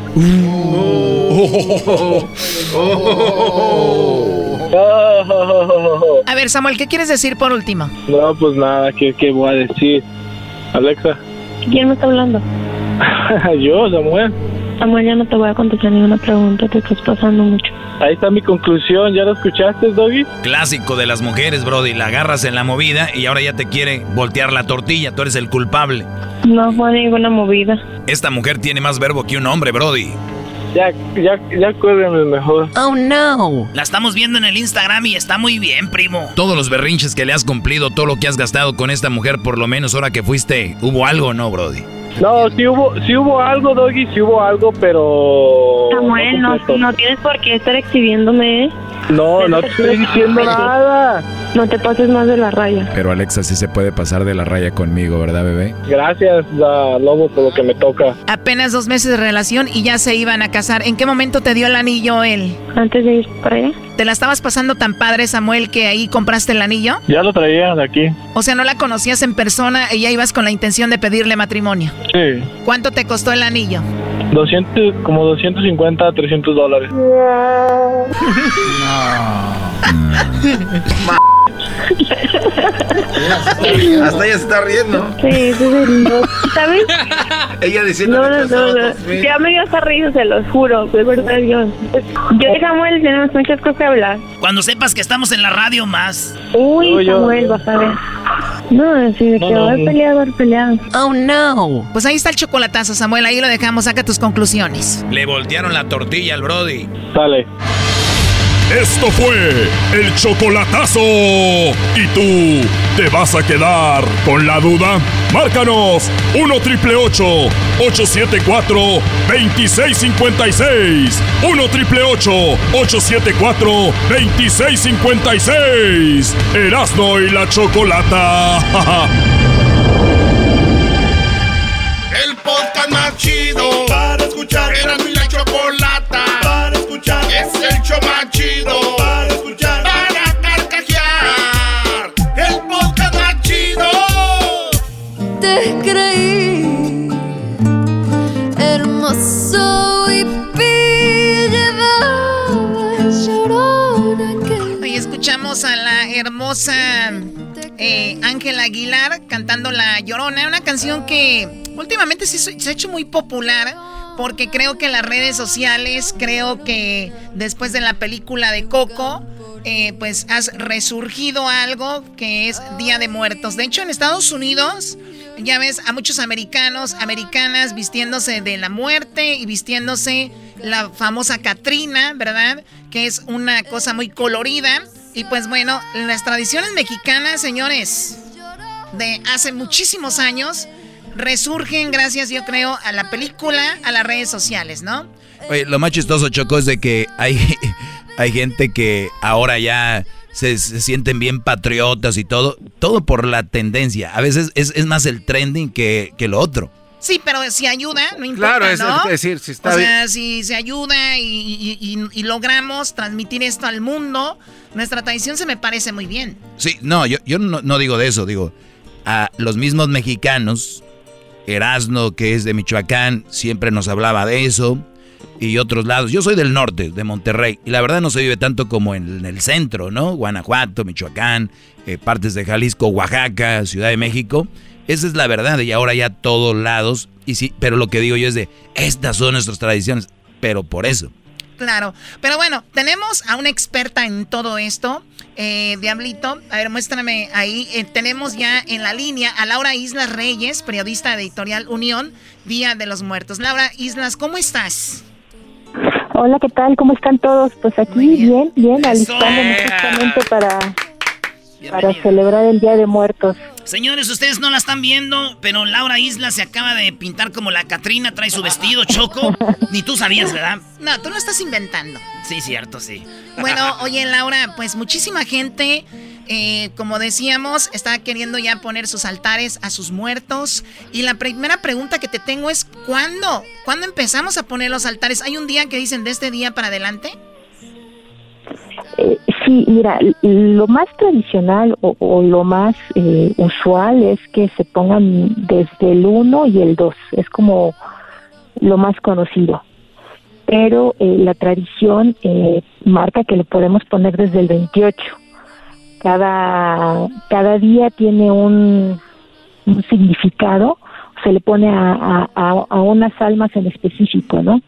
A ver, Samuel, ¿qué quieres decir por último? No, pues nada, ¿qué, qué voy a decir? Alexa, ¿Quién me está hablando? yo, Samuel. Samuel, ya no te voy a contestar ninguna pregunta, te estás pasando mucho. Ahí está mi conclusión. ¿Ya lo escuchaste, Doggy? Clásico de las mujeres, Brody. La agarras en la movida y ahora ya te quiere voltear la tortilla. Tú eres el culpable. No fue ninguna movida. Esta mujer tiene más verbo que un hombre, Brody. Ya, ya, ya cuélgame mejor. Oh no. La estamos viendo en el Instagram y está muy bien, primo. Todos los berrinches que le has cumplido, todo lo que has gastado con esta mujer, por lo menos ahora que fuiste, ¿hubo algo no, Brody? No, sí hubo, sí hubo algo, Doggy, sí hubo algo, pero... Samuel, no, no tienes por qué estar exhibiéndome. ¿eh? No, no te estoy diciendo nada. No te pases más de la raya. Pero Alexa sí se puede pasar de la raya conmigo, ¿verdad, bebé? Gracias, Lobo, por lo que me toca. Apenas dos meses de relación y ya se iban a casar. ¿En qué momento te dio el anillo él? Antes de ir para allá. ¿Te la estabas pasando tan padre, Samuel, que ahí compraste el anillo? Ya lo traía de aquí. O sea, no la conocías en persona y ya ibas con la intención de pedirle matrimonio. Sí. ¿Cuánto te costó el anillo? 200, como 250, 300 dólares. Hasta ella se está riendo. Sí, sí, sí, no, ¿sabes? Ella diciendo No, no, no, no. Ya me dio hasta risa, se los juro, de verdad, Dios. Yo y Samuel tenemos muchas cosas que hablar. Cuando sepas que estamos en la radio más. Uy, No, yo- Samuel, vas a ver. No, si de que no, va a pelear, va a pelear. Oh no. Pues ahí está el chocolatazo, Samuel. Ahí lo dejamos. Saca tus conclusiones. Le voltearon la tortilla al Brody. Dale. Esto fue el chocolatazo. ¿Y tú te vas a quedar con la duda? Márcanos 1 triple 874 2656. 1 triple 874 2656. Erasno y la chocolata. El podcast más chido hermosa eh, Ángela Aguilar cantando La Llorona, una canción que últimamente se, ha hecho muy popular porque creo que las redes sociales, creo que después de la película de Coco, eh, pues has resurgido algo que es Día de Muertos. De hecho, en Estados Unidos, ya ves a muchos americanos, americanas vistiéndose de la muerte y vistiéndose la famosa Catrina, ¿verdad? Que es una cosa muy colorida. Y pues bueno, las tradiciones mexicanas, señores, de hace muchísimos años, resurgen gracias, yo creo, a la película, a las redes sociales, ¿no? Oye, lo más chistoso, Choco, es de que hay, hay gente que ahora ya se, se sienten bien patriotas y todo. Todo por la tendencia. A veces es, es más el trending que, que lo otro. Sí, pero si ayuda, no importa, Claro, es ¿no? es decir, si está o bien. sea, si se ayuda y, y- y- y logramos transmitir esto al mundo, nuestra tradición se me parece muy bien. Sí, no, yo, yo no, no digo de eso, digo, a los mismos mexicanos, Erasno, que es de Michoacán, siempre nos hablaba de eso, y otros lados. Yo soy del norte, de Monterrey, y la verdad no se vive tanto como en, en el centro, ¿no? Guanajuato, Michoacán, eh, partes de Jalisco, Oaxaca, Ciudad de México. Esa es la verdad, y ahora ya todos lados, y sí, pero lo que digo yo es de, estas son nuestras tradiciones, pero por eso. Claro, pero bueno, tenemos a una experta en todo esto, eh, Diablito. A ver, muéstrame ahí. Eh, tenemos ya en la línea a Laura Islas Reyes, periodista de Editorial Unión, Día de los Muertos. Laura Islas, ¿cómo estás? Hola, ¿qué tal? ¿Cómo están todos? Pues aquí bien, bien, alistándonos justamente para, para celebrar el Día de Muertos. Señores, ustedes no la están viendo, pero Laura Isla se acaba de pintar como la Catrina, trae su vestido choco. Ni tú sabías, ¿verdad? No, tú lo estás inventando. Sí, cierto, sí. Bueno, oye, Laura, pues muchísima gente, eh, como decíamos, está queriendo ya poner sus altares a sus muertos. Y la primera pregunta que te tengo es, ¿cuándo? ¿Cuándo empezamos a poner los altares? ¿Hay un día que dicen de este día para adelante? Eh, sí, mira, lo más tradicional o, o lo más eh, usual es que se pongan desde el 1 y el 2, es como lo más conocido. Pero eh, la tradición eh, marca que lo podemos poner desde el 28. Cada, cada día tiene un, un significado, se le pone a, a- a- a unas almas en específico, ¿no?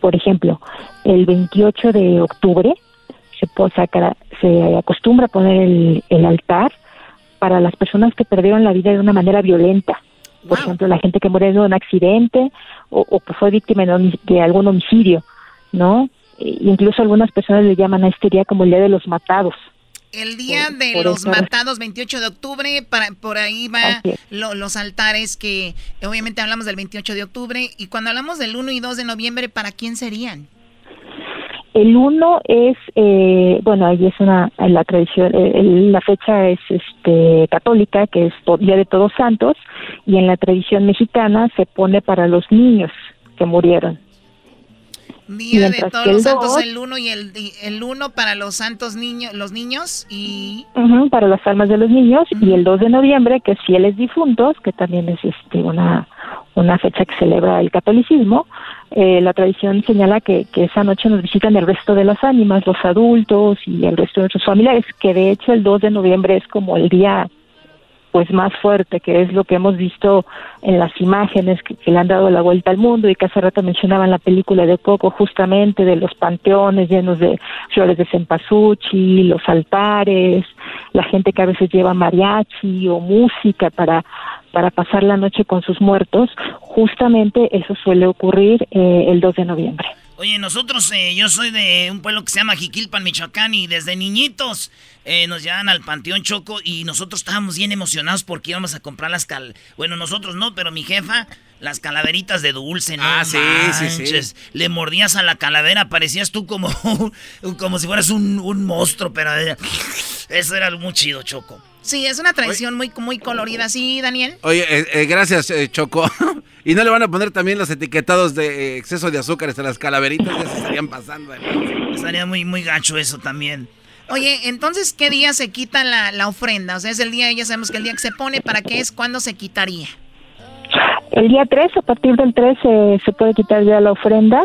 Por ejemplo, el 28 de octubre se, po- saca- se acostumbra a poner el, el altar para las personas que perdieron la vida de una manera violenta. Por ejemplo, la gente que murió en un accidente o, o que fue víctima de, de algún homicidio. ¿no? E incluso algunas personas le llaman a este día como el Día de los Matados. El día de los matados, 28 de octubre, para, por ahí va los altares que obviamente hablamos del 28 de octubre. Y cuando hablamos del 1 y 2 de noviembre, ¿para quién serían? El 1 es, eh, bueno, ahí es una, la tradición, eh, la fecha es este, católica, que es Día de Todos Santos, y en la tradición mexicana se pone para los niños que murieron. Día de todos los santos, el 1 y el, el uno para los santos niños, los niños y... para las almas de los niños y el 2 de noviembre que es fieles difuntos, que también es este una, una fecha que celebra el catolicismo. Eh, la tradición señala que, que esa noche nos visitan el resto de las ánimas, los adultos y el resto de nuestros familiares, que de hecho el 2 de noviembre es como el día pues más fuerte, que es lo que hemos visto en las imágenes que, le han dado la vuelta al mundo y que hace rato mencionaban la película de Coco, justamente de los panteones llenos de flores de cempasúchil, los altares, la gente que a veces lleva mariachi o música para para pasar la noche con sus muertos, justamente eso suele ocurrir eh, el 2 de noviembre. Oye, nosotros, eh, yo soy de un pueblo que se llama Jiquilpan, Michoacán, y desde niñitos eh, nos llevan al Panteón Choco y nosotros estábamos bien emocionados porque íbamos a comprar las cal... Bueno, nosotros no, pero mi jefa, las calaveritas de dulce, ¿no? Ah, sí, sí, sí. Le mordías a la calavera, parecías tú como, como si fueras un, un monstruo, pero eh, eso era muy chido, Choco. Sí, es una tradición muy, muy colorida, ¿sí, Daniel? Oye, eh, eh, gracias, eh, Choco. ¿Y no le van a poner también los etiquetados de exceso de azúcares a las calaveritas? Ya se estarían pasando. Estaría muy, muy gacho eso también. Oye, entonces, ¿qué día se quita la, ofrenda? O sea, es el día, ya sabemos que el día que se pone, ¿para qué es? ¿Cuándo se quitaría? El día 3, a partir del 3 se puede quitar ya la ofrenda.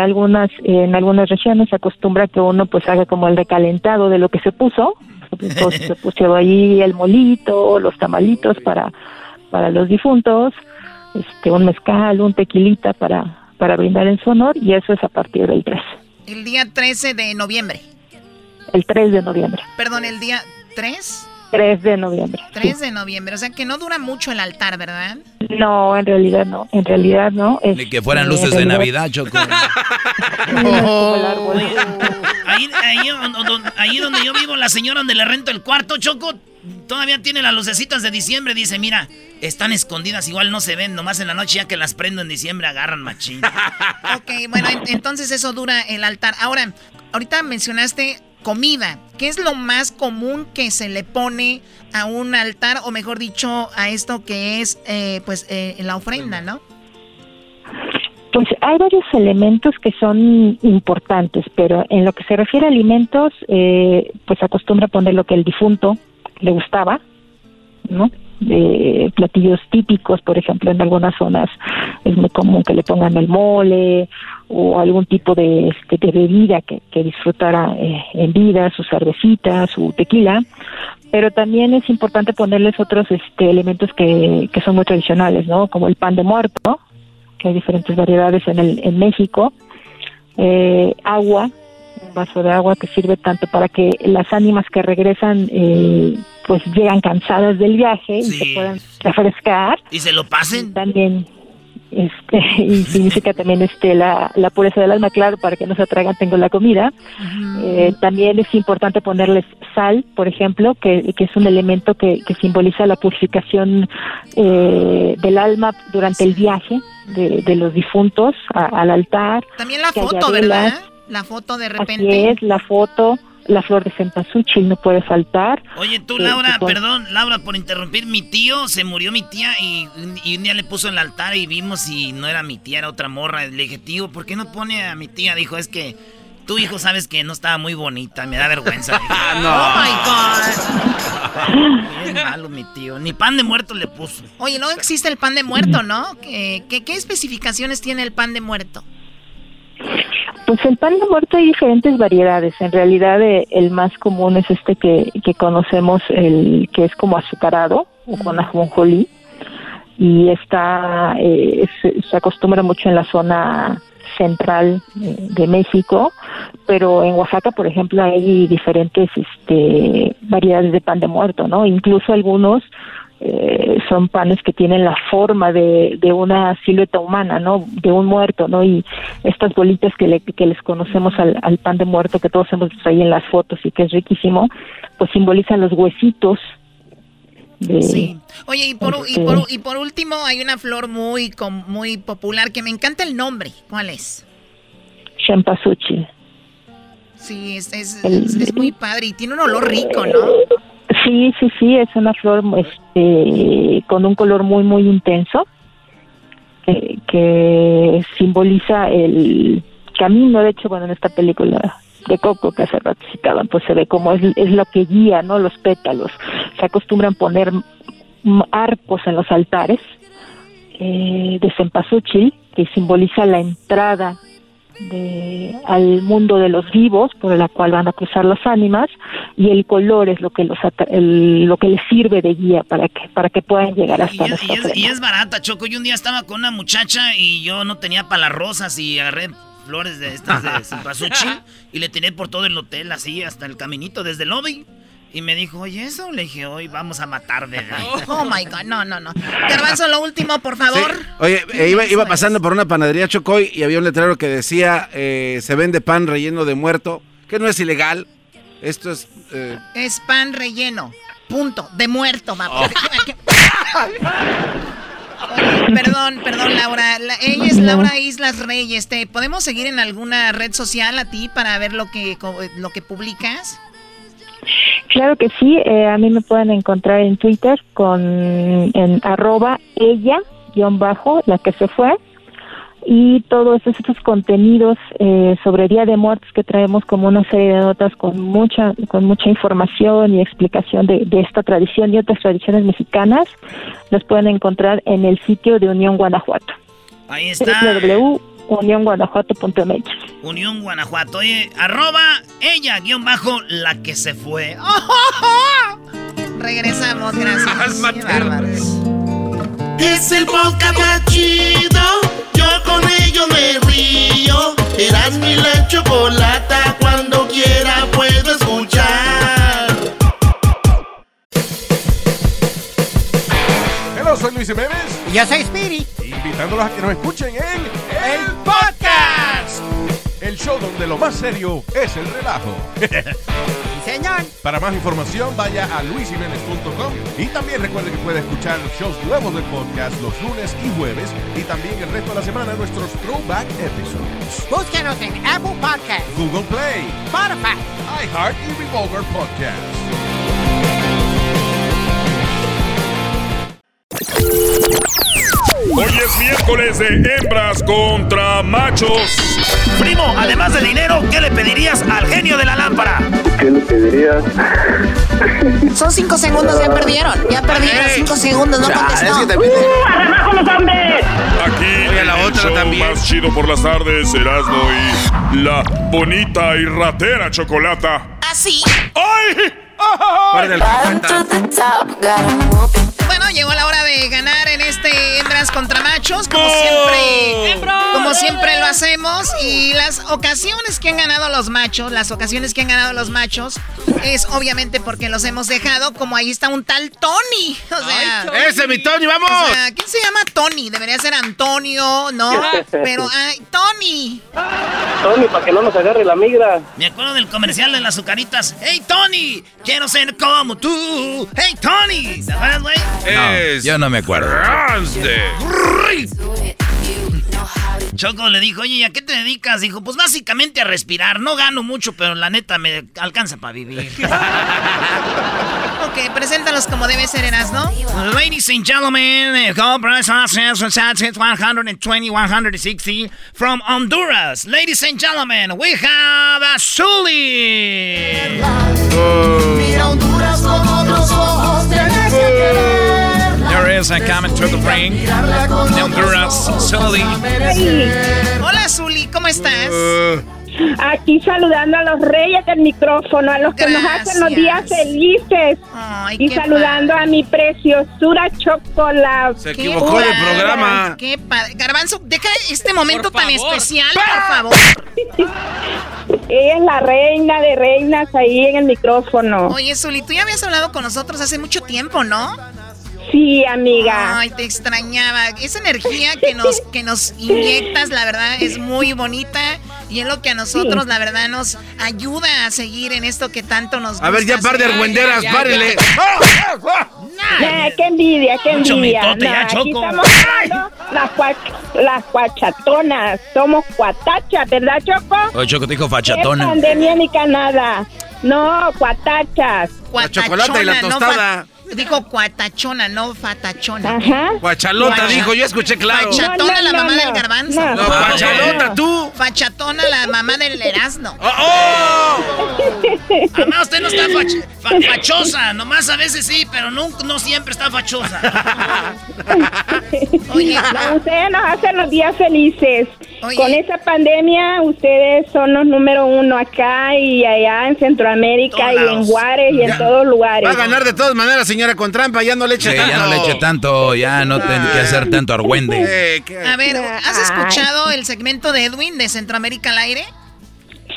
algunas en algunas regiones se acostumbra que uno pues haga como el recalentado de lo que se puso se puso ahí el molito, los tamalitos para, para los difuntos, este, un mezcal, un tequilita para, para brindar en su honor y eso es a partir del 3. El día 13 de noviembre. El 3 de noviembre. Perdón, el día 3. 3 de noviembre. 3 de noviembre, o sea que no dura mucho el altar, ¿verdad? No, en realidad no, en realidad no. Ni que fueran luces de Navidad, Choco. ahí, ahí, donde yo vivo, la señora donde le rento el cuarto, Choco, todavía tiene las lucecitas de diciembre. Dice, mira, están escondidas, igual no se ven, nomás en la noche ya que las prendo en diciembre agarran machín. ok, bueno, entonces eso dura el altar. Ahora, ahorita mencionaste comida. ¿Qué es lo más común que se le pone a un altar, o mejor dicho, a esto que es eh, pues eh, la ofrenda, no? Pues hay varios elementos que son importantes, pero en lo que se refiere a alimentos, eh, pues acostumbra poner lo que el difunto le gustaba, ¿no? De platillos típicos, por ejemplo, en algunas zonas es muy común que le pongan el mole o algún tipo de, este, bebida que, disfrutara eh, en vida, su cervecita, su tequila, pero también es importante ponerles otros este, elementos que, que son muy tradicionales, ¿no? Como el pan de muerto, que hay diferentes variedades en, el, en México, eh, agua, un vaso de agua que sirve tanto para que las ánimas que regresan eh, pues llegan cansadas del viaje y se puedan refrescar. ¿Y se lo pasen? También este, y significa también este la, la pureza del alma, claro, para que no se atragan tengo la comida. Eh, también es importante ponerles sal, por ejemplo, que, que es un elemento que, que simboliza la purificación eh, del alma durante el viaje de, de los difuntos al altar. También la foto, ¿verdad? La foto de repente. Así es, la foto la flor de cempasúchil no puede faltar. Oye, tú, Laura, perdón, Laura, por interrumpir, mi tío, se murió mi tía y, un día le puso en el altar y vimos y no era mi tía, era otra morra. Le dije, tío, ¿por qué no pone a mi tía? Dijo, es que tu hijo sabes que no estaba muy bonita, me da vergüenza. no. Oh my God. Bien malo, mi tío. Ni pan de muerto le puso. Oye, no existe el pan de muerto, ¿no? ¿Qué, qué especificaciones tiene el pan de muerto? Pues el pan de muerto hay diferentes variedades. En realidad eh, el más común es este que, que conocemos, el que es como azucarado o con ajonjolí y está eh, se, acostumbra mucho en la zona central eh, de México, pero en Oaxaca, por ejemplo, hay diferentes este, variedades de pan de muerto, ¿no? Incluso algunos eh, son panes que tienen la forma de, de una silueta humana, ¿no? De un muerto, ¿no? Y estas bolitas que, le, que les conocemos al, al pan de muerto que todos hemos visto ahí en las fotos y que es riquísimo, pues simbolizan los huesitos de, Sí. Oye, y por, y, Este- por, y por último hay una flor muy, com- muy popular que me encanta el nombre. ¿Cuál es? Champasuchi. Sí, es, es, El- es- es muy padre y tiene un olor rico, ¿no? Sí, sí, sí, es una flor este, con un color muy, muy intenso que, simboliza el camino. De hecho, bueno, en esta película de Coco que hace rato citaban, pues se ve como es, lo que guía, ¿no? Los pétalos. Se acostumbran poner arcos en los altares eh, de cempasúchil que simboliza la entrada de, al mundo de los vivos por la cual van a cruzar las ánimas y el color es lo que los el- lo que les sirve de guía para que para que puedan llegar hasta Y es, y es- y ofrenda. es barata, Choco. Yo un día estaba con una muchacha y yo no tenía para las rosas y agarré flores de estas de cempasúchil y le tiré por todo el hotel, así, hasta el caminito, desde el lobby. Y me dijo, oye, eso. Le dije, hoy vamos a matar de Oh my God, no, no, no. Garbanzo, lo último, por favor. Oye, eh, iba, iba pasando por una panadería Chocoy y había un letrero que decía, eh, se vende pan relleno de muerto, que no es ilegal. Esto es... eh, Es pan relleno. Punto. De muerto, va. Oh. Oye, perdón, perdón, Laura. La- ella es Laura Islas Reyes. ¿Te podemos seguir en alguna red social a ti para ver lo que, co- lo que publicas? Claro que sí, eh, a mí me pueden encontrar en Twitter con en arroba ella guion bajo la que se fue y todos estos contenidos eh, sobre Día de Muertos que traemos como una serie de notas con mucha con mucha información y explicación de, de esta tradición y otras tradiciones mexicanas los pueden encontrar en el sitio de Unión Guanajuato Ahí está. Unión Guanajuato. Oye, arroba ella, guion bajo, la que se fue. Regresamos, gracias. Qué bárbaros. Es el podcast más chido. Yo con ello me río. Eras mi la chocolata. Cuando quiera puedo escuchar. Hello, soy Luis Jiménez. Y yo soy Spirit. Invitándolos a que nos escuchen en El Podcast. El show donde lo más serio es el relajo. señor. Para más información, vaya a luisiménez.com y también recuerde que puede escuchar shows nuevos del podcast los lunes y jueves y también el resto de la semana nuestros throwback episodes. Búsquenos en Apple Podcast, Google Play, Spotify, iHeart y Revolver Podcast. Hoy es miércoles de hembras contra machos. Primo, además de dinero, ¿qué le pedirías al genio de la lámpara? ¿Qué le pedirías? Son cinco segundos, ya perdieron. Ya perdieron cinco segundos, no contestó. ¡Uh, los hombres! Aquí Oye, la el otra show también. más chido por las tardes, Erasmo y la bonita y ratera Chocolata. ¿Así? ¡Ay! Bueno, llegó la hora de ganar en este Hembras contra Machos, como siempre, como siempre lo hacemos. Y las ocasiones que han ganado los machos, las ocasiones que han ganado los machos, es obviamente porque los hemos dejado, como ahí está un tal Tony. O sea, Tony. ¡Ese, mi Tony, vamos! O sea, ¿quién se llama Tony? Debería ser Antonio, ¿no? Pero, ay, Tony. Tony, para que no nos agarre la migra. Me acuerdo del comercial de las azucaritas. ¡Hey, Tony! Quiero ser como tú. ¡Hey, Tony! ¿Te acuerdas, güey? No, yo no me acuerdo. Choco le dijo, oye, ¿y a qué te dedicas? Dijo, pues básicamente a respirar. No gano mucho, pero la neta me alcanza para vivir. Ok, preséntalos como debe ser, ¿no? Ladies and gentlemen, the call price is 120, 160 from Honduras. Ladies and gentlemen, we have a Zully. Mira Honduras con otros ojos, is a coming to the ring. De Honduras, Sully. Hola, Zuli, ¿cómo estás? Aquí saludando a los reyes del micrófono, a los que nos hacen los días felices. y saludando a mi preciosura chocolate. Se equivocó de programa. Qué padre. Garbanzo, deja este momento tan especial, por favor. Ella es la reina de reinas ahí en el micrófono. Oye, Zuli, tú ya habías hablado con nosotros hace mucho tiempo, ¿no? Sí, amiga. Ay, te extrañaba. Esa energía que nos, que nos inyectas, la verdad, es muy bonita. Y es lo que a nosotros, la verdad, nos ayuda a seguir en esto que tanto nos gusta. A ver, ya par de argüenderas, Ya, ya, párenle. Nah, qué envidia, qué envidia. mitote ya, Nah, aquí Choco. estamos las, cua- las cuachatonas. Somos cuatachas, ¿verdad, Choco? Oye, Choco te dijo ¿Qué fachatona. pandemia ni canada? No, cuatachas. La chocolate y la no tostada. fa- dijo cuatachona, no fatachona. Ajá. Guachalota Guacha- dijo, yo escuché claro. Fachatona, No, no, la mamá no. del garbanzo. No. No, Guachalota, tú. Fachatona, la mamá del Erasmo. ¡Oh, oh! Mamá, usted no está fach- fa- fachosa. Nomás a veces sí, pero no, no siempre está fachosa. Oye, No, ustedes nos hacen los días felices. Oye. Con esa pandemia, ustedes son los número uno acá y allá en Centroamérica Todos y en. Juárez y Ya. en todos lugares. Va a ganar de todas maneras, señora, con trampa. Ya no le eche Sí, tanto. ya no le eche tanto, ya no tengo que hacer tanto argüende. Eh, a ver, ¿has escuchado el segmento de Edwin de Centroamérica al aire?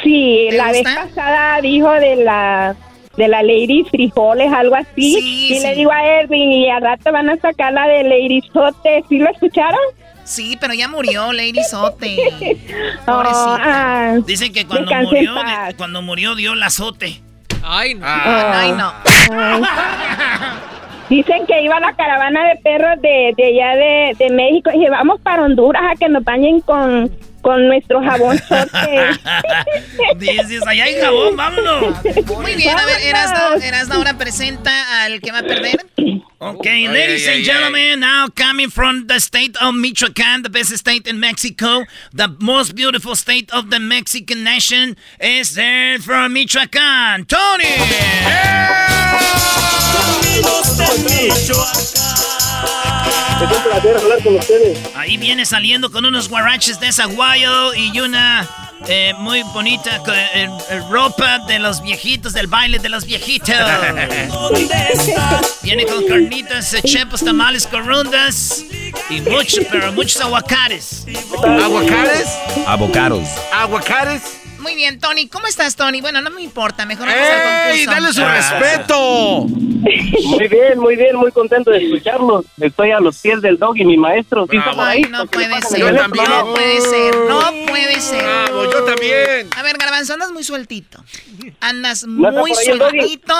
Sí, ¿Te la vez pasada dijo de la de la Lady Frijoles, algo así. Sí, y sí. le digo a Edwin, y al rato van a sacar la de Lady Sote. ¿Sí lo escucharon? Sí, pero ya murió Lady Sote. Oh, Pobrecita. ah, Dicen que cuando murió, cuando murió dio el azote. Ay, no. Ah, Ay, no. ay. Dicen que iba la caravana de perros de, de allá de, de México y dije, vamos para Honduras a que nos bañen con, con nuestro jabón. Dices, allá hay jabón, vámonos. Muy bien, a ver, Erasno, Erasno ahora presenta al que va a perder. Okay, ladies ay, and ay. gentlemen, now coming from the state of Michoacán, the best state in Mexico, the most beautiful state of the Mexican nation, is there from Michoacán, Tony. Es un placer hablar con ustedes. Ahí viene saliendo con unos guaraches de Zaguayo y una eh, muy bonita eh, eh, ropa de los viejitos, del baile de los viejitos. Viene con carnitas, eh, chepos, tamales, corundas y mucho, pero muchos aguacates. ¿Aguacates? Avocados. ¿Aguacates? Muy bien, Tony. ¿Cómo estás, Tony? Bueno, no me importa. Mejor vamos al ¡Ey! concurso. ¡Dale su respeto! Muy bien, muy bien, muy contento de escucharlos. Estoy a los pies del dog y mi maestro. ¿Sí Ay, no ¿Por qué puede ser. Yo teléfono? también. No puede ser. No puede ser. Bravo, yo también. A ver, Garbanzo, andas muy sueltito. Andas ¿No está muy sueltito.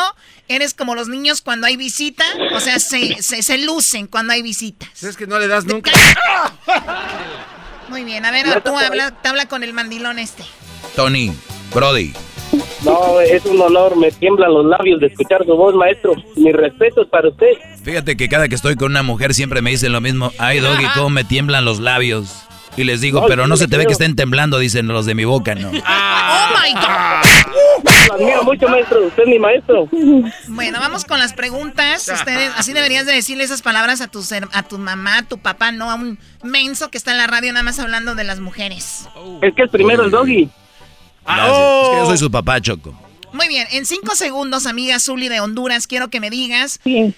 Eres como los niños cuando hay visita. O sea, se, se, se lucen cuando hay visitas. Es que no le das nunca. Muy bien, a ver, tú habla, te habla con el mandilón este. Tony, Brody. No, es un honor, me tiemblan los labios de escuchar su voz, maestro. Mis respetos para usted. Fíjate que cada que estoy con una mujer siempre me dicen lo mismo. Ay, Doggy, cómo me tiemblan los labios. Y les digo, No, pero no se te ve que estén temblando, dicen los de mi boca, ¿no? ¡Oh, my God! Lo admiro mucho, maestro. Usted es mi maestro. Bueno, vamos con las preguntas. Ustedes, así deberías de decirle esas palabras a tu, ser- a tu mamá, a tu papá, no a un menso que está en la radio nada más hablando de las mujeres. Es que es primero el doggy. Gracias. oh. Es que yo soy su papá, Choco. Muy bien, en cinco segundos, amiga Zuli de Honduras, quiero que me digas Sí.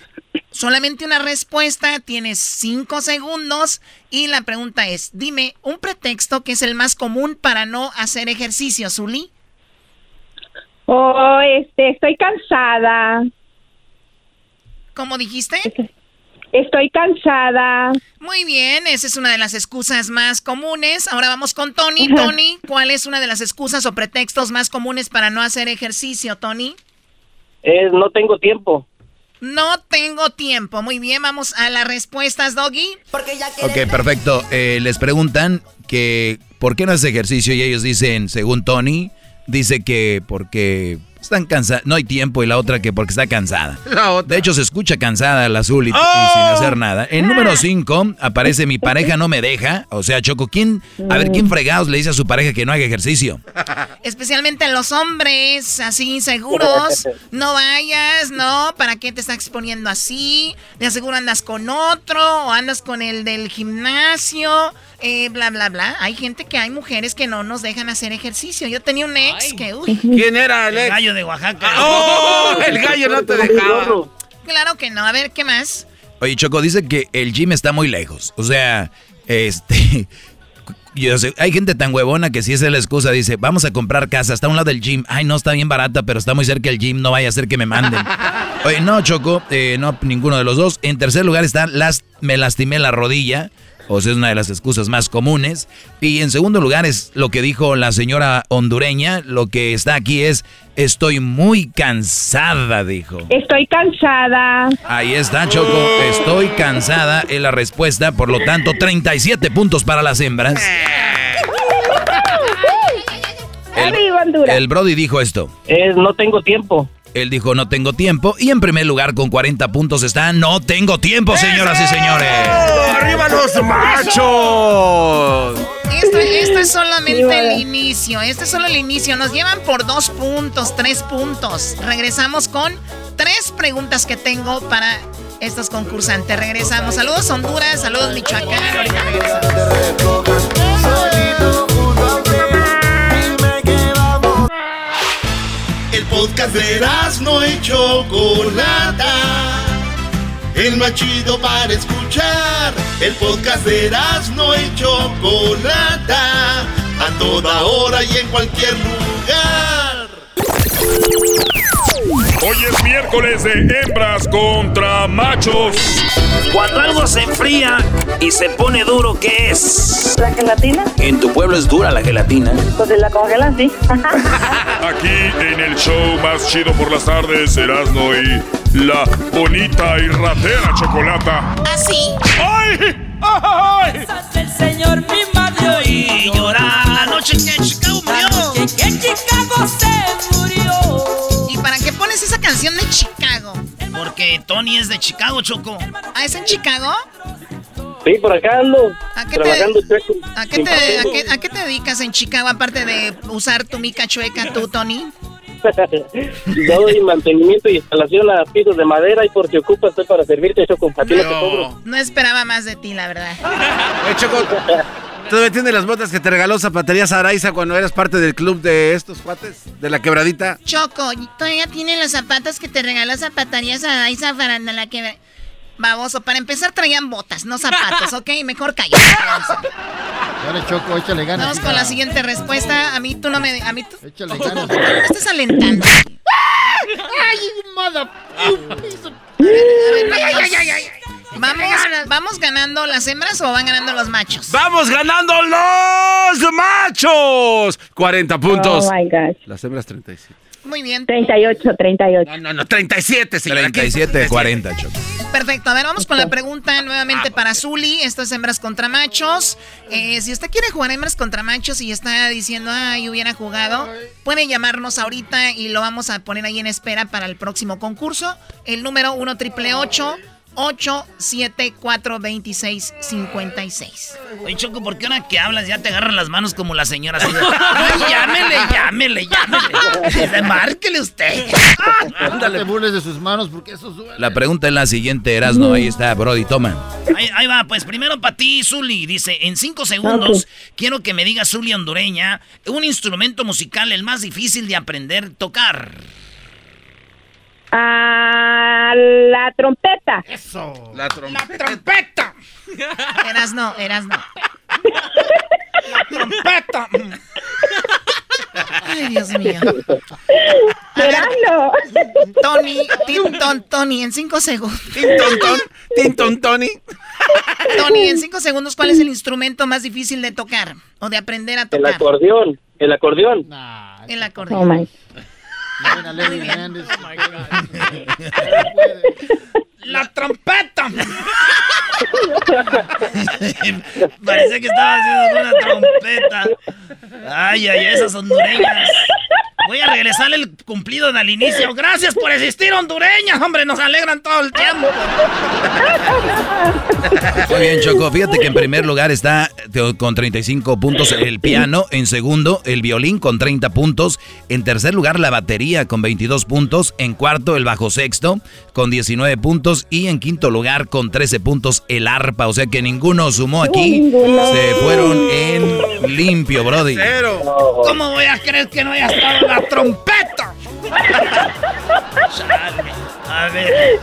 solamente una respuesta. Tienes cinco segundos y la pregunta es, dime un pretexto que es el más común para no hacer ejercicio, Zuli. Oh, este, estoy cansada. ¿Cómo dijiste? Estoy cansada. Muy bien, esa es una de las excusas más comunes. Ahora vamos con Tony. Tony, ¿cuál es una de las excusas o pretextos más comunes para no hacer ejercicio, Tony? Es no tengo tiempo. No tengo tiempo. Muy bien, vamos a las respuestas, Doggy. Ok, perfecto. Eh, les preguntan que por qué no hace ejercicio y ellos dicen, según Tony, dice que porque están cansados, no hay tiempo y la otra que porque está cansada. La otra. De hecho, se escucha cansada la azul y, y ¡Oh! sin hacer nada. En número 5 aparece mi pareja no me deja. O sea, Choco, ¿quién, a ver, ¿quién fregados le dice a su pareja que no haga ejercicio? Especialmente los hombres, así inseguros. No vayas, no. ¿Para qué te estás exponiendo así? De seguro andas con otro o andas con el del gimnasio. Eh, bla, bla, bla. Hay gente que hay mujeres que no nos dejan hacer ejercicio. Yo tenía un ex que, uy, ¿Quién era, El Alex? gallo de Oaxaca. ¡Oh! El gallo no te dejaba. claro que no. A ver, ¿qué más? Oye, Choco, dice que el gym está muy lejos. O sea, este... Yo sé, hay gente tan huevona que si esa es la excusa, dice, vamos a comprar casa, está a un lado del gym. Ay, no, está bien barata, pero está muy cerca el gym, no vaya a ser que me manden. Oye, no, Choco, eh, no, ninguno de los dos. En tercer lugar está las, me lastimé la rodilla. O sea, es una de las excusas más comunes. Y en segundo lugar es lo que dijo la señora hondureña. Lo que está aquí es, estoy muy cansada, dijo. Estoy cansada. Ahí está, Choco. Estoy cansada es la respuesta. Por lo tanto, 37 puntos para las hembras. El, el Brody dijo esto. Es no tengo tiempo. Él dijo no tengo tiempo. Y en primer lugar con 40 puntos está no tengo tiempo, señoras y señores. ¡Arriba los machos! Esto, esto es solamente el inicio. Este es solo el inicio. Nos llevan por dos puntos, tres puntos. Regresamos con tres preguntas que tengo para estos concursantes. Regresamos. Saludos Honduras, saludos Michoacán. Ahorita regresamos. Podcast de no y Chocolata. El más chido para escuchar. El podcast de no y Chocolata. A toda hora y en cualquier lugar. Hoy es miércoles de hembras contra machos. Cuando algo se enfría y se pone duro, ¿qué es? ¿La gelatina? En tu pueblo es dura la gelatina. Pues si la congelan, sí. Aquí en el show más chido por las tardes, Erasmo y la bonita y ratera chocolata. ¿Así? ¡Ay! ¡Ay! El señor mi madre Y llorar la noche que Chicago murió. que Chicago se Chicago? Porque Tony es de Chicago, Choco. ¿Ah, es en Chicago? Sí, por acá ando. ¿A qué, trabajando te, chueco. ¿a, qué te, a, qué, a qué te dedicas en Chicago aparte de usar tu mica chueca tú, Tony? Yo doy mantenimiento y instalación a pisos de madera y por si ocupas estoy para servirte, Choco. A ti no te cobro. No esperaba más de ti, la verdad. Oye, Choco, ¿todavía tienes las botas que te regaló Zapaterías Araiza cuando eras parte del club de estos cuates? ¿De la quebradita? Choco, todavía tienen los zapatos que te regaló Zapaterías a esa faranda la que... Baboso, para empezar traían botas, no zapatos, ¿ok? Mejor cállate. Dale, Choco, échale ganas. Vamos con la siguiente respuesta. A mí tú no me... A mí tú... Échale ganas. ¿Por qué me estás alentando? ¡Ay, mother... Vamos, ¿Vamos ganando las hembras o van ganando los machos? ¡Vamos ganando los machos! 40 puntos. Oh my gosh. Las hembras 37. Muy bien. 38, 38. No, no, no, 37, señora. 37, 40, Choco. Perfecto. A ver, vamos con la pregunta nuevamente para Zuli. Esto es hembras contra machos. Eh, si usted quiere jugar hembras contra machos y está diciendo, ay, hubiera jugado, puede llamarnos ahorita y lo vamos a poner ahí en espera para el próximo concurso. El número 1 triple 874 2656 Oye, Choco, ¿por qué ahora que hablas ya te agarran las manos como la señora? Así de, "Ay, llámele, llámele, llámele. Márquele usted. No te burles de sus manos porque eso. La pregunta es la siguiente, Erasno. Ahí está, Brody, toma. Ahí, ahí va, pues primero para ti, Zuli. Dice, en cinco segundos, quiero que me digas, Zuli hondureña, un instrumento musical el más difícil de aprender a tocar. Ah, la trompeta. Eso. La trompeta. ¡Trompeta! Eras no, eras no. ¡Trompeta! Ay, Dios mío. Gerardo. Tony, Tinton, Tony, en cinco segundos. Tinton, Tinton, Tony. Tony, en cinco segundos, ¿cuál es el instrumento más difícil de tocar o de aprender a El tocar? acordeón. El acordeón. Nah, El Oh acordeón. my. Ven a Lenny Hernández. ¡La trompeta! Parece que estaba haciendo una trompeta. Ay, ay, esas hondureñas. Voy a regresarle el cumplido al inicio. Gracias por existir, hondureñas. Hombre, nos alegran todo el tiempo. Muy bien, Choco. Fíjate que en primer lugar está con 35 puntos el piano. En segundo, el violín con 30 puntos. En tercer lugar, la batería con 22 puntos. En cuarto, el bajo sexto con 19 puntos. Y en quinto lugar, con 13 puntos, el arpa. O sea que ninguno sumó aquí. Se fueron en limpio, Brody. Cero. ¿Cómo voy a creer que no haya estado la trompeta? Chale. A ver.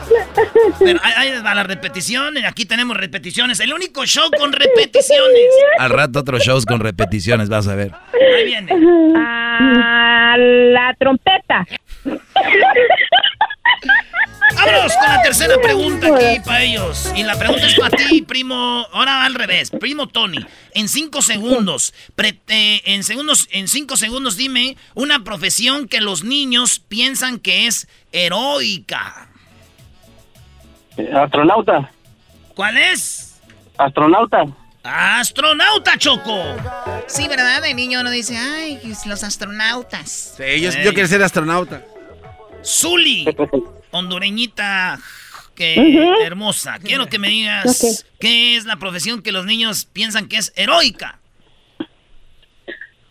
Pero ahí ahí va la repetición. Aquí tenemos repeticiones. El único show con repeticiones. Al rato otros shows con repeticiones, vas a ver. Ahí viene. Ah, la trompeta. Vámonos con la tercera pregunta aquí para ellos. Y la pregunta es para ti, primo. Ahora al revés, primo Tony. En cinco segundos, pre- eh, en segundos, en cinco segundos, dime una profesión que los niños piensan que es heroica. Astronauta. ¿Cuál es? Astronauta. Astronauta, Choco. Sí, ¿verdad? De niño uno dice, ay, los astronautas. Sí, yo, yo quiero ser astronauta. Zuli, hondureñita, que hermosa. Quiero que me digas qué es la profesión que los niños piensan que es heroica.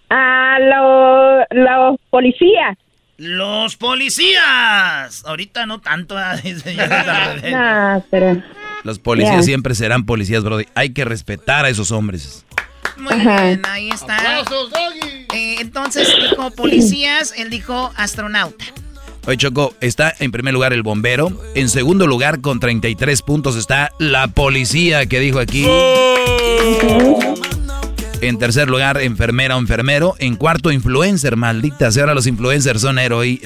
A los los policías. Los policías. Ahorita no tanto. Ah, pero. Los policías siempre serán policías, Brody. Hay que respetar a esos hombres. Muy bien, ahí está. Eh, entonces dijo policías, él dijo astronauta. Oye, Choco, está en primer lugar el bombero. En segundo lugar, con 33 puntos, está la policía que dijo aquí. En tercer lugar, enfermera o enfermero. En cuarto, influencer, maldita sea. Ahora los influencers son héroe.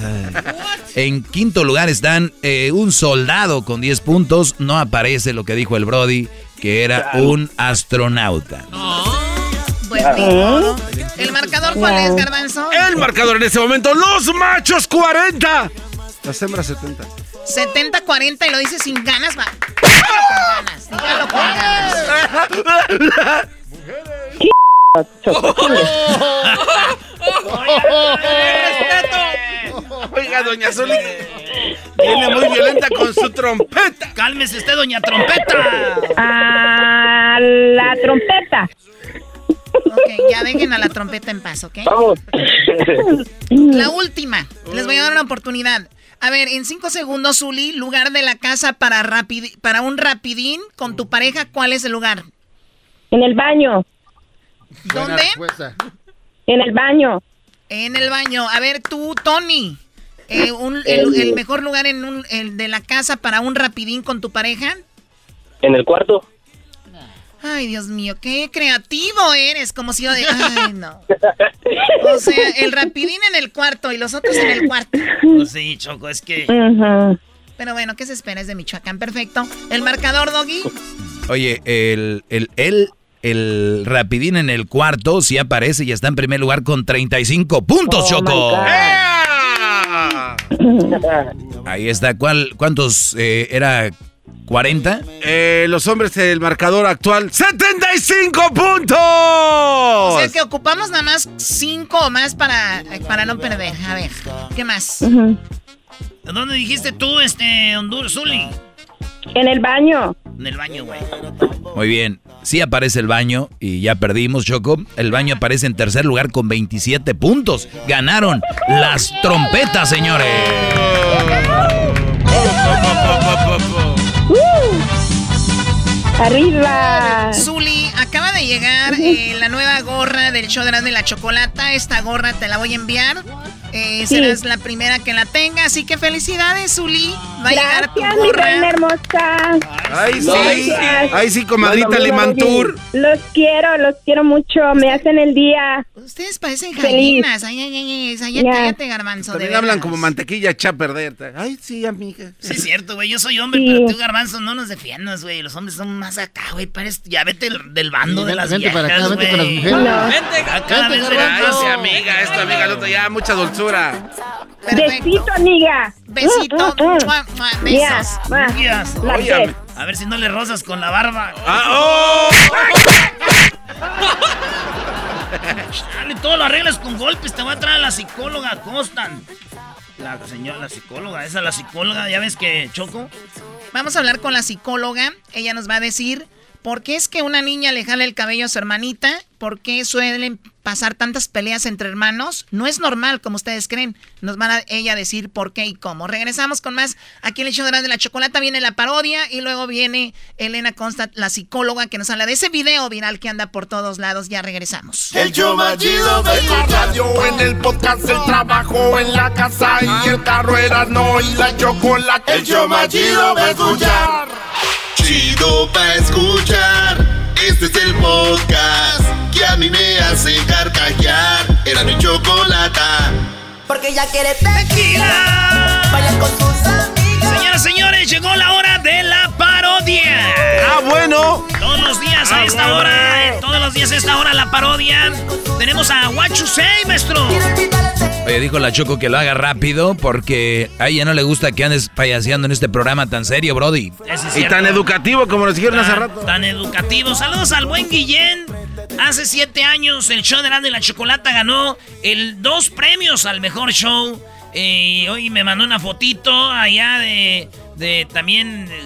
En quinto lugar están eh, un soldado con 10 puntos. No aparece lo que dijo el Brody, que era un astronauta. Pues modo. ¿El marcador cuál es, Garbanzo? El marcador en este momento, los machos 40. Las hembras 70. 70-40 y lo dice sin ganas, va. Dígalo con ganas, dígalo con ganas. Oiga, doña Zuli. Viene muy violenta con su trompeta. Cálmese usted, doña trompeta. A la trompeta. Ok, ya dejen a la trompeta en paz, ¿ok? Vamos. La última. Les voy a dar una oportunidad. A ver, en cinco segundos, Zuli, lugar de la casa para, rapidi- para un rapidín con tu pareja, ¿cuál es el lugar? En el baño. ¿Dónde? En el baño. En el baño. A ver, tú, Tony. eh, un- el, el mejor lugar en un, el de la casa para un rapidín con tu pareja. En el cuarto. Ay, Dios mío, qué creativo eres. Como si yo de. Ay, no. O sea, el rapidín en el cuarto y los otros en el cuarto. Pues sí, Choco, es que. Pero bueno, ¿qué se espera? Es de Michoacán, perfecto. El marcador, Doggy. Oye, el, el, el, el rapidín en el cuarto sí aparece y está en primer lugar con 35 puntos, Choco. Ahí está. ¿Cuál, ¿Cuántos eh, era? ¿40? Eh, los hombres, el marcador actual, 75 puntos. O sea que ocupamos nada más cinco o más para, para no perder. A ver, ¿qué más? ¿Dónde dijiste tú, este, Honduras, Zuli? En el baño. En el baño, güey. Muy bien. Sí aparece el baño y ya perdimos, Choco. El baño aparece en tercer lugar con 27 puntos. Ganaron las trompetas, señores. Arriba. Zuli, acaba de llegar eh, la nueva gorra del show de la, de la chocolata. Esta gorra te la voy a enviar. Eh, Sí. Serás la primera que la tenga. Así que felicidades, Zuli. Va a llegar tu Gracias, mi hermosa. Ay, sí. Gracias. Ay, sí, comadrita Limantur. Los quiero, los quiero mucho. Me hacen el día. Ustedes parecen gallinas. Ay, ay, ay, ay, ay, Ya. cállate, garbanzo. de También hablan veras. como mantequilla echa a perder. Ay, sí, amiga. Sí, es cierto, güey. Yo soy hombre, Sí. pero tú, garbanzo, no nos defiendas, güey. Los hombres son más acá, güey. Pares- Ya vete del, del bando Sí, de las vente viejas, para acá, vente con las mujeres. No. Vente, acá, Vente, vente, amiga, esto, amiga, el otro, ya, mucha dulzura. Besito, amiga. Besito. Mm, mm, mm. Besos. va. A ver si no le rozas con la barba. Ah, oh. Dale, todo lo arreglas con golpes. Te voy a traer a la psicóloga Constant. La señora, la psicóloga, esa la psicóloga, ya ves que Choco. Vamos a hablar con la psicóloga. Ella nos va a decir por qué es que una niña le jala el cabello a su hermanita, por qué suelen pasar tantas peleas entre hermanos. No es normal, como ustedes creen. Nos van a ella decir por qué y cómo. Regresamos con más. Aquí en el show de la- de la chocolata viene la parodia y luego viene Elena Constant, la psicóloga, que nos habla de ese video viral que anda por todos lados. Ya regresamos. El show más chido de la radio, en el podcast, el trabajo, en la casa y el carro era no y la chocolate. El show más chido va a escuchar. Chido pa' escuchar. Este es el podcast que a mí me hace carcajear. Era mi chocolata. Porque ella quiere tequila. Vaya con sus amigas. Señoras, señores, llegó la hora de la parodia. Ah, bueno. Todos los días a Ah, esta bueno. hora, eh, todos los días a esta hora la parodia. Tenemos a What You Say, maestro. Oye, dijo la Choco que lo haga rápido porque a ella no le gusta que andes payaseando en este programa tan serio, Brody. Es Y tan educativo como nos dijeron hace rato. Tan educativo. Saludos al buen Guillén. Hace siete años el show de Erasmo y la Chocolata ganó el dos premios al mejor show. Eh, y hoy me mandó una fotito allá de, de también eh,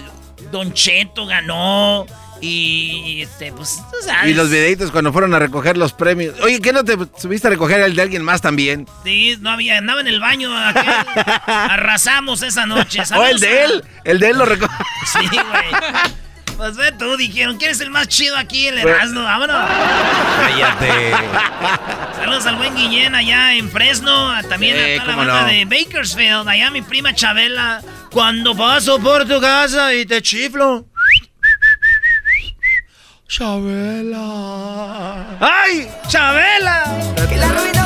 Don Cheto ganó. Y este, pues, tú sabes. Y los videitos cuando fueron a recoger los premios. Oye, ¿qué no te subiste a recoger el de alguien más también? Sí, no había, andaba en el baño aquel. Arrasamos esa noche. O el de él. El de él lo recogió. Sí, güey. Pues ve tú, dijeron, ¿quién es el más chido aquí? El Erasmo, vámonos. Cállate. Saludos al buen Guillén allá en Fresno, a- también Eh, a toda la banda no. de Bakersfield, allá mi prima Chabela. Cuando paso por tu casa y te chiflo. Chabela. ¡Ay! ¡Chabela!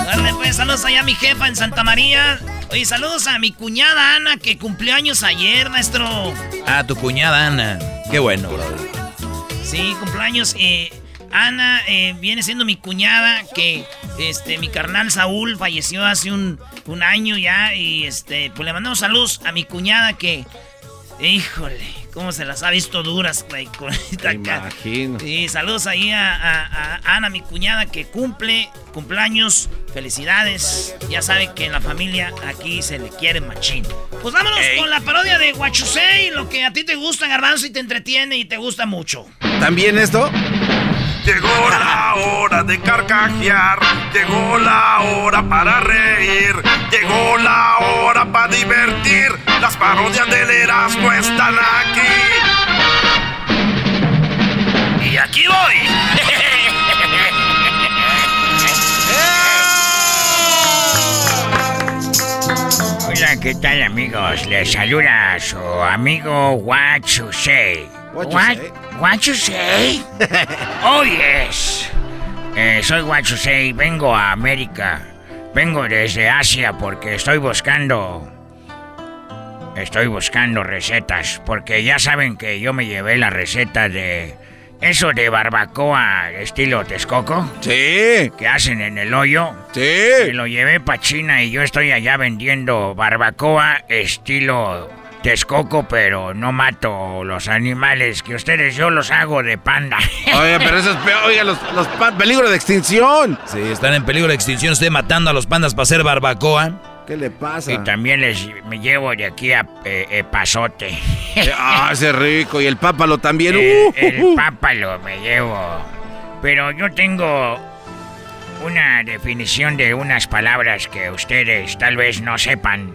Dale, pues, saludos allá a mi jefa en Santa María. Oye, saludos a mi cuñada Ana que cumplió años ayer, maestro. Ah, tu cuñada Ana. Qué bueno, Brody. Sí, cumpleaños. Eh, Ana eh, viene siendo mi cuñada que este mi carnal Saúl falleció hace un, un año ya y este pues le mandamos saludos a mi cuñada que híjole cómo se las ha visto duras güey con esta imagino. Sí, saludos ahí a, a- a Ana, mi cuñada, que cumple cumpleaños. Felicidades. Ya sabe que en la familia aquí se le quiere machín. Pues vámonos con la parodia de Guachusei, lo que a ti te gusta, Garbanzo, y te entretiene y te gusta mucho. ¿También esto? Llegó la hora de carcajear, llegó la hora para reír, llegó la hora para divertir. Las parodias del Erasmo están aquí. Y aquí voy. Hola, ¿qué tal amigos? Les saluda su amigo What. What you What, say? what you say? oh yes. Eh, soy What You Say, vengo a América. Vengo desde Asia porque estoy buscando... Estoy buscando recetas porque ya saben que yo me llevé la receta de... Eso de barbacoa estilo Texcoco. Sí. Que hacen en el hoyo. Sí. Me lo llevé para China y yo estoy allá vendiendo barbacoa estilo Texcoco, pero no mato los animales que ustedes yo los hago de panda. Oiga, pero eso es peor. Oiga, los, los peligro de extinción. Sí, están en peligro de extinción. Usted matando a los pandas para hacer barbacoa. ¿Qué le pasa? Y también les me llevo de aquí a eh, eh, pasote. Ah, ese rico. Y el pápalo también. El, Uh, el uh, uh. pápalo me llevo. Pero yo tengo una definición de unas palabras que ustedes tal vez no sepan.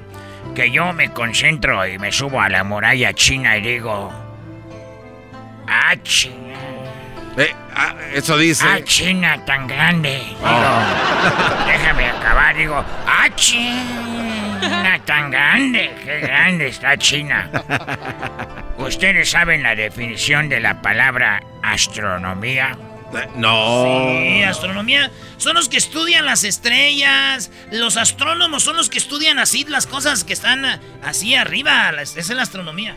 Que yo me concentro y me subo a la muralla china y digo... ¡Ah, China! Eh, ah, eso dice. ¡Ah, China tan grande! Digo, Oh. déjame acabar, digo... ¡Ah, China tan grande! ¡Qué grande está China! ¿Ustedes saben la definición de la palabra astronomía? No. Sí, astronomía. Son los que estudian las estrellas. Los astrónomos son los que estudian así las cosas que están ah, así arriba. las- Esa es la astronomía.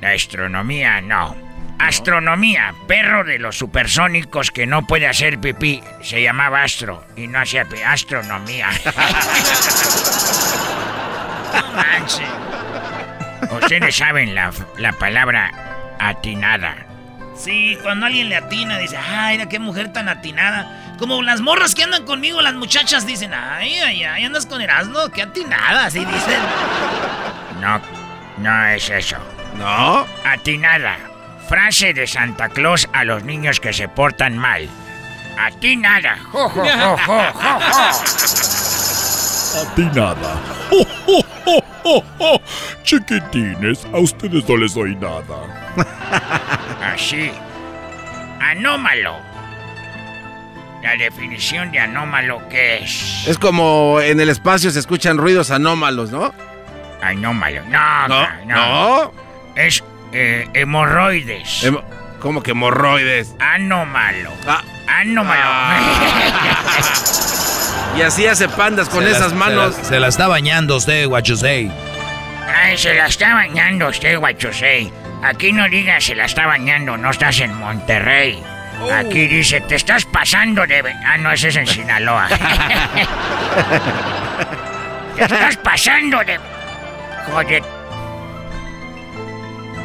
La astronomía no. Astronomía, perro de los supersónicos que no puede hacer pipí. Se llamaba Astro y no hacía pipí. Astronomía. No manches. Ustedes saben la, la palabra atinada. Sí, cuando alguien le atina, dice, ay, mira qué mujer tan atinada. Como las morras que andan conmigo, las muchachas dicen, ay, ay, ay, andas con Erasmo, qué atinada, así dicen. No, no es eso. ¿No? Atinada. Frase de Santa Claus a los niños que se portan mal. Atinada. Jo, jo, jo, jo, jo, jo. A ti nada. ¡Oh, oh, oh, oh! Chiquitines, a ustedes no les doy nada. Así. Anómalo. La definición de anómalo, ¿qué es? Es como en el espacio se escuchan ruidos anómalos, ¿no? Anómalo. No, No, no. no. Es eh, hemorroides. Hemo- ¿Cómo que hemorroides? Anómalo. Ah. Anómalo. Y así hace pandas con Se la- esas manos. Se la, se la está bañando usted, Guachusei. Ay, se la está bañando usted, Guachosei. Aquí no digas se la está bañando, no estás en Monterrey. Aquí dice, te estás pasando de... ve-". Ah, no, ese es en Sinaloa. te estás pasando de... Joder.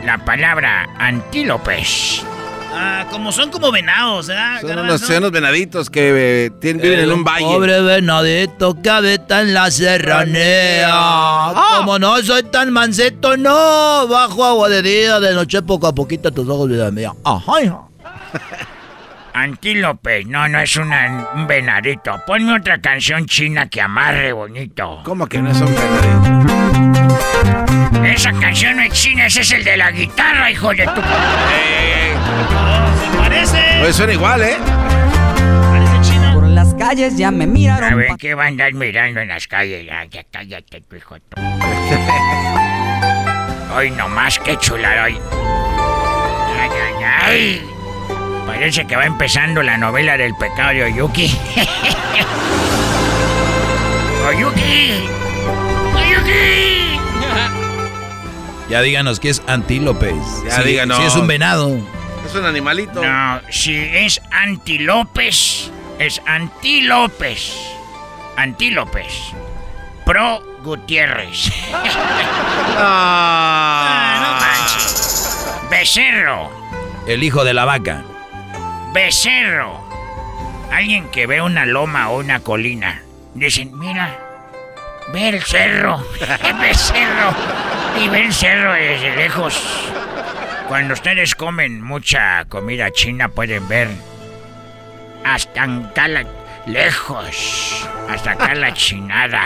La palabra antílopes. Ah, como son como venados, ¿verdad? Son unos, son unos venaditos que eh, tienen- viven en un valle. Pobre venadito que habita en la serranía. Como no soy tan mansito, no. Bajo agua de día, de noche, poco a poquito tus ojos, vida mía. Ajá, hija. Antílope, no, no es una- un venadito. Ponme otra canción china que amarre bonito. ¿Cómo que no es un venadito? Esa canción no es china, ese es el de la guitarra, hijo de tu... ¿Se parece? Pues suena igual, ¿eh? Por las calles ya me miraron. A ver, ¿qué va a andar mirando en las calles? Ya, ya cállate, tu hijo. tú. Hoy nomás, qué chulada hoy. Ay, ay, ay. Parece que va empezando la novela del pecado de Oyuki. ¡Oyuki! ¡Oyuki! Ya díganos que es antílopes. Ya Sí, díganos. Sí, es un venado. Es un animalito. No, si es antilopes, es antílopes. Antílopes. Pro Gutiérrez. Ah, no manches. Becerro. El hijo de la vaca. Becerro. Alguien que ve una loma o una colina. Dicen, mira, ve el cerro. Becerro. Y ve el cerro desde lejos. Cuando ustedes comen mucha comida china pueden ver hasta acá la- lejos. Hasta acá la chinada.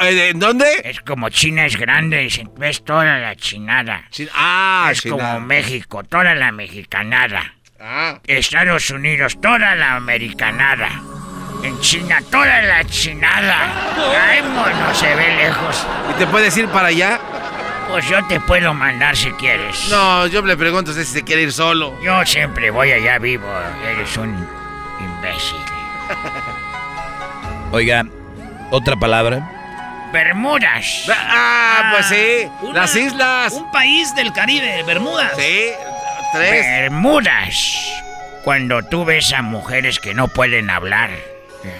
¿En dónde? Es como China es grande, dicen, ves toda la chinada. ah, es chinada. como México, toda la mexicanada. Ah. Estados Unidos, toda la americanada. En China, toda la chinada. Ay, mono, se ve lejos. ¿Y te puedes ir para allá? Pues yo te puedo mandar si quieres. No, yo le pregunto si se quiere ir solo. Yo siempre voy allá vivo. Eres un imbécil. Oiga, otra palabra. Bermudas. Ah, pues sí. Las islas. Un país del Caribe, Bermudas. Sí, tres. Bermudas. Cuando tú ves a mujeres que no pueden hablar.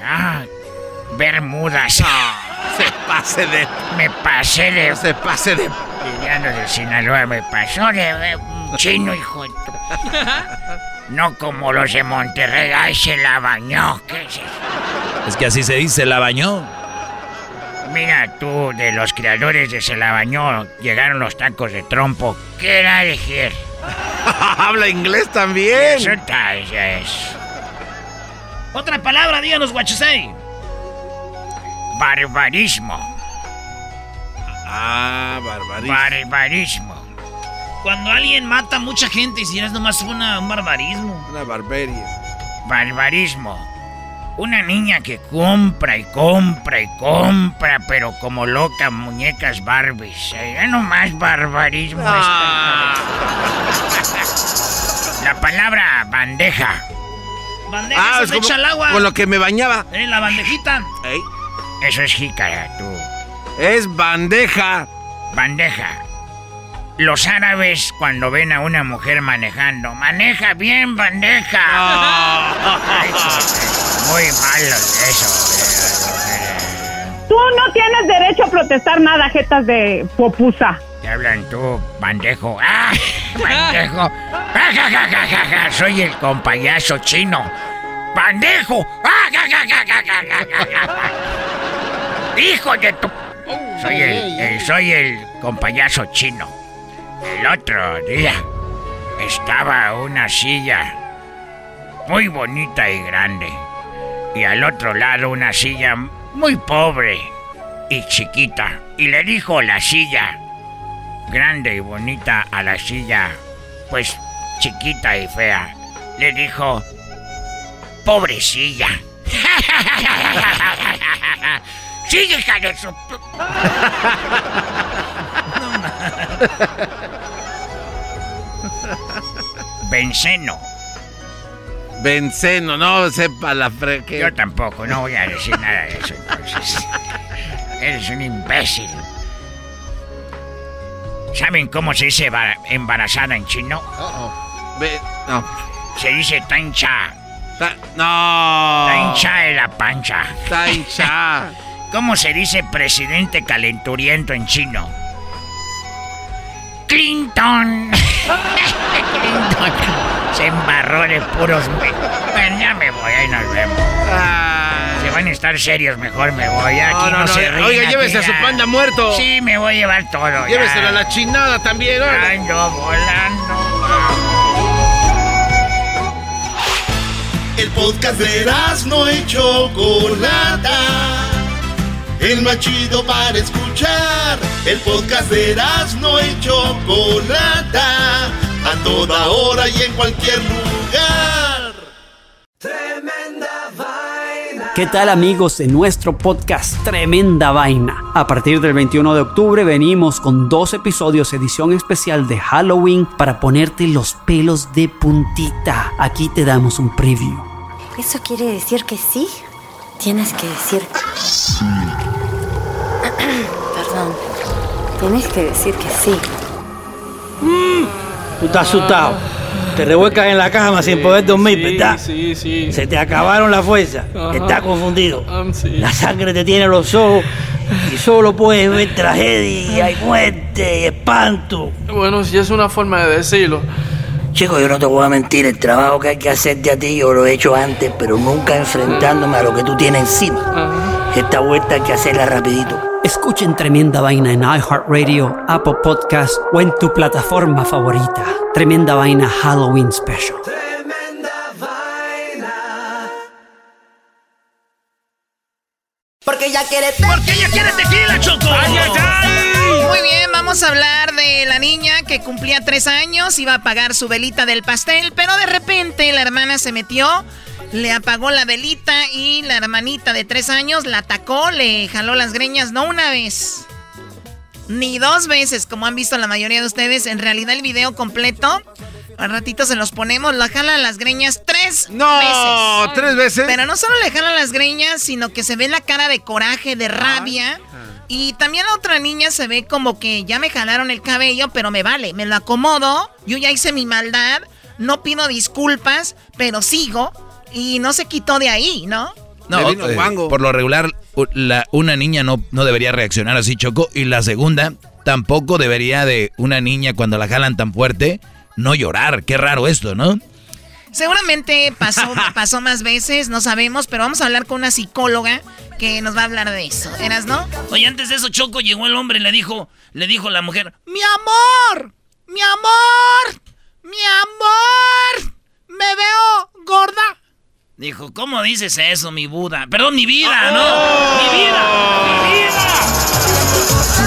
Ah, Bermudas. se pase de. Me pasé de. No se pase de. Liliano de Sinaloa me pasó de un chino, hijo de No como los de Monterrey. Ay, se la bañó. ¿Qué es eso? Es que así se dice, la bañó. Mira tú, de los creadores de Se la bañó, llegaron los tacos de trompo. ¿Qué era elegir? Habla inglés también. Eso está, eso es. Otra palabra, díganos, Guachusei. Barbarismo. Ah, barbarismo. Barbarismo. Cuando alguien mata a mucha gente y si es nomás una, un barbarismo. Una barbarie. Barbarismo. Una niña que compra y compra y compra, pero como loca, muñecas Barbies. Eh, Ya nomás barbarismo. está. La palabra bandeja. Bandeja Ah, se es echa al agua. con lo que me bañaba. En la bandejita. Eso es jícara, tú. Es bandeja. Bandeja. Los árabes cuando ven a una mujer manejando, maneja bien bandeja. Ay, Muy malo eso. Tú no tienes derecho a protestar nada, jetas de popusa. Te hablan tú, bandejo. ¡Ah! ¡Bandejo! ¡Ja, ja, ja, ja, ja, ja! Soy el compayazo chino. ¡Bandejo! ¡Ah, ja, ja, ja, ja, ja, ja, hijo de tu...! Soy el, el, soy el compayazo chino. El otro día estaba una silla muy bonita y grande. Y al otro lado una silla muy pobre y chiquita. Y le dijo la silla grande y bonita a la silla, pues chiquita y fea. Le dijo, pobrecilla. Sí, hija de su... Benceno. Benceno, no sepa la fre... Yo tampoco, no voy a decir nada de eso entonces. Eres un imbécil. ¿Saben cómo se dice embara- embarazada en chino? Ve, no. Se dice tancha. no. Tancha de la pancha. Tancha. ¿Cómo se dice presidente calenturiento en chino? Clinton. Clinton. Se embarró de puros... Bueno, ya me voy, ahí nos vemos. Se van a estar serios, mejor me voy. Aquí No, no, no, no, se ríen. oiga, llévese a su panda muerto. Sí, me voy a llevar todo. ya. Lléveselo a la chinada también, órale. Ando volando. El podcast de no y Chocolata. El más chido para escuchar. El podcast de no y Chocolata. A toda hora y en cualquier lugar. ¿Qué tal amigos de nuestro podcast Tremenda Vaina? A partir del 21 de octubre venimos con dos episodios edición especial de Halloween para ponerte los pelos de puntita. Aquí te damos un preview. ¿Eso quiere decir que sí? Tienes que decir... Perdón. Tienes que decir que sí. Tú estás asustado. Te revuelcas en la cama sin poder dormir, ¿verdad? Sí, sí. Se te acabaron las fuerzas. Estás confundido. Sí. La sangre te tiene los ojos y solo puedes ver tragedia y muerte y espanto. Bueno, si es una forma de decirlo. Chico, yo no te voy a mentir, el trabajo que hay que hacerte a ti yo lo he hecho antes, pero nunca enfrentándome a lo que tú tienes encima. Esta vuelta hay que hacerla rapidito. Escuchen Tremenda Vaina en iHeartRadio, Apple Podcast o en tu plataforma favorita. Tremenda Vaina Halloween Special. Porque ella quiere Porque ella quiere tequila, Choco. Ay, ay, ay. Vamos a hablar de la niña que cumplía tres años, iba a apagar su velita del pastel, pero de repente la hermana se metió, le apagó la velita y la hermanita de tres años la atacó, le jaló las greñas, no una vez, ni dos veces, como han visto la mayoría de ustedes. En realidad el video completo, al ratito se los ponemos, la jala las greñas tres No, veces. ¿tres veces? Pero no solo le jalan las greñas, sino que se ve la cara de coraje, de rabia. Y también la otra niña se ve como que ya me jalaron el cabello, pero me vale, me lo acomodo, yo ya hice mi maldad, no pido disculpas, pero sigo y no se quitó de ahí, ¿no? No, eh, por lo regular, la- una niña no, no debería reaccionar así, Choco. Y la segunda, tampoco debería de una niña cuando la jalan tan fuerte, no llorar. Qué raro esto, ¿no? Seguramente pasó, pasó más veces, no sabemos, pero vamos a hablar con una psicóloga que nos va a hablar de eso. ¿Eras, no? Oye, antes de eso, Choco, llegó el hombre y le dijo, le dijo la mujer, ¡Mi amor! ¡Mi amor! ¡Mi amor! ¡Me veo gorda! Dijo, ¿cómo dices eso, mi Buda? Perdón, mi vida, ¿no? ¡Mi vida! Mi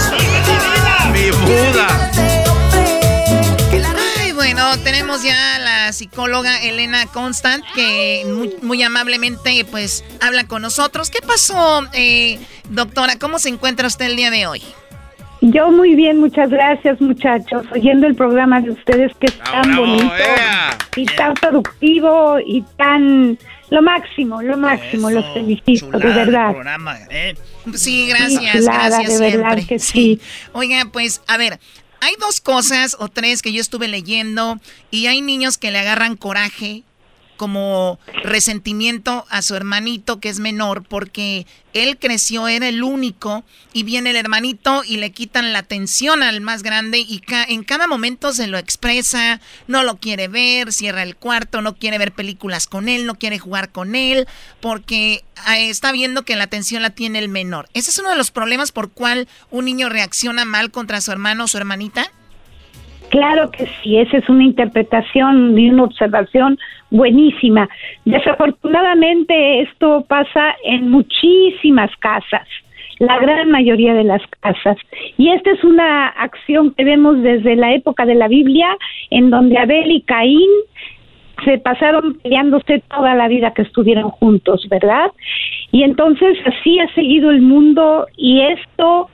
tenemos ya a la psicóloga Elena Constant que muy, muy amablemente pues habla con nosotros. ¿Qué pasó, eh, doctora? ¿Cómo se encuentra usted el día de hoy? Yo muy bien, muchas gracias muchachos, oyendo el programa de ustedes que es tan bonito y tan productivo y tan lo máximo, lo máximo, los felicito, de verdad. programa, ¿eh? Sí, gracias, chulada, gracias de verdad que sí. Oiga, pues, a ver, hay dos cosas o tres que yo estuve leyendo y hay niños que le agarran coraje como resentimiento a su hermanito que es menor porque él creció, era el único y viene el hermanito y le quitan la atención al más grande y en cada momento se lo expresa, no lo quiere ver, cierra el cuarto, no quiere ver películas con él, no quiere jugar con él porque eh, está viendo que la atención la tiene el menor. Ese es uno de los problemas por cual un niño reacciona mal contra su hermano o su hermanita. Claro que sí, esa es una interpretación y una observación buenísima. Desafortunadamente esto pasa en muchísimas casas, la gran mayoría de las casas. Y esta es una acción que vemos desde la época de la Biblia, en donde Abel y Caín se pasaron peleándose toda la vida que estuvieron juntos, ¿verdad? Y entonces así ha seguido el mundo y esto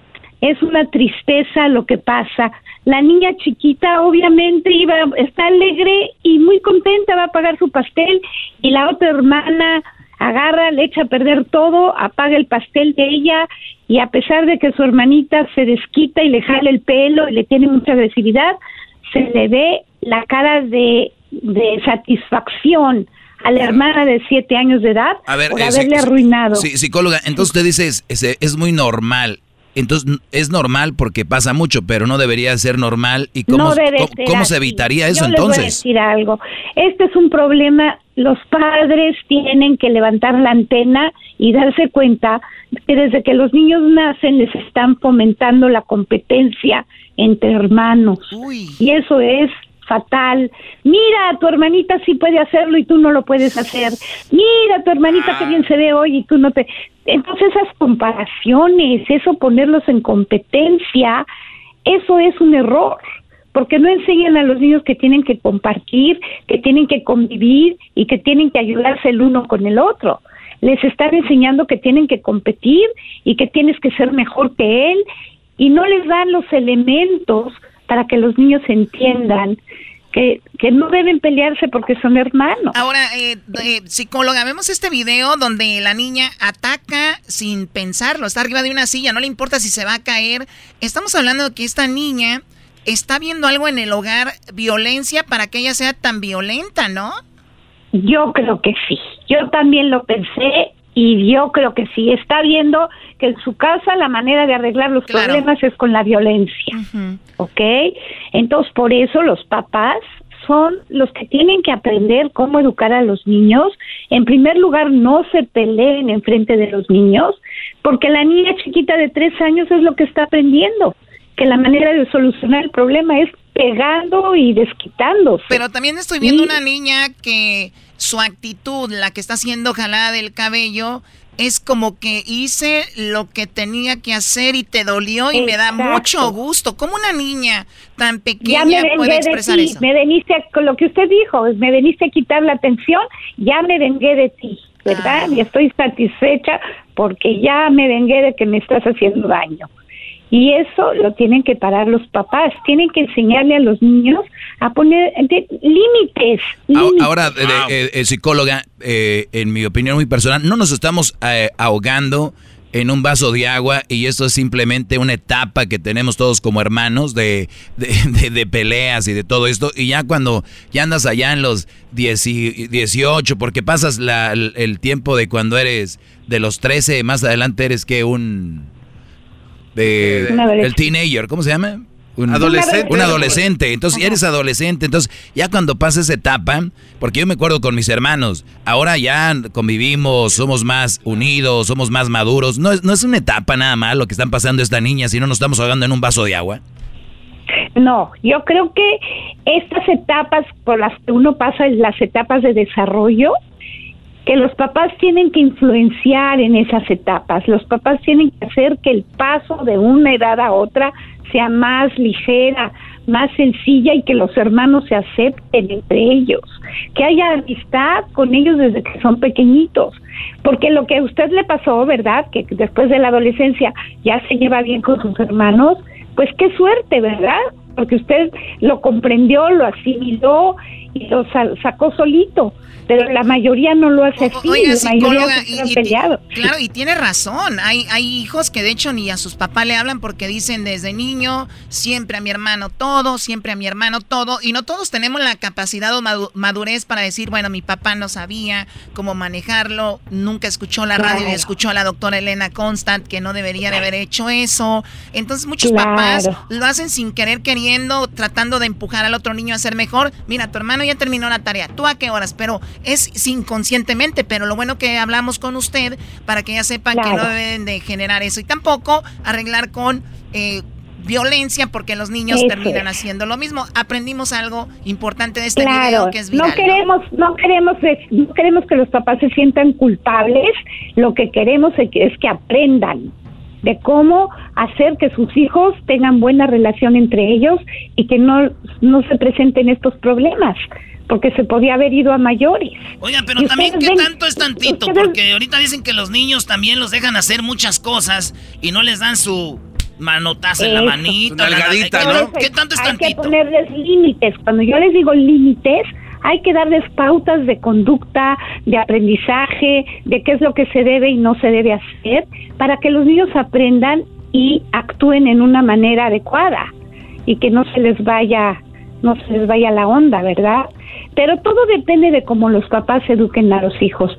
es una tristeza lo que pasa. La niña chiquita obviamente iba, está alegre y muy contenta, va a pagar su pastel y la otra hermana agarra, le echa a perder todo, apaga el pastel de ella y a pesar de que su hermanita se desquita y le jala el pelo y le tiene mucha agresividad, se le ve la cara de, de satisfacción a la hermana de siete años de edad por haberle arruinado. Sí, psicóloga, entonces usted dice es, es, es muy normal. Entonces es normal porque pasa mucho, pero no debería ser normal. ¿Y cómo, No debe cómo, ser cómo se evitaría eso Yo les voy a entonces? decir algo. Este es un problema. Los padres tienen que levantar la antena y darse cuenta que desde que los niños nacen les están fomentando la competencia entre hermanos. Y eso es fatal. Mira, tu hermanita sí puede hacerlo y tú no lo puedes hacer. Mira, tu hermanita qué bien se ve hoy y tú no te... Entonces esas comparaciones, eso ponerlos en competencia, eso es un error porque no enseñan a los niños que tienen que compartir, que tienen que convivir y que tienen que ayudarse el uno con el otro. Les están enseñando que tienen que competir y que tienes que ser mejor que él y no les dan los elementos para que los niños entiendan que, que no deben pelearse porque son hermanos. Ahora, eh, eh, psicóloga, vemos este video donde la niña ataca sin pensarlo, está arriba de una silla, no le importa si se va a caer. Estamos hablando de que esta niña está viendo algo en el hogar, violencia para que ella sea tan violenta, ¿no? Yo creo que sí. Yo también lo pensé y yo creo que sí. Está viendo que en su casa la manera de arreglar los problemas es con la violencia. ¿Ok? Entonces, por eso los papás son los que tienen que aprender cómo educar a los niños. En primer lugar, no se peleen en frente de los niños, porque la niña chiquita de tres años es lo que está aprendiendo, que la manera de solucionar el problema es pegando y desquitándose. Pero también estoy viendo una niña que su actitud, la que está siendo jalada del cabello, es como que hice lo que tenía que hacer y te dolió y me da mucho gusto. ¿Cómo una niña tan pequeña me puede de expresar eso? me veniste, con lo que usted dijo, me veniste a quitar la atención, ya me vengué de ti, ¿verdad? Y estoy satisfecha porque ya me vengué de que me estás haciendo daño. Y eso lo tienen que parar los papás, tienen que enseñarle a los niños a poner de- límites. Ahora, límites. ahora, eh, eh, eh, psicóloga, eh, en mi opinión muy personal, no nos estamos eh, ahogando en un vaso de agua y esto es simplemente una etapa que tenemos todos como hermanos de, de, de- de peleas y de todo esto. Y ya cuando ya andas allá en los 10 y- 18, porque pasas la- el, el tiempo de cuando eres de los 13, más adelante eres que un... de- el teenager, ¿cómo se llama? Un Adolescente. Un adolescente. Entonces, ya eres adolescente. Entonces, ya cuando pasa esa etapa, porque yo me acuerdo con mis hermanos, ahora ya convivimos, somos más unidos, somos más maduros. No es, no es una etapa nada más lo que están pasando esta niña, si no nos estamos ahogando en un vaso de agua. No, yo creo que estas etapas por las que uno pasa, las etapas de desarrollo, que los papás tienen que influenciar en esas etapas. Los papás tienen que hacer que el paso de una edad a otra sea más ligera, más sencilla y que los hermanos se acepten entre ellos, que haya amistad con ellos desde que son pequeñitos, porque lo que a usted le pasó, ¿verdad? Que después de la adolescencia ya se lleva bien con sus hermanos, pues qué suerte, ¿verdad? Porque usted lo comprendió, lo asimiló y lo sa- sacó solito, pero la mayoría no lo hace así, Oiga, la mayoría y- y- peleados. claro, y tiene razón. Hay, hay hijos que de hecho ni a sus papás le hablan porque dicen desde niño, siempre a mi hermano todo, siempre a mi hermano todo. Y no todos tenemos la capacidad o madu- madurez para decir, bueno, mi papá no sabía cómo manejarlo, nunca escuchó la radio y Claro. escuchó a la doctora Elena Constant que no debería de haber hecho eso. Entonces muchos Claro. papás lo hacen sin querer, queriendo, tratando de empujar al otro niño a ser mejor. Mira, tu hermano ya terminó la tarea. ¿Tú a qué horas? Pero es inconscientemente, pero lo bueno que hablamos con usted para que ya sepan que no deben de generar eso. Y tampoco arreglar con eh, violencia porque los niños Eso terminan haciendo lo mismo. Aprendimos algo importante de este Claro, video que es viral. no queremos, no queremos, no queremos que los papás se sientan culpables. Lo que queremos es que, es que aprendan de cómo hacer que sus hijos tengan buena relación entre ellos y que no, no se presenten estos problemas, porque se podía haber ido a mayores. Oiga, pero Y también, ¿qué ven- tanto es tantito? ustedes- Porque ahorita dicen que los niños también los dejan hacer muchas cosas y no les dan su manotazo en la manita. La- ¿no? ¿Qué tanto es hay que tantito? ponerles límites. Cuando yo les digo límites, hay que darles pautas de conducta, de aprendizaje de qué es lo que se debe y no se debe hacer, para que los niños aprendan y actúen en una manera adecuada y que no se les vaya no se les vaya la onda, ¿verdad? Pero todo depende de cómo los papás eduquen a los hijos.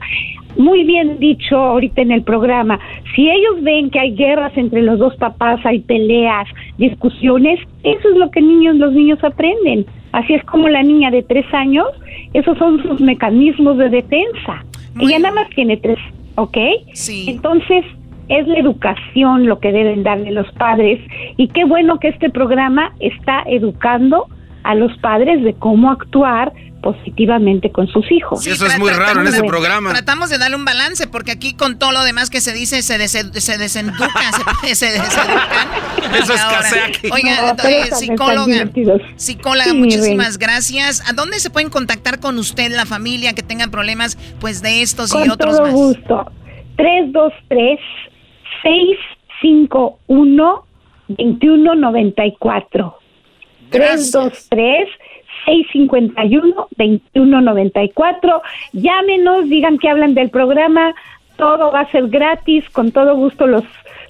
Muy bien dicho ahorita en el programa, si ellos ven que hay guerras entre los dos papás, hay peleas, discusiones, eso es lo que niños, los niños aprenden. Así es como la niña de tres años, esos son sus mecanismos de defensa. Ella nada más tiene tres, ¿ok? Sí. Entonces, es la educación lo que deben darle los padres y qué bueno que este programa está educando a los padres de cómo actuar positivamente con sus hijos. Y eso es muy raro en ese programa. Tratamos de darle un balance porque aquí con todo lo demás que se dice se, dese- se desenducan, se, se deseducan. Eso es aquí. Oiga, No, eh, psicóloga, psicóloga, Sí, muchísimas gracias. ¿A dónde se pueden contactar con usted, la familia, que tengan problemas pues de estos y otros todo más? gusto. 323 651 2194. 323 651 2194. Llámenos, digan que hablan del programa. Todo va a ser gratis. Con todo gusto los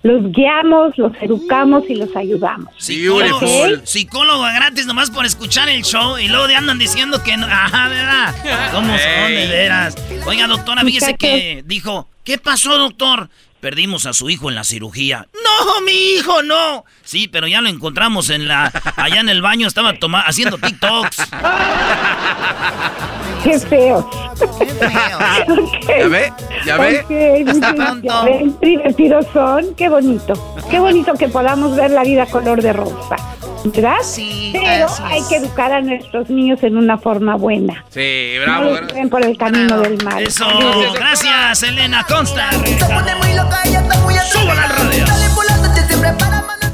los guiamos, los educamos y los ayudamos. Psicólogo, ¿Ok? psicólogo gratis nomás por escuchar el show y luego de andan diciendo que no. Ajá, ¿verdad? ¿Cómo son de veras? Oiga, doctora, fíjese que dijo, ¿qué pasó, doctor? Perdimos a su hijo en la cirugía. No, mi hijo, no. Sí, pero ya lo encontramos en la allá en el baño, estaba toma- haciendo TikToks. Qué feo. ¿Ya ve? ¿Ya ve? Ok, muchas gracias. Ven, divertidos son. Qué bonito. Qué bonito que podamos ver la vida color de rosa. ¿Verdad? Sí, Pero hay que educar a nuestros niños en una forma buena. Sí, No bravo. los lleven por el camino del mal. Eso, gracias, Elena Consta. Súbala al radio.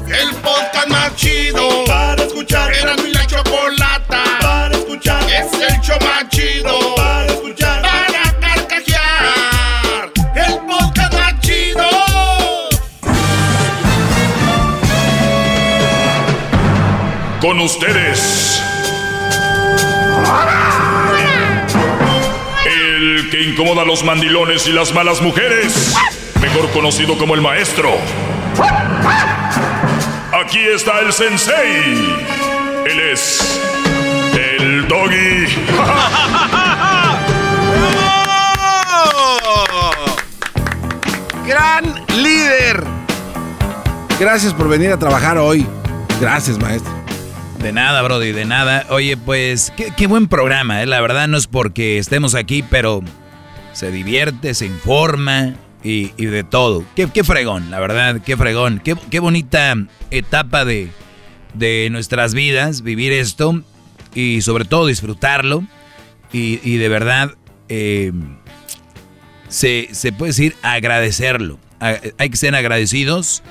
El podcast más chido para escuchar. Era mi la chocolata para escuchar. Es el show más chido para escuchar. Para carcajear. El podcast más chido. Con ustedes. El que incomoda a los mandilones y las malas mujeres. Mejor conocido como el maestro. Aquí está el sensei. Él es. El doggy. ¡Gran líder! Gracias por venir a trabajar hoy. Gracias, maestro. De nada, Brody, de nada. Oye, pues, qué, qué buen programa, ¿eh? La verdad no es porque estemos aquí, pero se divierte, se informa y, y de todo. Qué, qué fregón, la verdad, qué fregón. Qué, qué bonita etapa de, de nuestras vidas, vivir esto y sobre todo disfrutarlo. Y, y de verdad, eh, se, se puede decir agradecerlo. Hay que ser agradecidos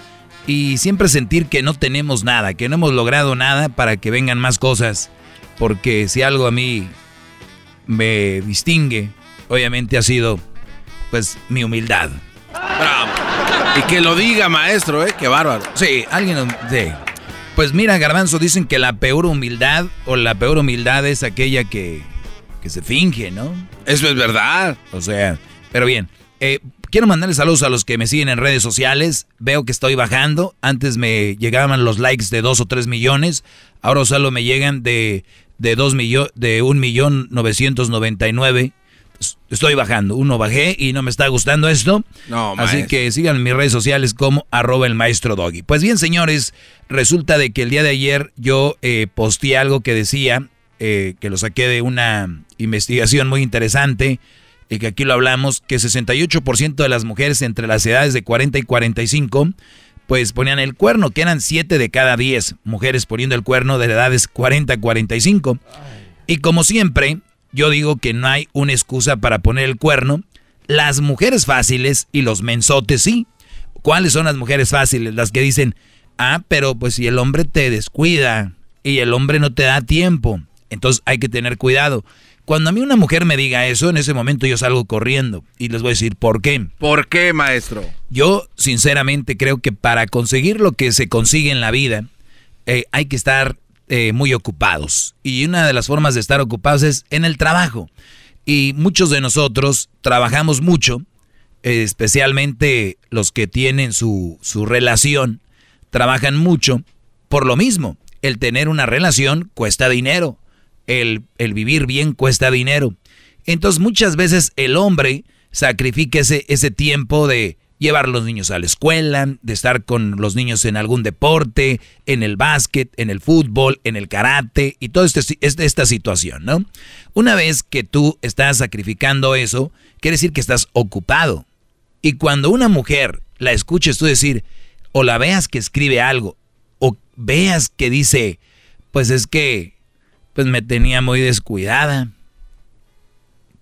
y siempre sentir que no tenemos nada, que no hemos logrado nada para que vengan más cosas. Porque si algo a mí me distingue, obviamente ha sido pues mi humildad. Bravo. Y que lo diga, maestro, ¿eh? Qué bárbaro. Sí, alguien... Sí. Pues mira, Garbanzo, dicen que la peor humildad o la peor humildad es aquella que, que se finge, ¿no? Eso es verdad. O sea, pero bien. eh, quiero mandarles saludos a los que me siguen en redes sociales. Veo que estoy bajando. Antes me llegaban los likes de 2 o 3 millones. Ahora solo me llegan de, de, dos millo- de 1 millón 999. Estoy bajando. Uno bajé y no me está gustando esto. No, Así que sigan en mis redes sociales como arroba el maestro doggy. Pues bien, señores, resulta de que el día de ayer yo eh, posteé algo que decía, eh, que lo saqué de una investigación muy interesante, y que aquí lo hablamos, que 68% de las mujeres entre las edades de 40 y 45, pues ponían el cuerno, que eran 7 de cada 10 mujeres poniendo el cuerno de edades 40 a 45. Y como siempre, yo digo que no hay una excusa para poner el cuerno. Las mujeres fáciles y los mensotes sí. ¿Cuáles son las mujeres fáciles? Las que dicen, ah, pero pues si el hombre te descuida y el hombre no te da tiempo, entonces hay que tener cuidado. Cuando a mí una mujer me diga eso, en ese momento yo salgo corriendo y les voy a decir por qué. ¿Por qué, maestro? Yo sinceramente creo que para conseguir lo que se consigue en la vida eh, hay que estar eh, muy ocupados. Y una de las formas de estar ocupados es en el trabajo. Y muchos de nosotros trabajamos mucho, especialmente los que tienen su, su relación, trabajan mucho por lo mismo. El tener una relación cuesta dinero. El, el vivir bien cuesta dinero. Entonces muchas veces el hombre sacrifica ese, ese tiempo de llevar a los niños a la escuela, de estar con los niños en algún deporte, en el básquet, en el fútbol, en el karate y toda este, esta situación, ¿no? Una vez que tú estás sacrificando eso, quiere decir que estás ocupado. Y cuando una mujer la escuches tú decir, o la veas que escribe algo, o veas que dice, pues es que, pues me tenía muy descuidada.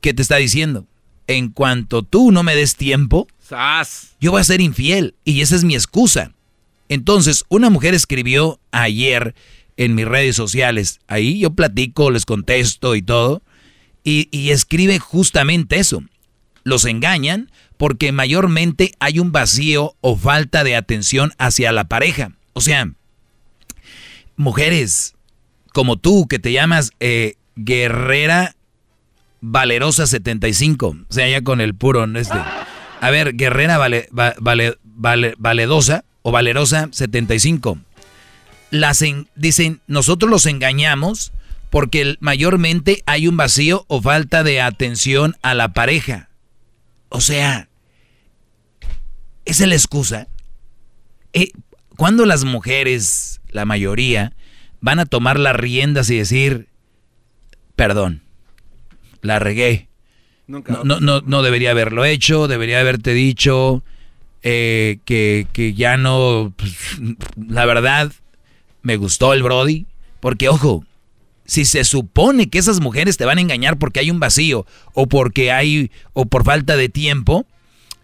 ¿Qué te está diciendo? En cuanto tú no me des tiempo, yo voy a ser infiel y esa es mi excusa. Entonces, una mujer escribió ayer en mis redes sociales, ahí yo platico, les contesto y todo, y, escribe justamente eso. Los engañan porque mayormente hay un vacío o falta de atención hacia la pareja. O sea, mujeres como tú que te llamas eh, Guerrera Valerosa 75, o sea, ya con el puro este. A ver, Guerrera vale, vale, vale, Valedosa o Valerosa 75. Las dicen, nosotros los engañamos porque mayormente hay un vacío o falta de atención a la pareja. O sea, esa es la excusa. Eh, cuando las mujeres, la mayoría, van a tomar las riendas y decir, perdón, la regué, no, no, no, debería haberlo hecho, debería haberte dicho eh, que, ya no, pues, la verdad, me gustó el Brody, porque ojo, si se supone que esas mujeres te van a engañar porque hay un vacío o porque hay, o por falta de tiempo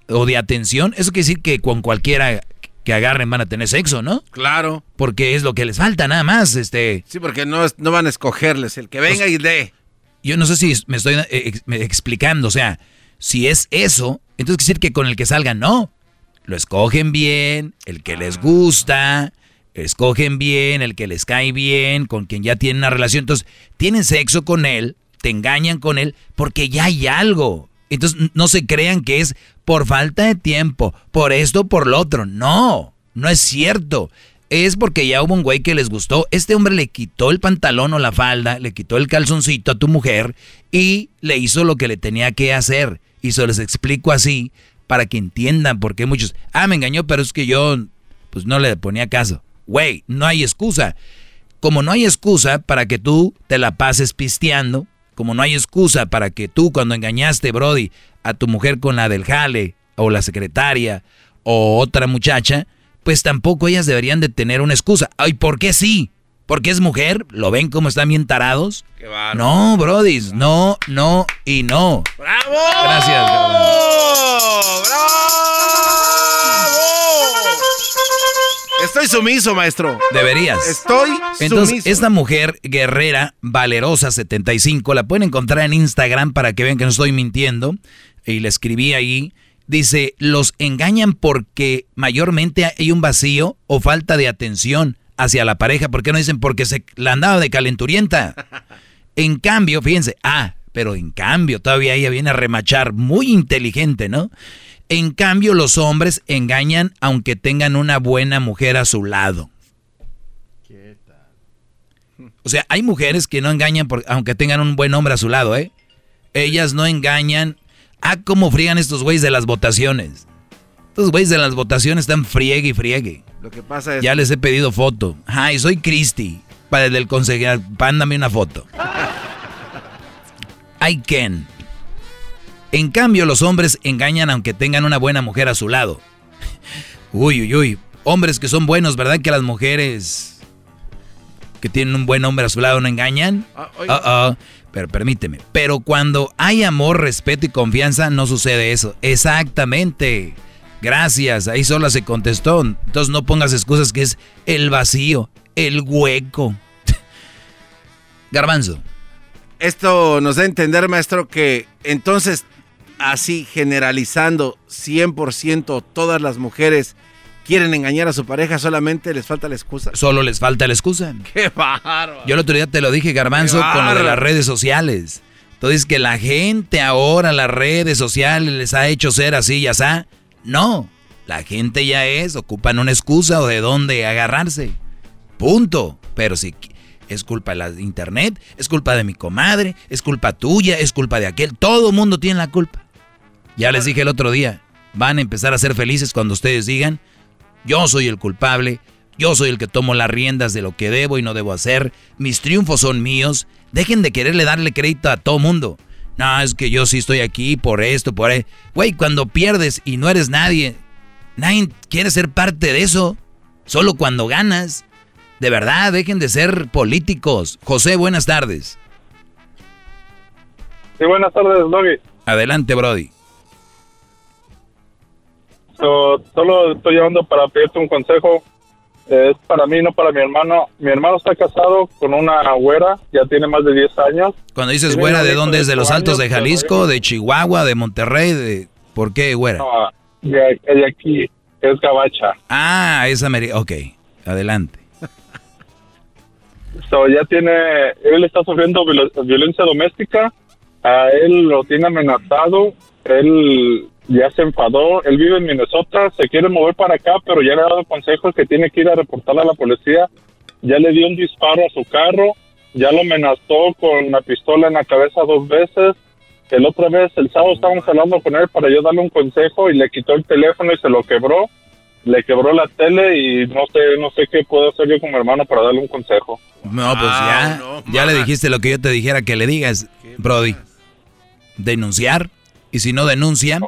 o de atención, eso quiere decir que con cualquiera que agarren van a tener sexo, ¿no? Claro. Porque es lo que les falta nada más, este. Sí, porque no, no van a escogerles, el que venga pues, y dé yo no sé si me estoy eh, explicando, o sea, si es eso, entonces quiere decir que con el que salgan, no. Lo escogen bien, el que les gusta, escogen bien, el que les cae bien, con quien ya tienen una relación. Entonces, tienen sexo con él, te engañan con él, porque ya hay algo. Entonces, no se crean que es por falta de tiempo, por esto, por lo otro. No, no es cierto es porque ya hubo un güey que les gustó. Este hombre le quitó el pantalón o la falda, le quitó el calzoncito a tu mujer y le hizo lo que le tenía que hacer. Y se les explico así para que entiendan por qué muchos, ah, me engañó, pero es que yo pues no le ponía caso. Güey, no hay excusa. Como no hay excusa para que tú te la pases pisteando, como no hay excusa para que tú cuando engañaste, Brody, a tu mujer con la del jale o la secretaria o otra muchacha, pues tampoco ellas deberían de tener una excusa. Ay, ¿por qué sí? ¿Porque es mujer? ¿Lo ven como están bien tarados? Qué no, brodis, no, no y no. ¡Bravo! Gracias, ¡Bravo! Estoy sumiso, maestro. Deberías. Estoy Entonces, esta mujer guerrera, valerosa 75, la pueden encontrar en Instagram para que vean que no estoy mintiendo. Y le escribí ahí Dice, los engañan porque mayormente hay un vacío o falta de atención hacia la pareja. ¿Por qué no dicen porque se la andaba de calenturienta? En cambio, fíjense, ah, pero en cambio, todavía ella viene a remachar, muy inteligente, ¿no? En cambio, los hombres engañan aunque tengan una buena mujer a su lado. O sea, hay mujeres que no engañan por, aunque tengan un buen hombre a su lado, ¿eh? Ellas no engañan Ah, cómo frían estos güeyes de las votaciones. Estos güeyes de las votaciones están friegue y friegue. Lo que pasa es... Ya les he pedido foto. Ay, soy Cristi. Para el consejero, pándame una foto. I can. En cambio, los hombres engañan aunque tengan una buena mujer a su lado. Uy, uy, uy. Hombres que son buenos, ¿verdad? Que las mujeres que tienen un buen hombre a su lado no engañan. Ah, uh -oh. Pero permíteme. Pero cuando hay amor, respeto y confianza, no sucede eso. Exactamente. Gracias. Ahí sola se contestó. Entonces no pongas excusas que es el vacío, el hueco. Garbanzo. Esto nos da a entender, maestro, que entonces, así generalizando 100% todas las mujeres quieren engañar a su pareja, solamente les falta la excusa. Solo les falta la excusa. ¡Qué bárbaro! Yo el otro día te lo dije, Garbanzo, con lo de las redes sociales. Entonces que la gente ahora, las redes sociales les ha hecho ser así, ya está. No, la gente ya es, ocupan una excusa o de dónde agarrarse. Punto. Pero si es culpa de la internet, es culpa de mi comadre, es culpa tuya, es culpa de aquel. Todo el mundo tiene la culpa. Ya les dije el otro día, van a empezar a ser felices cuando ustedes digan, yo soy el culpable, yo soy el que tomo las riendas de lo que debo y no debo hacer, mis triunfos son míos, dejen de quererle darle crédito a todo mundo. No, es que yo sí estoy aquí por esto, por ahí. Güey, cuando pierdes y no eres nadie, nadie quiere ser parte de eso. Solo cuando ganas. De verdad, dejen de ser políticos. José, buenas tardes. Sí, buenas tardes, Doggy. Adelante, Brody. Solo estoy llamando para pedirte un consejo. Es para mí, no para mi hermano. Mi hermano está casado con una güera, ya tiene más de 10 años. Cuando dices güera, ¿de dónde es? ¿De los altos de Jalisco, de Chihuahua, de Monterrey? de ¿Por qué güera? No, de, de aquí, es gabacha. Ah, esa me... Ok, adelante. So, ya tiene, él está sufriendo violencia doméstica, a él lo tiene amenazado, él ya se enfadó, él vive en Minnesota, se quiere mover para acá, pero ya le ha dado consejos que tiene que ir a reportarle a la policía, ya le dio un disparo a su carro, ya lo amenazó con una pistola en la cabeza dos veces, el otra vez, el sábado estábamos hablando con él para yo darle un consejo y le quitó el teléfono y se lo quebró, le quebró la tele y no sé, no sé qué puedo hacer yo como hermano para darle un consejo. No, pues ya, ya le dijiste lo que yo te dijera que le digas, Brody. Denunciar. Y si no denuncian,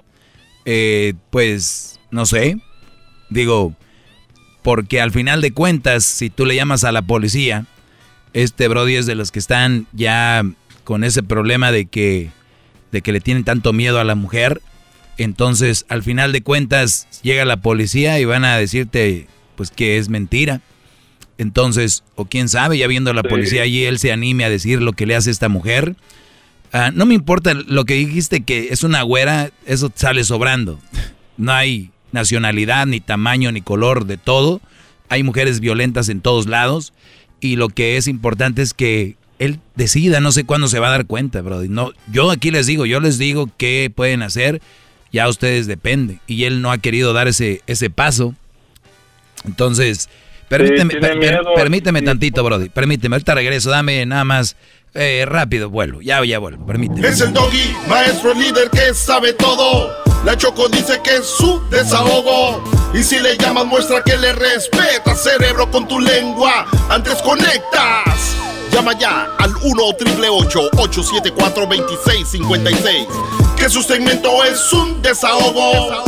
eh, pues, no sé. Digo, porque al final de cuentas, si tú le llamas a la policía, este Brody es de los que están ya con ese problema de que, de que le tienen tanto miedo a la mujer entonces, al final de cuentas, llega la policía y van a decirte, pues, que es mentira. Entonces, o quién sabe, ya viendo a la policía allí, él se anime a decir lo que le hace esta mujer. Ah, no me importa lo que dijiste, que es una güera, eso sale sobrando. No hay nacionalidad, ni tamaño, ni color de todo. Hay mujeres violentas en todos lados. Y lo que es importante es que él decida, no sé cuándo se va a dar cuenta, bro. No, yo aquí les digo, yo les digo qué pueden hacer ya a ustedes depende. Y él no ha querido dar ese, ese paso. Entonces, permíteme, permíteme tantito, Brody. Permíteme, ahorita regreso, dame nada más eh, rápido, vuelvo. Ya, ya vuelvo, permíteme. Es el doggy, maestro líder que sabe todo. La Choco dice que es su desahogo. Y si le llamas, muestra que le respeta, cerebro, con tu lengua. Antes conectas. Llama ya al 1-888-874-2656. Que su segmento es un desahogo.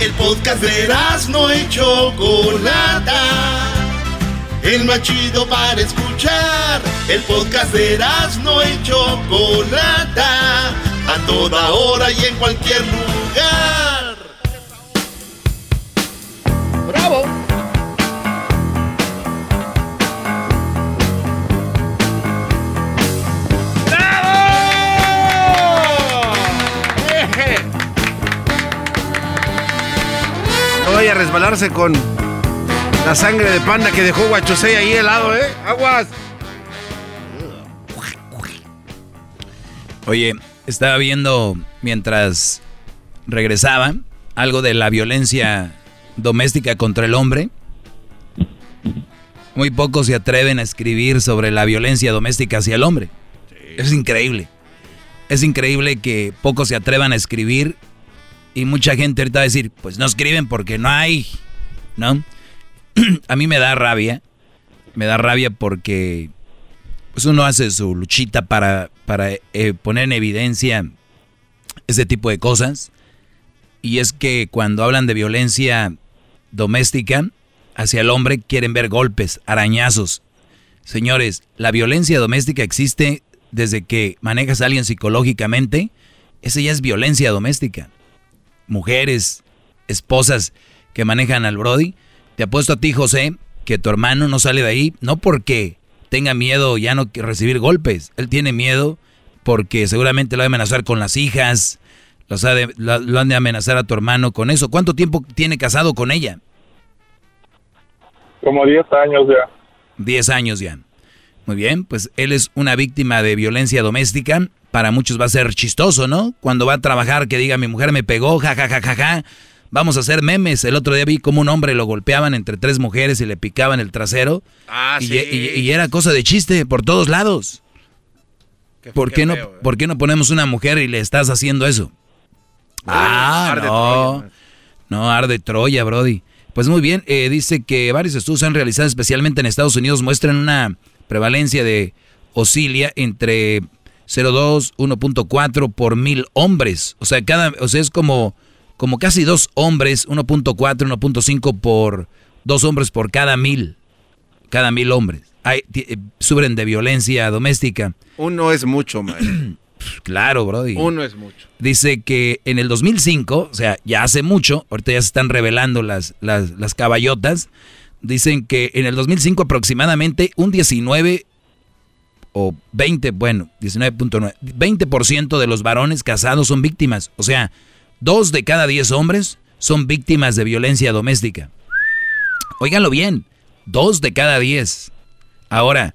El podcast de no hecho Chocolata. El más chido para escuchar. El podcast de no hecho Chocolata. A toda hora y en cualquier lugar. ¡Bravo! vaya a resbalarse con la sangre de panda que dejó Guachosei ahí helado, ¿eh? ¡Aguas! Oye, estaba viendo mientras regresaba algo de la violencia doméstica contra el hombre. Muy pocos se atreven a escribir sobre la violencia doméstica hacia el hombre. Es increíble. Es increíble que pocos se atrevan a escribir y mucha gente ahorita va a decir, pues no escriben porque no hay, ¿no? a mí me da rabia, me da rabia porque pues uno hace su luchita para, para eh, poner en evidencia ese tipo de cosas. Y es que cuando hablan de violencia doméstica hacia el hombre, quieren ver golpes, arañazos. Señores, la violencia doméstica existe desde que manejas a alguien psicológicamente. Esa ya es violencia doméstica mujeres, esposas que manejan al Brody, te apuesto a ti, José, que tu hermano no sale de ahí, no porque tenga miedo ya no recibir golpes, él tiene miedo porque seguramente lo va a amenazar con las hijas, lo, lo han de amenazar a tu hermano con eso. ¿Cuánto tiempo tiene casado con ella? Como 10 años ya. 10 años ya. Muy bien, pues él es una víctima de violencia doméstica. Para muchos va a ser chistoso, ¿no? Cuando va a trabajar que diga mi mujer me pegó, ja, ja, ja, ja, ja. Vamos a hacer memes. El otro día vi como un hombre lo golpeaban entre tres mujeres y le picaban el trasero. Ah, y, sí. y- y era cosa de chiste por todos lados. ¿Por qué, no, feo, eh. ¿Por qué no ponemos una mujer y le estás haciendo eso? Ah, arde no. no, arde Troya, Brody. Pues muy bien, eh, dice que varios estudios han realizado especialmente en Estados Unidos muestran una prevalencia de oscilia entre 0.2, 1.4 por mil hombres. O sea, cada, o sea, es como, como casi dos hombres, 1.4, 1.5 por dos hombres por cada mil, cada mil hombres. Hay, eh, sufren de violencia doméstica. Uno es mucho, man. Claro, Brody. Uno es mucho. Dice que en el 2005, o sea, ya hace mucho, ahorita ya se están revelando las, las, las caballotas, dicen que en el 2005 aproximadamente un 19 o 20, bueno, 19.9, 20% de los varones casados son víctimas. O sea, dos de cada 10 hombres son víctimas de violencia doméstica. Óiganlo bien, dos de cada 10. Ahora,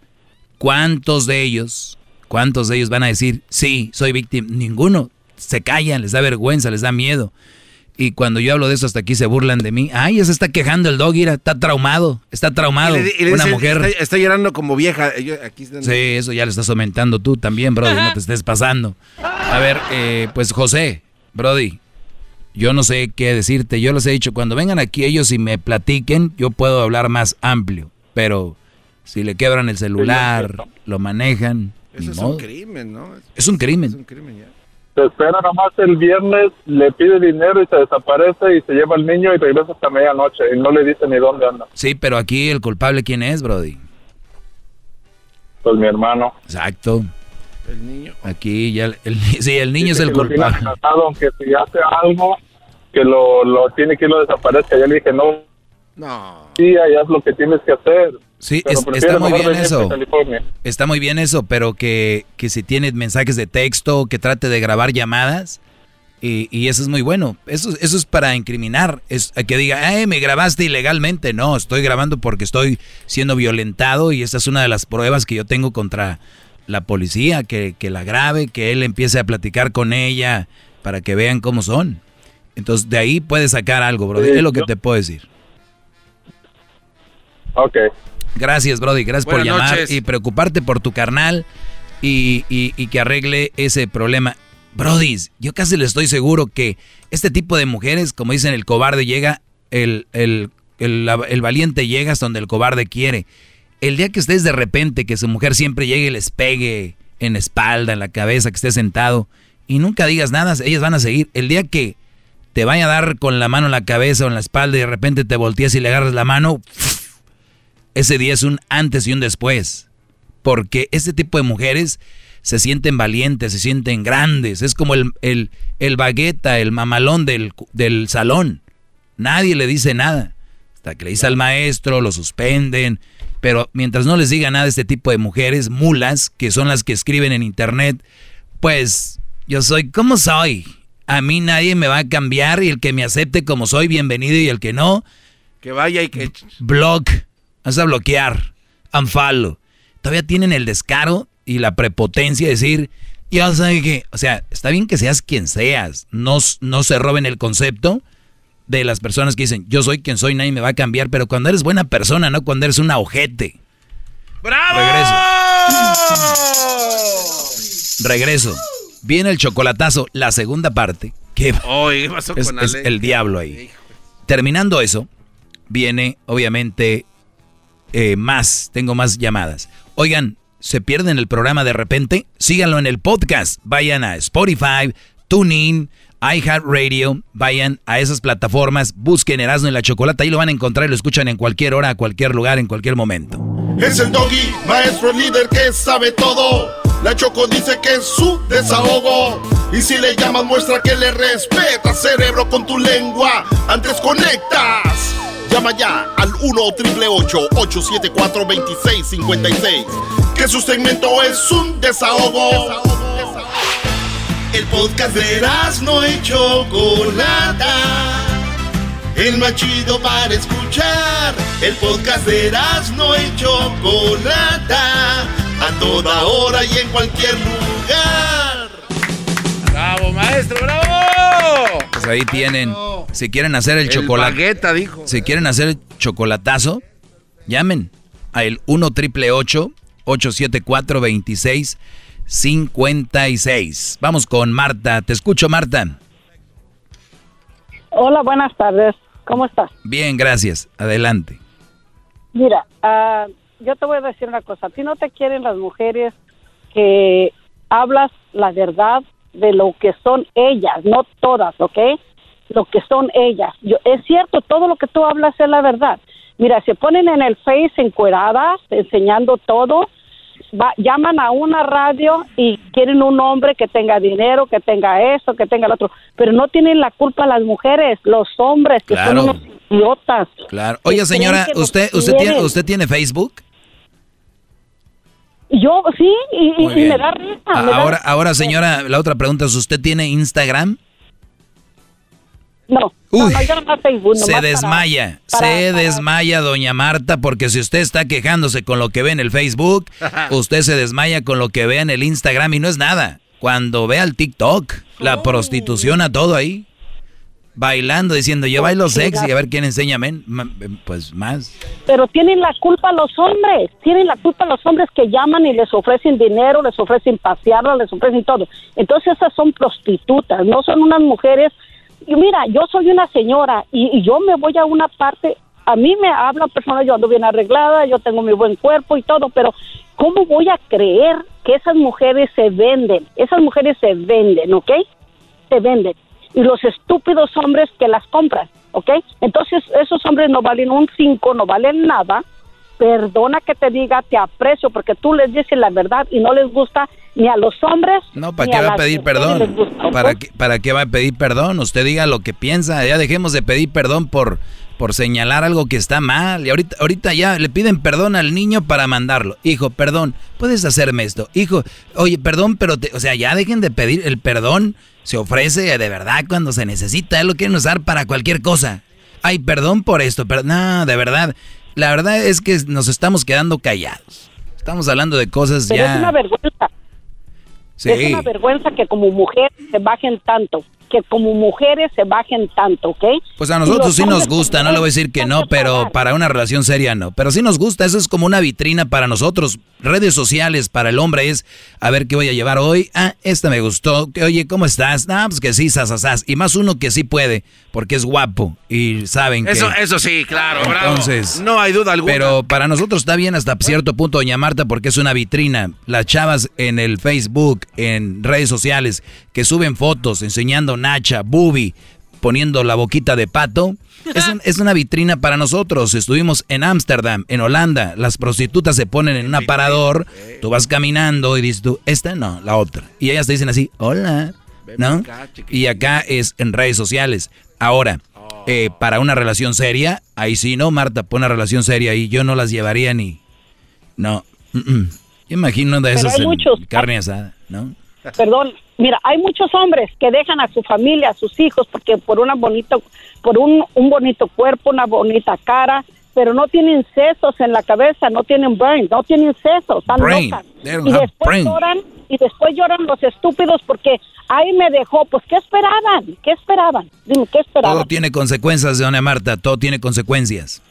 ¿cuántos de ellos, cuántos de ellos van a decir, sí, soy víctima? Ninguno. Se callan, les da vergüenza, les da miedo. Y cuando yo hablo de eso, hasta aquí se burlan de mí. Ay, ya se está quejando el dog, mira, está traumado, está traumado. Y le- y le Una dice, mujer. Está, está llorando como vieja. Yo- aquí están- Sí, eso ya lo estás aumentando tú también, Brody, no te estés pasando. A ver, eh, pues José, Brody, yo no sé qué decirte, yo les he dicho, cuando vengan aquí ellos y me platiquen, yo puedo hablar más amplio, pero si le quebran el celular, lo manejan, Eso es modo. un crimen, ¿no? Es un crimen. Es un crimen ya. Se espera nomás el viernes, le pide dinero y se desaparece y se lleva al niño y regresa hasta medianoche y no le dice ni dónde anda. Sí, pero aquí el culpable, ¿quién es, Brody? Pues mi hermano. Exacto. El niño. Aquí ya, el, sí, el niño Dice es el que lo tiene culpable. amenazado, aunque si hace algo, que lo, lo tiene que lo desaparezca. Yo le dije, no, No. sí, ahí haz lo que tienes que hacer. Sí, es- está muy bien eso. Está muy bien eso, pero que, que si tiene mensajes de texto, que trate de grabar llamadas, y, y eso es muy bueno. Eso, eso es para incriminar, es que diga, eh, me grabaste ilegalmente. No, estoy grabando porque estoy siendo violentado y esa es una de las pruebas que yo tengo contra la policía, que, que la grabe, que él empiece a platicar con ella para que vean cómo son. Entonces, de ahí puede sacar algo, bro. Sí, es lo que yo- te puedo decir. Ok. Gracias, Brody. Gracias por llamar noches. y preocuparte por tu carnal y, y- y que arregle ese problema. Brody, yo casi le estoy seguro que este tipo de mujeres, como dicen, el cobarde llega, el, el, el- el valiente llega hasta donde el cobarde quiere. El día que estés de repente, que su mujer siempre llegue y les pegue en la espalda, en la cabeza, que esté sentado y nunca digas nada, ellas van a seguir. El día que te vaya a dar con la mano en la cabeza o en la espalda y de repente te volteas y le agarras la mano, ese día es un antes y un después. Porque este tipo de mujeres se sienten valientes, se sienten grandes. Es como el, el, el bagueta, el mamalón del, del salón. Nadie le dice nada. Hasta que le dice al maestro, lo suspenden. Pero mientras no les diga nada a este tipo de mujeres, mulas, que son las que escriben en internet, pues yo soy como soy. A mí nadie me va a cambiar y el que me acepte como soy, bienvenido, y el que no, Que vaya y que... Block. Vas a bloquear. Unfollow. Todavía tienen el descaro y la prepotencia de decir, yo sé que, o sea, está bien que seas quien seas. No, no se roben el concepto de las personas que dicen, yo soy quien soy, nadie me va a cambiar, pero cuando eres buena persona, no cuando eres una ojete. ¡Bravo! Regreso. Regreso. Viene el chocolatazo, la segunda parte. Que ¿qué pasó es, con es el diablo ahí. Terminando eso, viene obviamente eh, más, tengo más llamadas. Oigan, ¿se pierden el programa de repente? Síganlo en el podcast. Vayan a Spotify, TuneIn, iHeartRadio, vayan a esas plataformas, busquen Erasmo y la Chocolata, ahí lo van a encontrar y lo escuchan en cualquier hora, a cualquier lugar, en cualquier momento. Es el doggy, maestro líder que sabe todo. La Choco dice que es su desahogo. Y si le llamas, muestra que le respeta, cerebro, con tu lengua. Antes conectas. Llama ya al 1-888-874-2656. Que su segmento es un desahogo. El podcast de no y Chocolata. El más chido para escuchar. El podcast de no y Chocolata. a toda hora y en cualquier lugar. ¡Bravo, maestro, bravo! Pues ahí tienen. Si quieren hacer el, chocolate. dijo. Si quieren hacer el chocolatazo, llamen a el 1 triple 874 2656. Vamos con Marta. Te escucho, Marta. Hola, buenas tardes. ¿Cómo estás? Bien, gracias. Adelante. Mira, ah, yo te voy a decir una cosa. A ti no te quieren las mujeres que hablas la verdad de lo que son ellas, no todas, ¿ok? Lo que son ellas. Yo, es cierto, todo lo que tú hablas es la verdad. Mira, se ponen en el Face encueradas, enseñando todo, va, llaman a una radio y quieren un hombre que tenga dinero, que tenga esto, que tenga lo otro, pero no tienen la culpa las mujeres, los hombres que son unos idiotas. Claro. Oye, señora, ¿usted, usted, tiene. ¿usted tiene Facebook? Yo sí, y, me da risa. Ah, da- ahora, ahora, señora, la otra pregunta es, ¿usted tiene Instagram? No, no, no, yo nomás Facebook. Se nomás desmaya, para- se para- desmaya doña Marta, porque si usted está quejándose con lo que ve en el Facebook, usted se desmaya con lo que ve en el Instagram y no es nada. Cuando ve al TikTok, la prostitución a todo ahí, bailando, diciendo yo bailo sexy, a ver quién enseña, men, pues más. Pero tienen la culpa los hombres, tienen la culpa los hombres que llaman y les ofrecen dinero, les ofrecen pasearlas, les ofrecen todo. Entonces esas son prostitutas, no son unas mujeres. Y mira, yo soy una señora y, y yo me voy a una parte, a mí me hablan personas, yo ando bien arreglada, yo tengo mi buen cuerpo y todo, pero ¿cómo voy a creer que esas mujeres se venden? Esas mujeres se venden, ¿ok? Se venden. Y los estúpidos hombres que las compran, ¿ok? Entonces esos hombres no valen un cinco, no valen nada. Perdona que te diga, te aprecio porque tú les dices la verdad y no les gusta ni a los hombres. No, ¿para qué va a pedir perdón? ¿Para qué, ¿Para qué va a pedir perdón? Usted diga lo que piensa, ya dejemos de pedir perdón por, por señalar algo que está mal. Y ahorita, ahorita ya le piden perdón al niño para mandarlo. Hijo, perdón, puedes hacerme esto. Hijo, oye, perdón, pero, te- o sea, ya dejen de pedir el perdón. Se ofrece de verdad cuando se necesita. Él lo quieren usar para cualquier cosa. Ay, perdón por esto, pero no, de verdad. La verdad es que nos estamos quedando callados. Estamos hablando de cosas Pero ya. es una vergüenza. Sí. Es una vergüenza que como mujeres se bajen tanto, que como mujeres se bajen tanto, ¿ok? Pues a nosotros sí nos gusta, no le voy a decir que no, pero para una relación seria no. Pero sí nos gusta, eso es como una vitrina para nosotros. Redes sociales para el hombre es, a ver qué voy a llevar hoy. Ah, esta me gustó. Que, Oye, ¿cómo estás? Ah, pues que sí, sasasas. Y más uno que sí puede, porque es guapo. Y saben que... Eso, eso sí, claro, bravo. Entonces, no hay duda alguna. Pero para nosotros está bien hasta cierto punto, doña Marta, porque es una vitrina. Las chavas en el Facebook, en redes sociales, que suben fotos enseñando Nacha, Bubi, poniendo la boquita de pato. Es, un- es una vitrina para nosotros. Estuvimos en Ámsterdam, en Holanda. Las prostitutas se ponen en un aparador. Tú vas caminando y dices tú, esta no, la otra. Y ellas te dicen así, hola, ¿no? Y acá es en redes sociales. Ahora, eh, para una relación seria, ahí sí, ¿no, Marta? Pon una relación seria y yo no las llevaría ni... No. mm, mm. Yo imagino de Pero esas hay en muchos. carne asada, ¿no? Perdón, mira, hay muchos hombres que dejan a su familia, a sus hijos, porque por una bonito, por un, un bonito cuerpo, una bonita cara, pero no tienen sesos en la cabeza, no tienen brain, no tienen sesos, están Brain. locas. Y después brain. lloran, y después lloran los estúpidos porque ahí me dejó, pues ¿qué esperaban? ¿Qué esperaban? Dime, ¿qué esperaban? Todo tiene consecuencias, doña Marta, todo tiene consecuencias.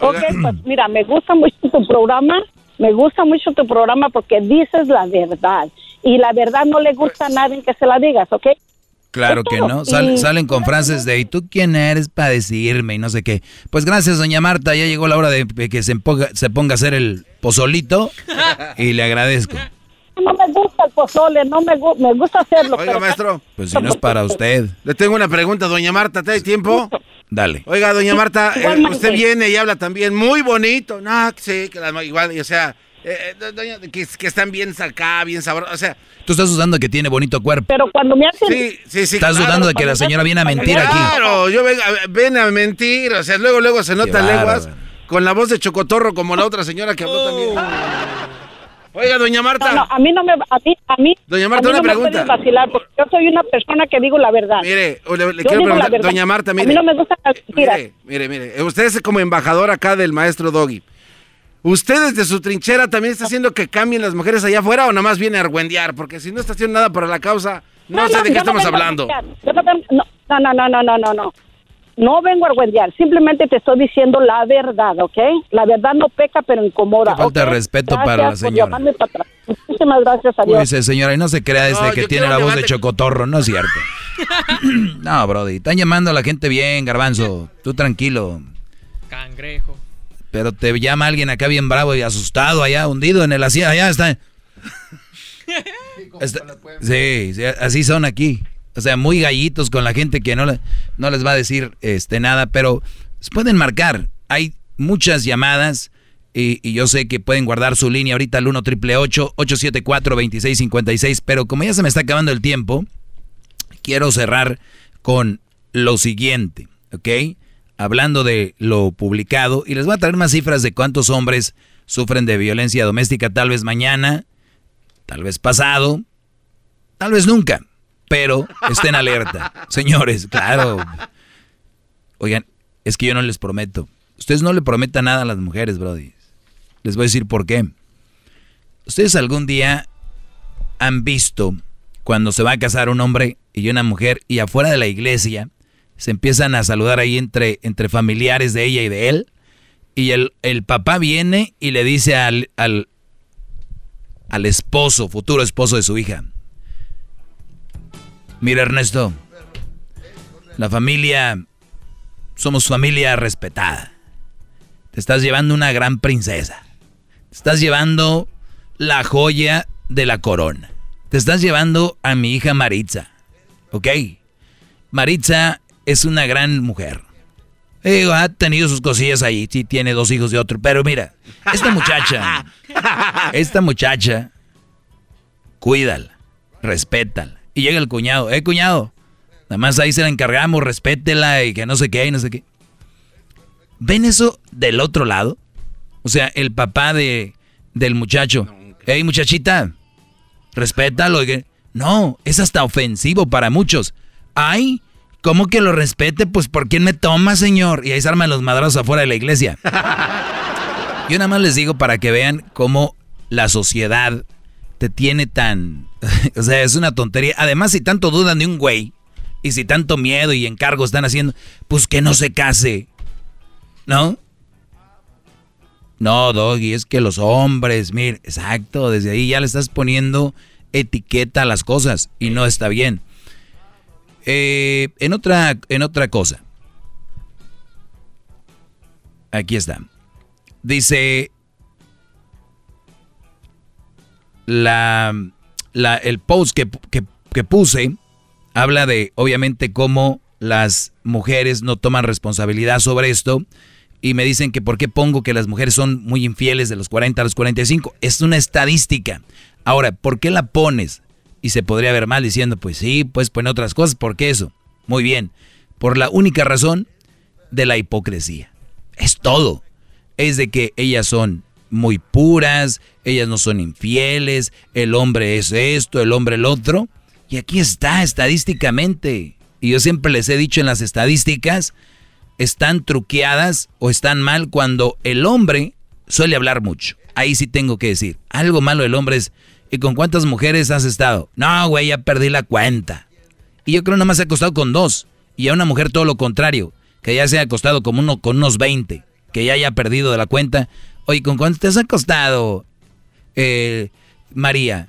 Ok, pues mira, me gusta mucho tu programa, me gusta mucho tu programa porque dices la verdad y la verdad no le gusta a nadie que se la digas, ¿ok? Claro que no. Sal- salen con frases de ¿y tú quién eres para decirme? y no sé qué. Pues gracias, doña Marta. Ya llegó la hora de que se ponga, se ponga a hacer el pozolito y le agradezco. No me gusta el pozole, no me, gu- me gusta hacerlo. Oiga, pero- maestro. Pues si no es para usted. Le tengo una pregunta, doña Marta, ¿te hay tiempo? Dale. Oiga, doña Marta, eh, usted viene y habla también muy bonito. No, sí, que la- igual, y, o sea, eh, eh, doña, que, que están bien acá, bien sabrosos. O sea, Tú estás dudando que tiene bonito cuerpo. Pero cuando me hacen... sí, sí, sí. Estás claro. dudando de que la señora viene a mentir aquí. Claro, yo vengo, a- ven a mentir. O sea, luego, luego se notan Qué lenguas con la voz de chocotorro como la otra señora que habló también. Oiga, doña Marta. No, no, a mí no me... A mí, a mí, Doña Marta, a mí una no me pregunta. puedes vacilar porque yo soy una persona que digo la verdad. Mire, le, quiero preguntar, doña Marta, A mire. mí no me gustan las mentiras. Mire, mire, mire. Usted es como embajador acá del maestro Doggy. ¿Usted desde su trinchera también está haciendo que cambien las mujeres allá afuera o nada más viene a argüendear? Porque si no está haciendo nada para la causa, no, sé de qué estamos hablando. no, no, no, no, no, no, no, no. No vengo a argüendear, simplemente te estoy diciendo la verdad, ¿ok? La verdad no peca, pero incomoda. Falta respeto Gracias para la señora. llamarme para atrás. Muchísimas gracias a Dios. Cuídese, señora, y no se crea desde No, que tiene la voz de chocotorro, no es cierto. no, Brody, están llamando a la gente bien, garbanzo. Tú tranquilo. Cangrejo. Pero te llama alguien acá bien bravo y asustado allá, hundido en el asiento, allá está. Está- sí, sí, así son aquí. O sea, muy gallitos con la gente que no, le- no les va a decir este, nada, pero pueden marcar. Hay muchas llamadas y, y yo sé que pueden guardar su línea ahorita al 1 triple 874 2656, pero como ya se me está acabando el tiempo, quiero cerrar con lo siguiente, ¿ok? Hablando de lo publicado, y les voy a traer más cifras de cuántos hombres sufren de violencia doméstica, tal vez mañana, tal vez pasado, tal vez nunca, pero estén alerta. Señores, claro. Oigan, es que yo no les prometo. Ustedes no le prometan nada a las mujeres, Brody. Les voy a decir por qué. Ustedes algún día han visto cuando se va a casar un hombre y una mujer y afuera de la iglesia se empiezan a saludar ahí entre, entre familiares de ella y de él y el, el papá viene y le dice al, al, al esposo, futuro esposo de su hija, mira Ernesto, la familia, somos familia respetada, te estás llevando una gran princesa, te estás llevando la joya de la corona. Te estás llevando a mi hija Maritza. ¿Ok? Maritza es una gran mujer. Digo, ha tenido sus cosillas ahí. Sí, tiene dos hijos de otro. Pero mira, esta muchacha, esta muchacha, cuídala, respétala. Y llega el cuñado. Eh, cuñado, nada más ahí se la encargamos, respétela y que no sé qué y no sé qué. ¿Ven eso del otro lado? O sea, el papá de, del muchacho. Hey, muchachita, respétalo. No, es hasta ofensivo para muchos. Ay, ¿cómo que lo respete? Pues ¿por quién me toma, señor? Y ahí se arman los madrazos afuera de la iglesia. Yo nada más les digo para que vean cómo la sociedad te tiene tan... o sea, es una tontería. Además, si tanto dudan de un güey, y si tanto miedo y encargo están haciendo, pues que no se case. ¿No? No, Doggy, es que los hombres, mire, exacto, desde ahí ya le estás poniendo etiqueta a las cosas y no está bien. Eh, en, otra, en otra cosa. Aquí está. Dice la, la- el post que, que- que puse habla de obviamente cómo las mujeres no toman responsabilidad sobre esto y me dicen que por qué pongo que las mujeres son muy infieles de los 40 a los 45. Es una estadística. Ahora, ¿por qué la pones? Y se podría ver mal diciendo, pues sí, pues poner otras cosas. ¿Por qué eso? Muy bien. Por la única razón de la hipocresía. Es todo. Es de que ellas son muy puras, ellas no son infieles, el hombre es esto, el hombre el otro. Y aquí está estadísticamente. Y yo siempre les he dicho en las estadísticas, están truqueadas o están mal cuando el hombre suele hablar mucho. Ahí sí tengo que decir, algo malo del hombre es, ¿y con cuántas mujeres has estado? No, güey, ya perdí la cuenta. Y yo creo nada más se ha acostado con dos. Y a una mujer todo lo contrario, que ya se ha acostado como uno con unos 20, que ya haya perdido de la cuenta. Oye, ¿con cuántos te has acostado, eh, María?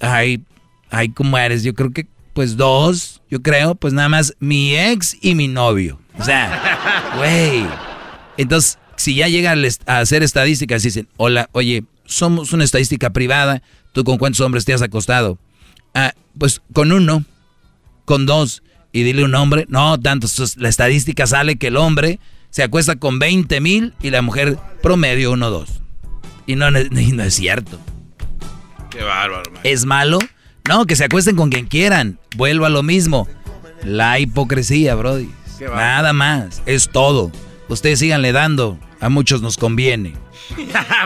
Ay, ay, ¿cómo eres? Yo creo que, pues dos, yo creo, pues nada más mi ex y mi novio. O sea, güey. Entonces, si ya llegan a hacer estadísticas dicen, hola, oye, somos una estadística privada, ¿tú con cuántos hombres te has acostado? Ah, pues con uno, con dos, y dile un hombre, no, tanto, la estadística sale que el hombre se acuesta con 20 mil y la mujer promedio uno, dos. Y no, y no es cierto. Qué bárbaro, man. ¿Es malo? No, que se acuesten con quien quieran. Vuelvo a lo mismo. La hipocresía, Brody. Nada más. Es todo. Ustedes síganle dando. A muchos nos conviene.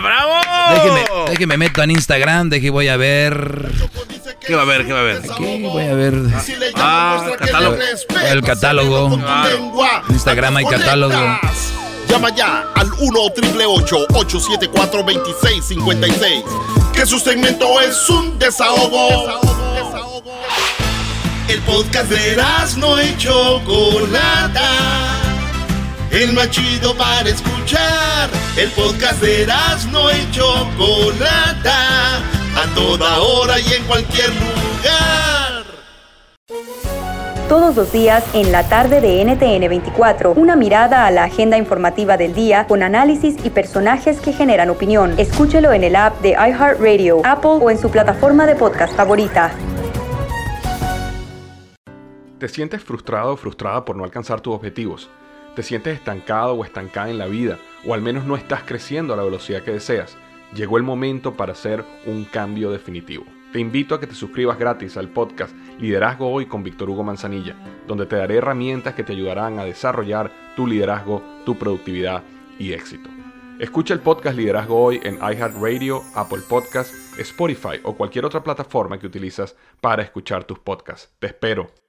¡Bravo! Déjeme, déjeme meto en Instagram, deje voy a ver. ¿Qué va a ver? ¿Qué va a ver? Aquí voy a ver. Ah, catálogo. El catálogo. Claro. Instagram hay catálogo. Llama ya al 1-888-874-2656. Que su segmento es un desahogo. El podcast de no y Chocolata. El más chido para escuchar. El podcast de no y Chocolata. A toda hora y en cualquier lugar. Todos los días en la tarde de NTN 24, una mirada a la agenda informativa del día con análisis y personajes que generan opinión. Escúchelo en el app de iHeartRadio, Apple o en su plataforma de podcast favorita. ¿Te sientes frustrado o frustrada por no alcanzar tus objetivos? ¿Te sientes estancado o estancada en la vida? ¿O al menos no estás creciendo a la velocidad que deseas? Llegó el momento para hacer un cambio definitivo. Te invito a que te suscribas gratis al podcast Liderazgo Hoy con Víctor Hugo Manzanilla, donde te daré herramientas que te ayudarán a desarrollar tu liderazgo, tu productividad y éxito. Escucha el podcast Liderazgo Hoy en iHeartRadio, Apple Podcasts, Spotify o cualquier otra plataforma que utilizas para escuchar tus podcasts. Te espero.